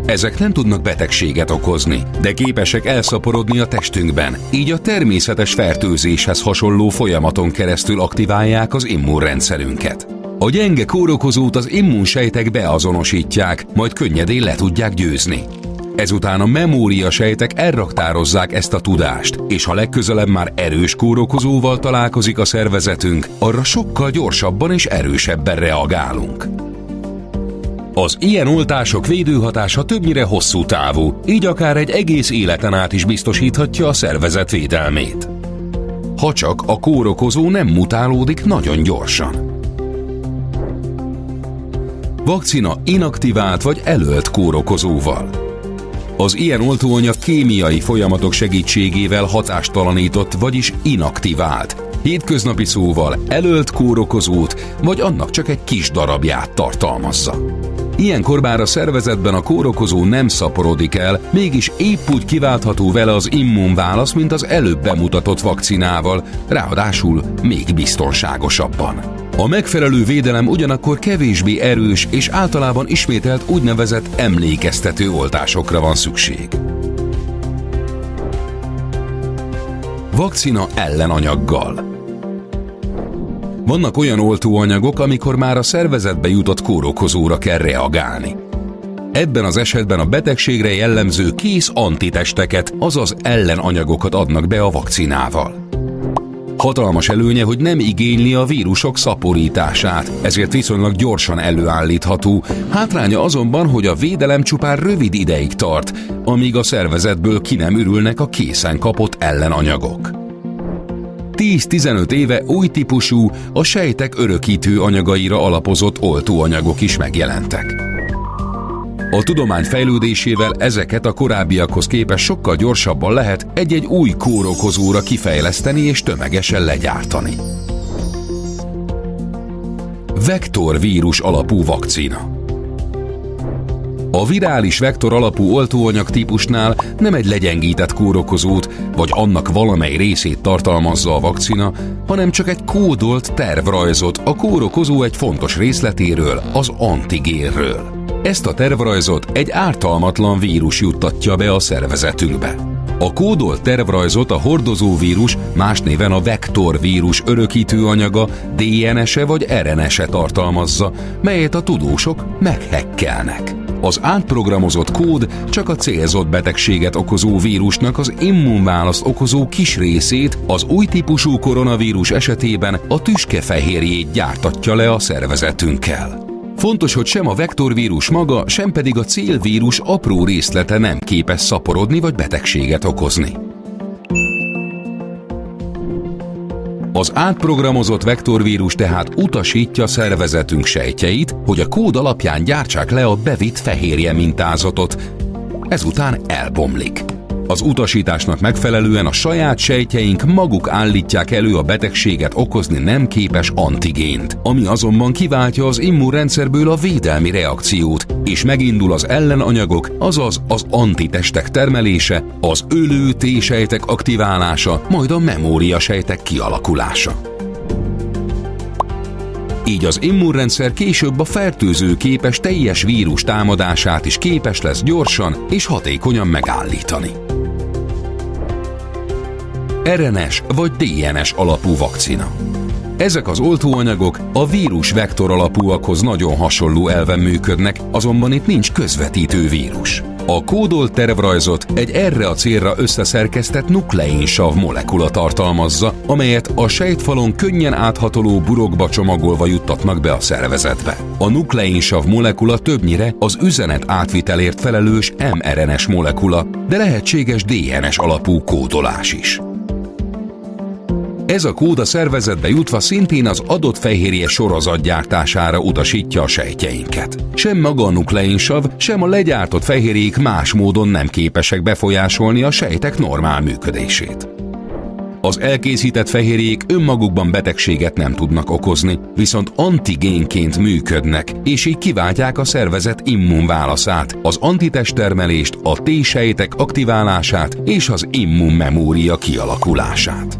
Ezek nem tudnak betegséget okozni, de képesek elszaporodni a testünkben, így a természetes fertőzéshez hasonló folyamaton keresztül aktiválják az immunrendszerünket. A gyenge kórokozót az immunsejtek beazonosítják, majd könnyedén le tudják győzni. Ezután a memória sejtek elraktározzák ezt a tudást, és ha legközelebb már erős kórokozóval találkozik a szervezetünk, arra sokkal gyorsabban és erősebben reagálunk. Az ilyen oltások védőhatása többnyire hosszú távú, így akár egy egész életen át is biztosíthatja a szervezet védelmét. Ha csak a kórokozó nem mutálódik nagyon gyorsan. Vakcina inaktivált vagy elölt kórokozóval. Az ilyen oltóanyag kémiai folyamatok segítségével hatástalanított, vagyis inaktivált, hétköznapi szóval elölt kórokozót, vagy annak csak egy kis darabját tartalmazza. Ilyenkor bár a szervezetben a kórokozó nem szaporodik el, mégis épp úgy kiváltható vele az immunválasz, mint az előbb bemutatott vakcinával, ráadásul még biztonságosabban. A megfelelő védelem ugyanakkor kevésbé erős és általában ismételt úgynevezett emlékeztető oltásokra van szükség. Vakcina ellenanyaggal vannak olyan oltóanyagok, amikor már a szervezetbe jutott kórokozóra kell reagálni. Ebben az esetben a betegségre jellemző kész antitesteket, azaz ellenanyagokat adnak be a vakcinával. Hatalmas előnye, hogy nem igényli a vírusok szaporítását, ezért viszonylag gyorsan előállítható. Hátránya azonban, hogy a védelem csupán rövid ideig tart, amíg a szervezetből ki nem ürülnek a készen kapott ellenanyagok. 10-15 éve új típusú, a sejtek örökítő anyagaira alapozott oltóanyagok is megjelentek. A tudomány fejlődésével ezeket a korábbiakhoz képest sokkal gyorsabban lehet egy-egy új kórokozóra kifejleszteni és tömegesen legyártani. Vektorvírus alapú vakcina a virális vektor alapú oltóanyag típusnál nem egy legyengített kórokozót, vagy annak valamely részét tartalmazza a vakcina, hanem csak egy kódolt tervrajzot a kórokozó egy fontos részletéről, az antigénről. Ezt a tervrajzot egy ártalmatlan vírus juttatja be a szervezetünkbe. A kódolt tervrajzot a hordozó vírus, más néven a vektorvírus örökítő anyaga DNS-e vagy RNS-e tartalmazza, melyet a tudósok meghekkelnek. Az átprogramozott kód csak a célzott betegséget okozó vírusnak az immunválaszt okozó kis részét, az új típusú koronavírus esetében a tüskefehérjét gyártatja le a szervezetünkkel. Fontos, hogy sem a vektorvírus maga, sem pedig a célvírus apró részlete nem képes szaporodni vagy betegséget okozni. Az átprogramozott vektorvírus tehát utasítja szervezetünk sejtjeit, hogy a kód alapján gyártsák le a bevitt fehérje mintázatot, ezután elbomlik. Az utasításnak megfelelően a saját sejtjeink maguk állítják elő a betegséget okozni nem képes antigént, ami azonban kiváltja az immunrendszerből a védelmi reakciót, és megindul az ellenanyagok, azaz az antitestek termelése, az ölő T-sejtek aktiválása, majd a memóriasejtek kialakulása. Így az immunrendszer később a fertőző képes teljes vírus támadását is képes lesz gyorsan és hatékonyan megállítani. RNS vagy DNS alapú vakcina. Ezek az oltóanyagok a vírus vektor alapúakhoz nagyon hasonló elven működnek, azonban itt nincs közvetítő vírus. A kódolt tervrajzot egy erre a célra összeszerkesztett nukleinsav molekula tartalmazza, amelyet a sejtfalon könnyen áthatoló burokba csomagolva juttatnak be a szervezetbe. A nukleinsav molekula többnyire az üzenet átvitelért felelős mRNS molekula, de lehetséges DNS alapú kódolás is. Ez a kód a szervezetbe jutva szintén az adott fehérje sorozat gyártására utasítja a sejtjeinket. Sem maga a nukleinsav, sem a legyártott fehérjék más módon nem képesek befolyásolni a sejtek normál működését. Az elkészített fehérjék önmagukban betegséget nem tudnak okozni, viszont antigénként működnek, és így kiváltják a szervezet immunválaszát, az antitesttermelést, a T-sejtek aktiválását és az immunmemória kialakulását.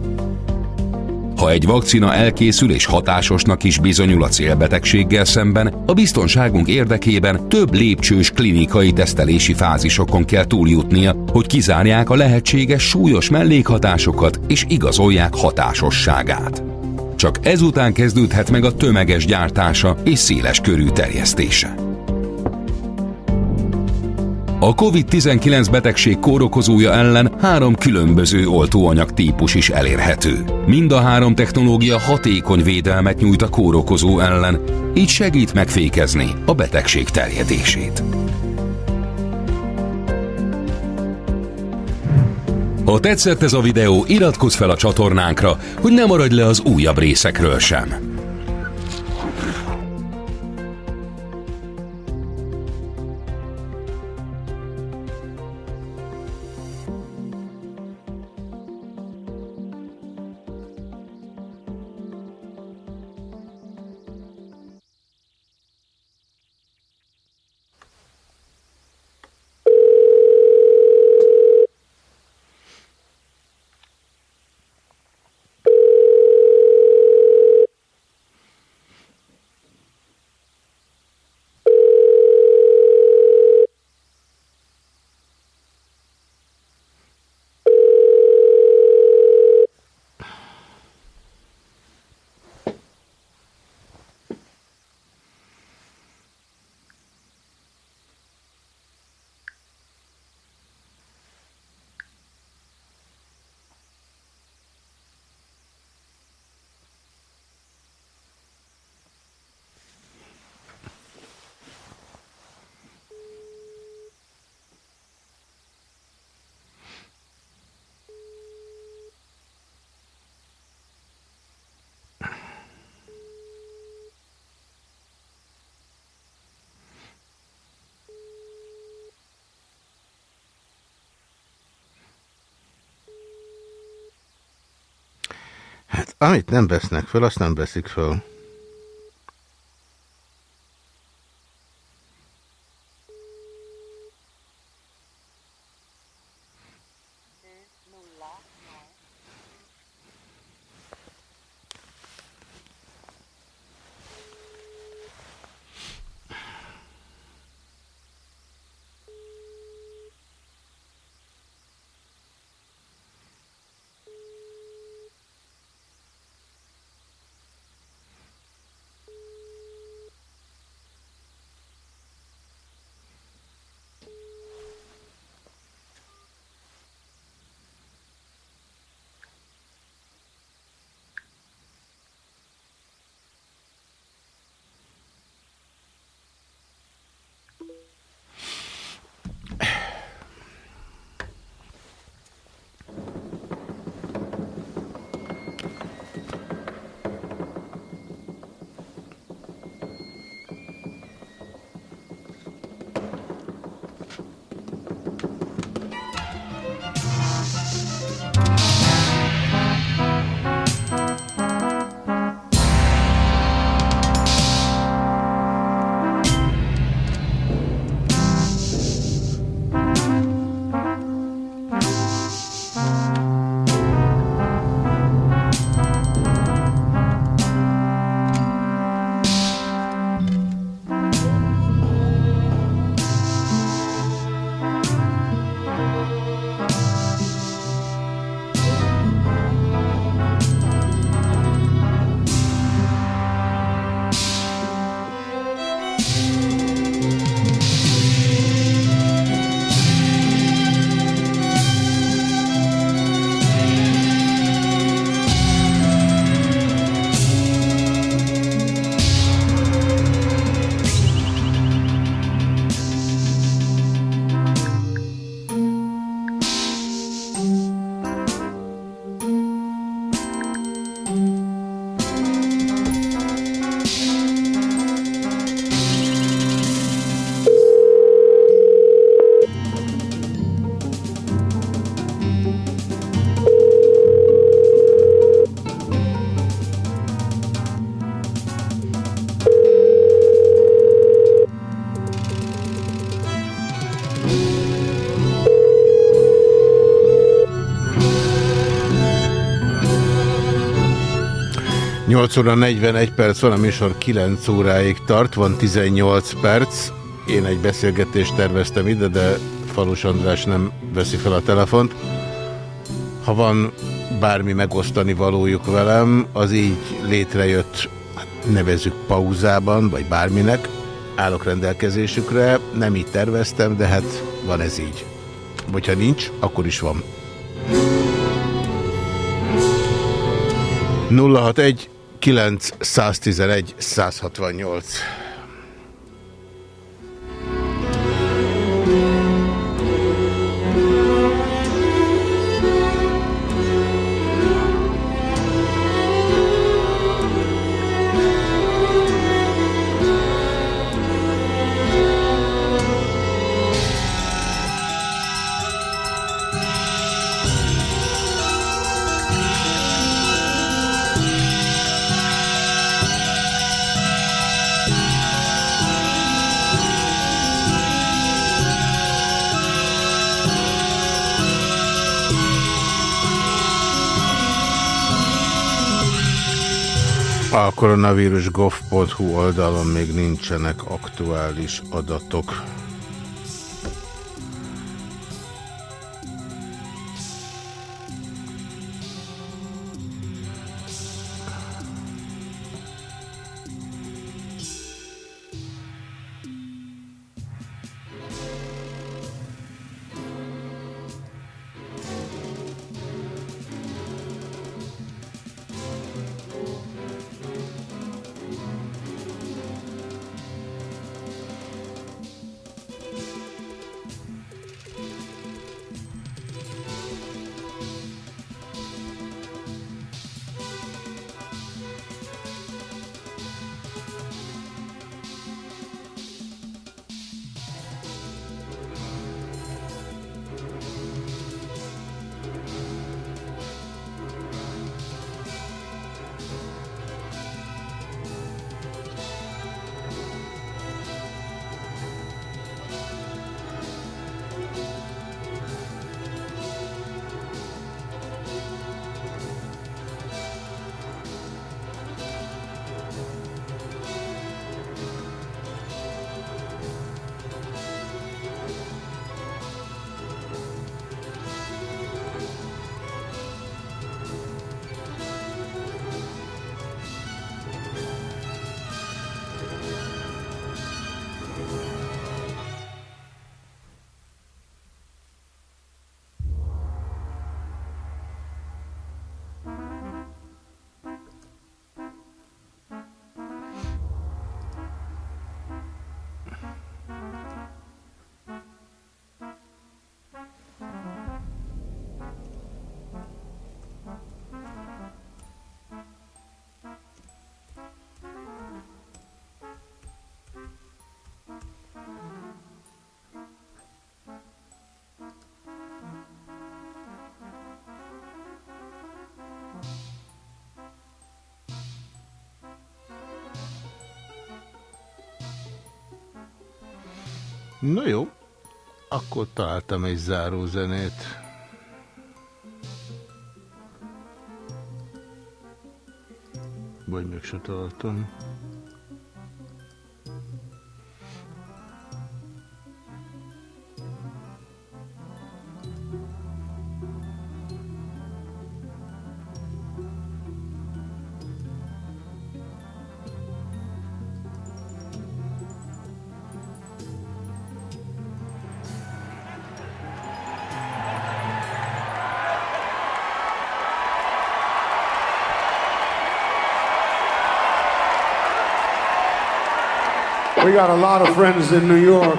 Ha egy vakcina elkészül és hatásosnak is bizonyul a célbetegséggel szemben, a biztonságunk érdekében több lépcsős klinikai tesztelési fázisokon kell túljutnia, hogy kizárják a lehetséges súlyos mellékhatásokat és igazolják hatásosságát. Csak ezután kezdődhet meg a tömeges gyártása és széles körű terjesztése. A COVID-19 betegség kórokozója ellen három különböző oltóanyag típus is elérhető. Mind a három technológia hatékony védelmet nyújt a kórokozó ellen, így segít megfékezni a betegség terjedését. Ha tetszett ez a videó, iratkozz fel a csatornánkra, hogy ne maradj le az újabb részekről sem. Hát, amit nem vesznek föl, azt nem veszik föl. 8 óra 41 perc van, a műsor 9 óráig tart, van 18 perc. Én egy beszélgetést terveztem ide, de Falus András nem veszi fel a telefont. Ha van bármi megosztani valójuk velem, az így létrejött, hát nevezük pauzában, vagy bárminek, állok rendelkezésükre. Nem így terveztem, de hát van ez így. Vagy ha nincs, akkor is van. 061 911 168 koronavírus.gov.hu oldalon még nincsenek aktuális adatok. No jó, akkor találtam egy zárózenét. Vagy meg se találtam. We got a lot of friends in New York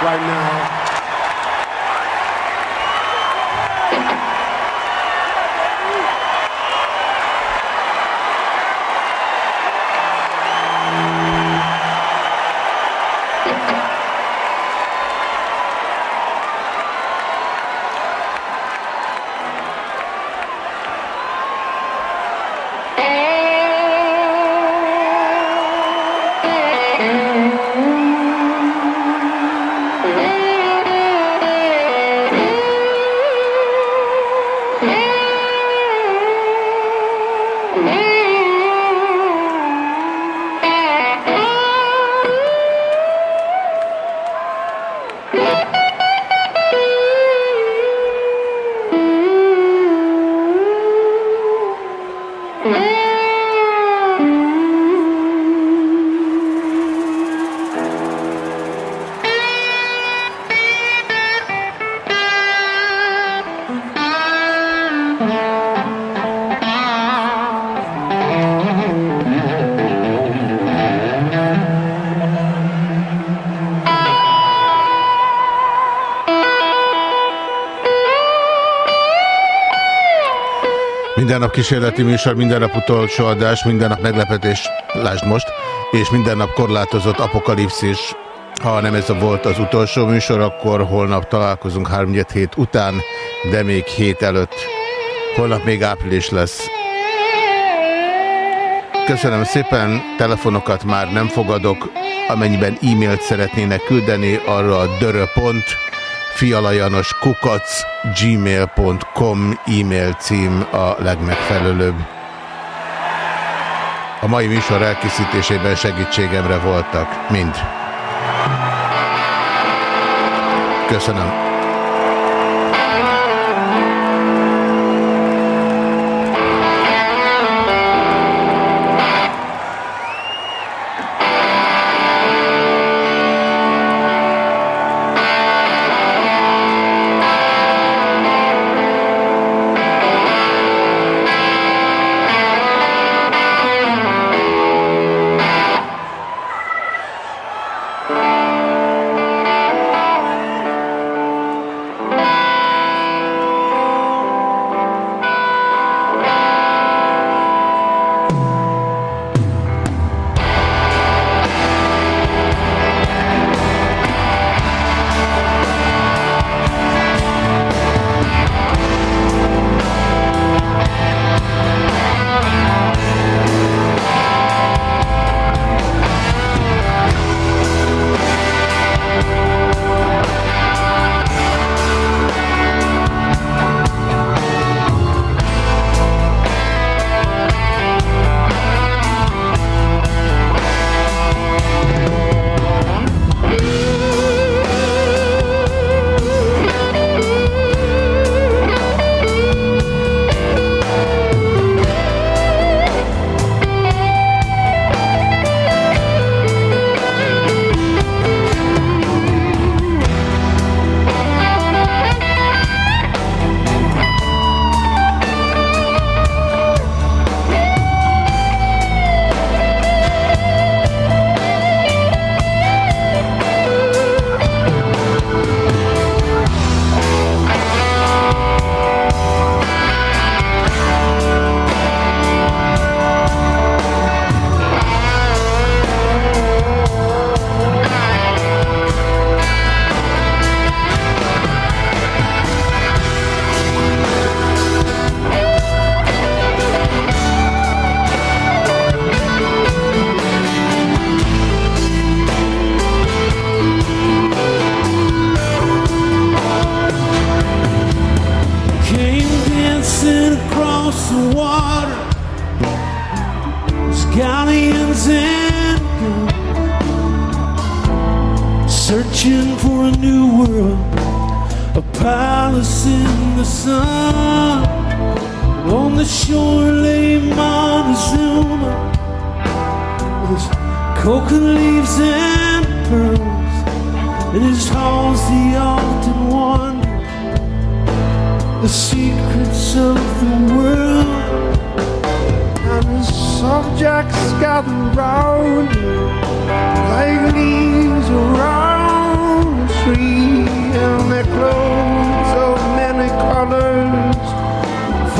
right now. Kísérleti műsor, minden nap utolsó adás, minden nap meglepetés, lásd most, és minden nap korlátozott apokalipszis. Ha nem ez a volt az utolsó műsor, akkor holnap találkozunk 3 hét után, de még hét előtt. Holnap még április lesz. Köszönöm szépen, telefonokat már nem fogadok, amennyiben e-mailt szeretnének küldeni, arra a dörö.pont, fialajanos kukac gmail.com e-mail cím a legmegfelelőbb. A mai műsor elkészítésében segítségemre voltak. Mind. Köszönöm.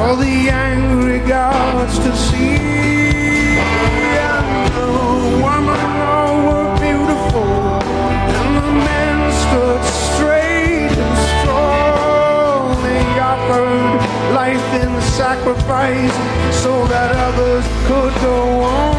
for the angry gods to see. And the woman all were beautiful, and the men stood straight and strong. They offered life in sacrifice so that others could go on.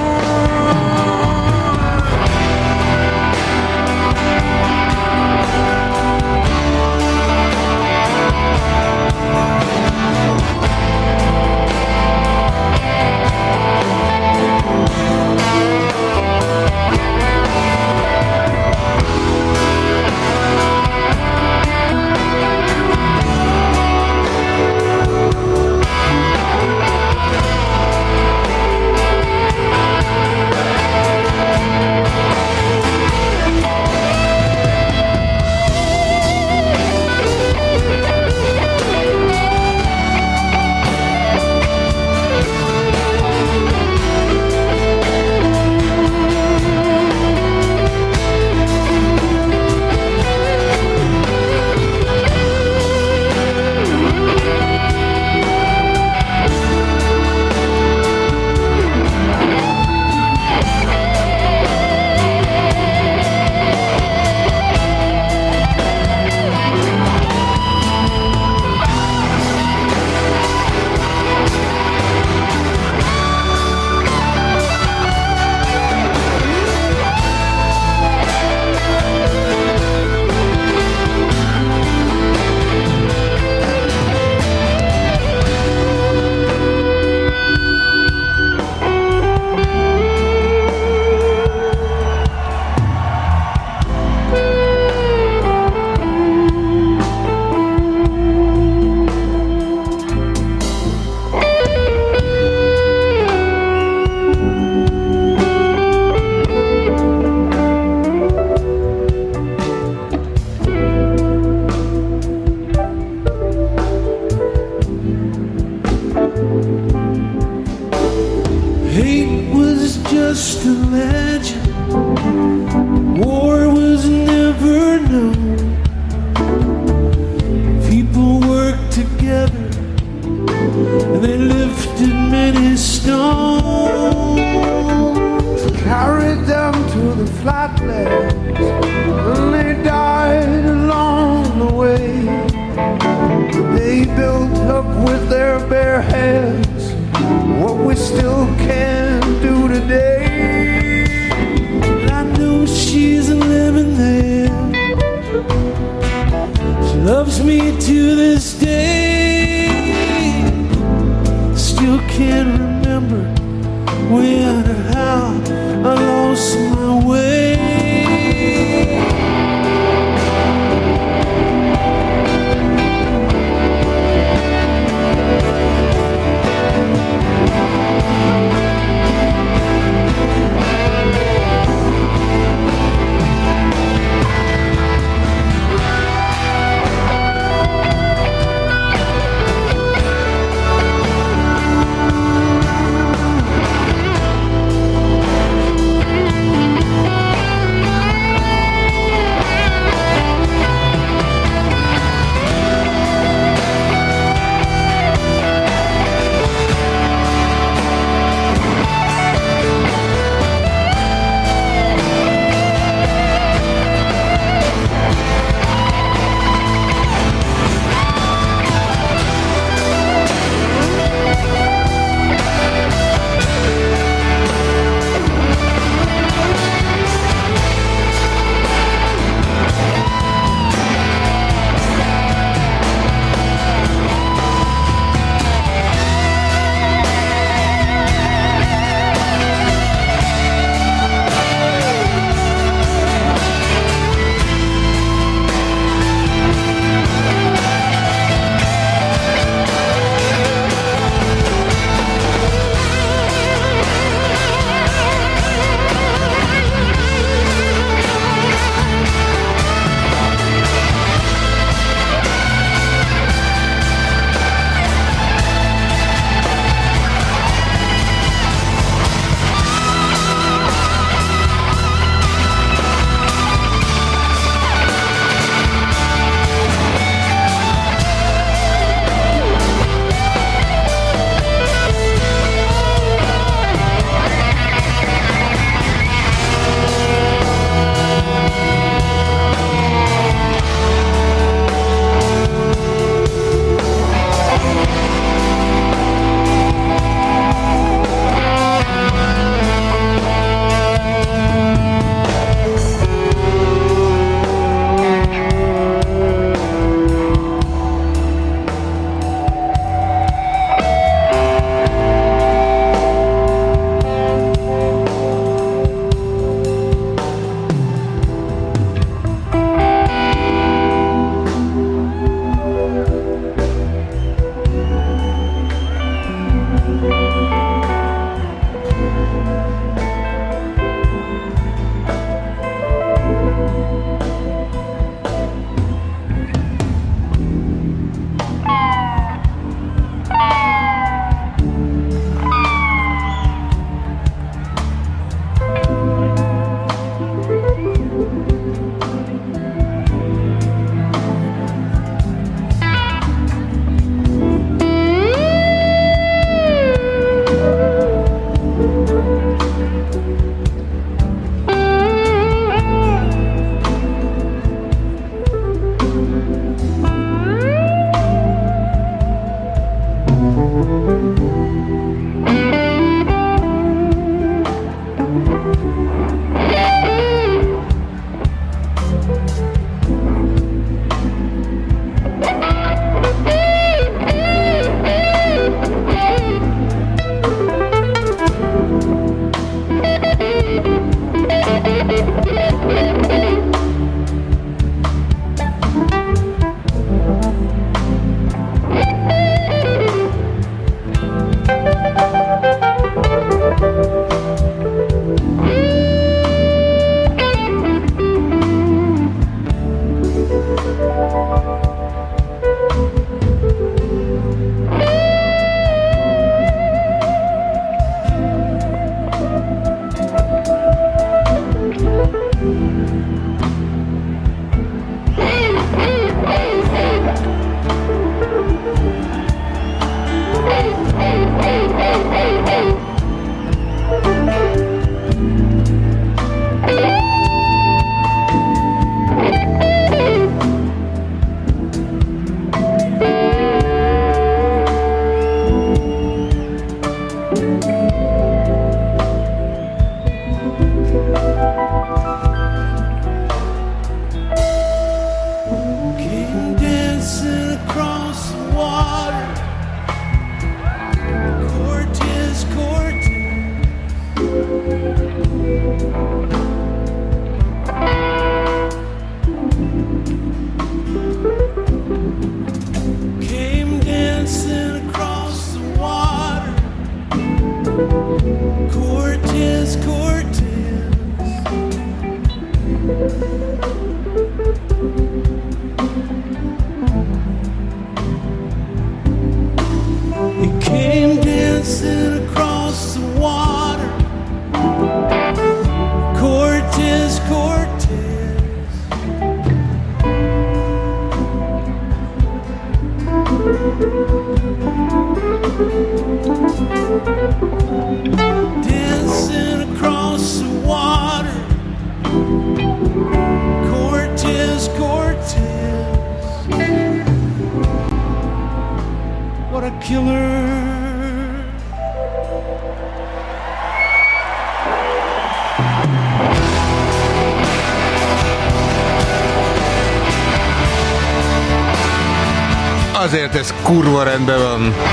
Kurva rendben van.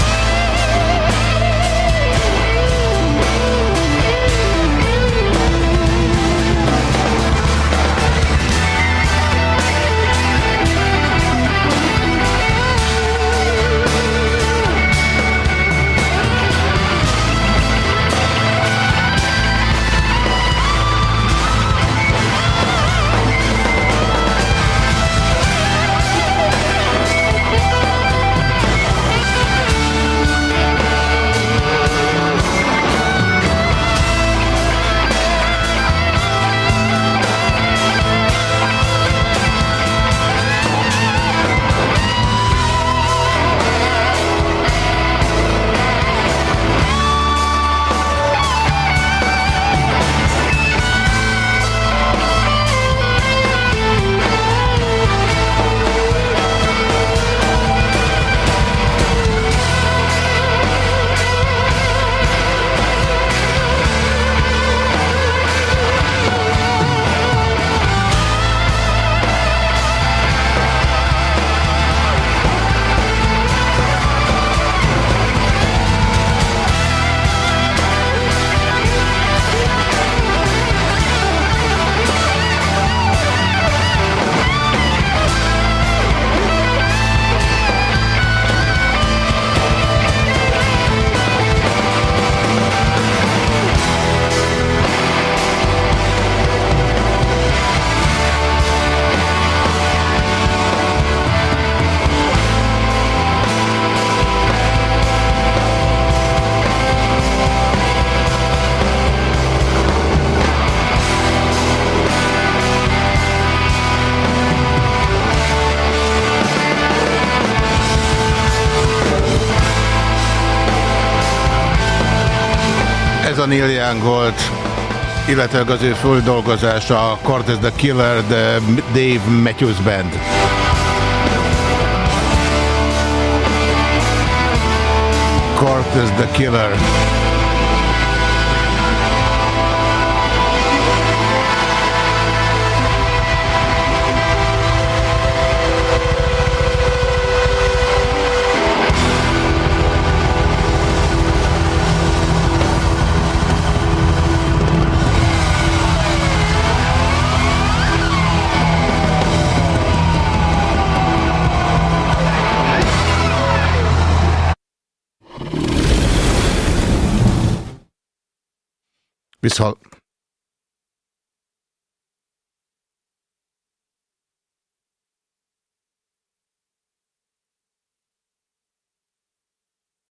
Volt, illetve az ő földolgozása a Cortez the Killer, the Dave Matthews Band. Cortez the Killer.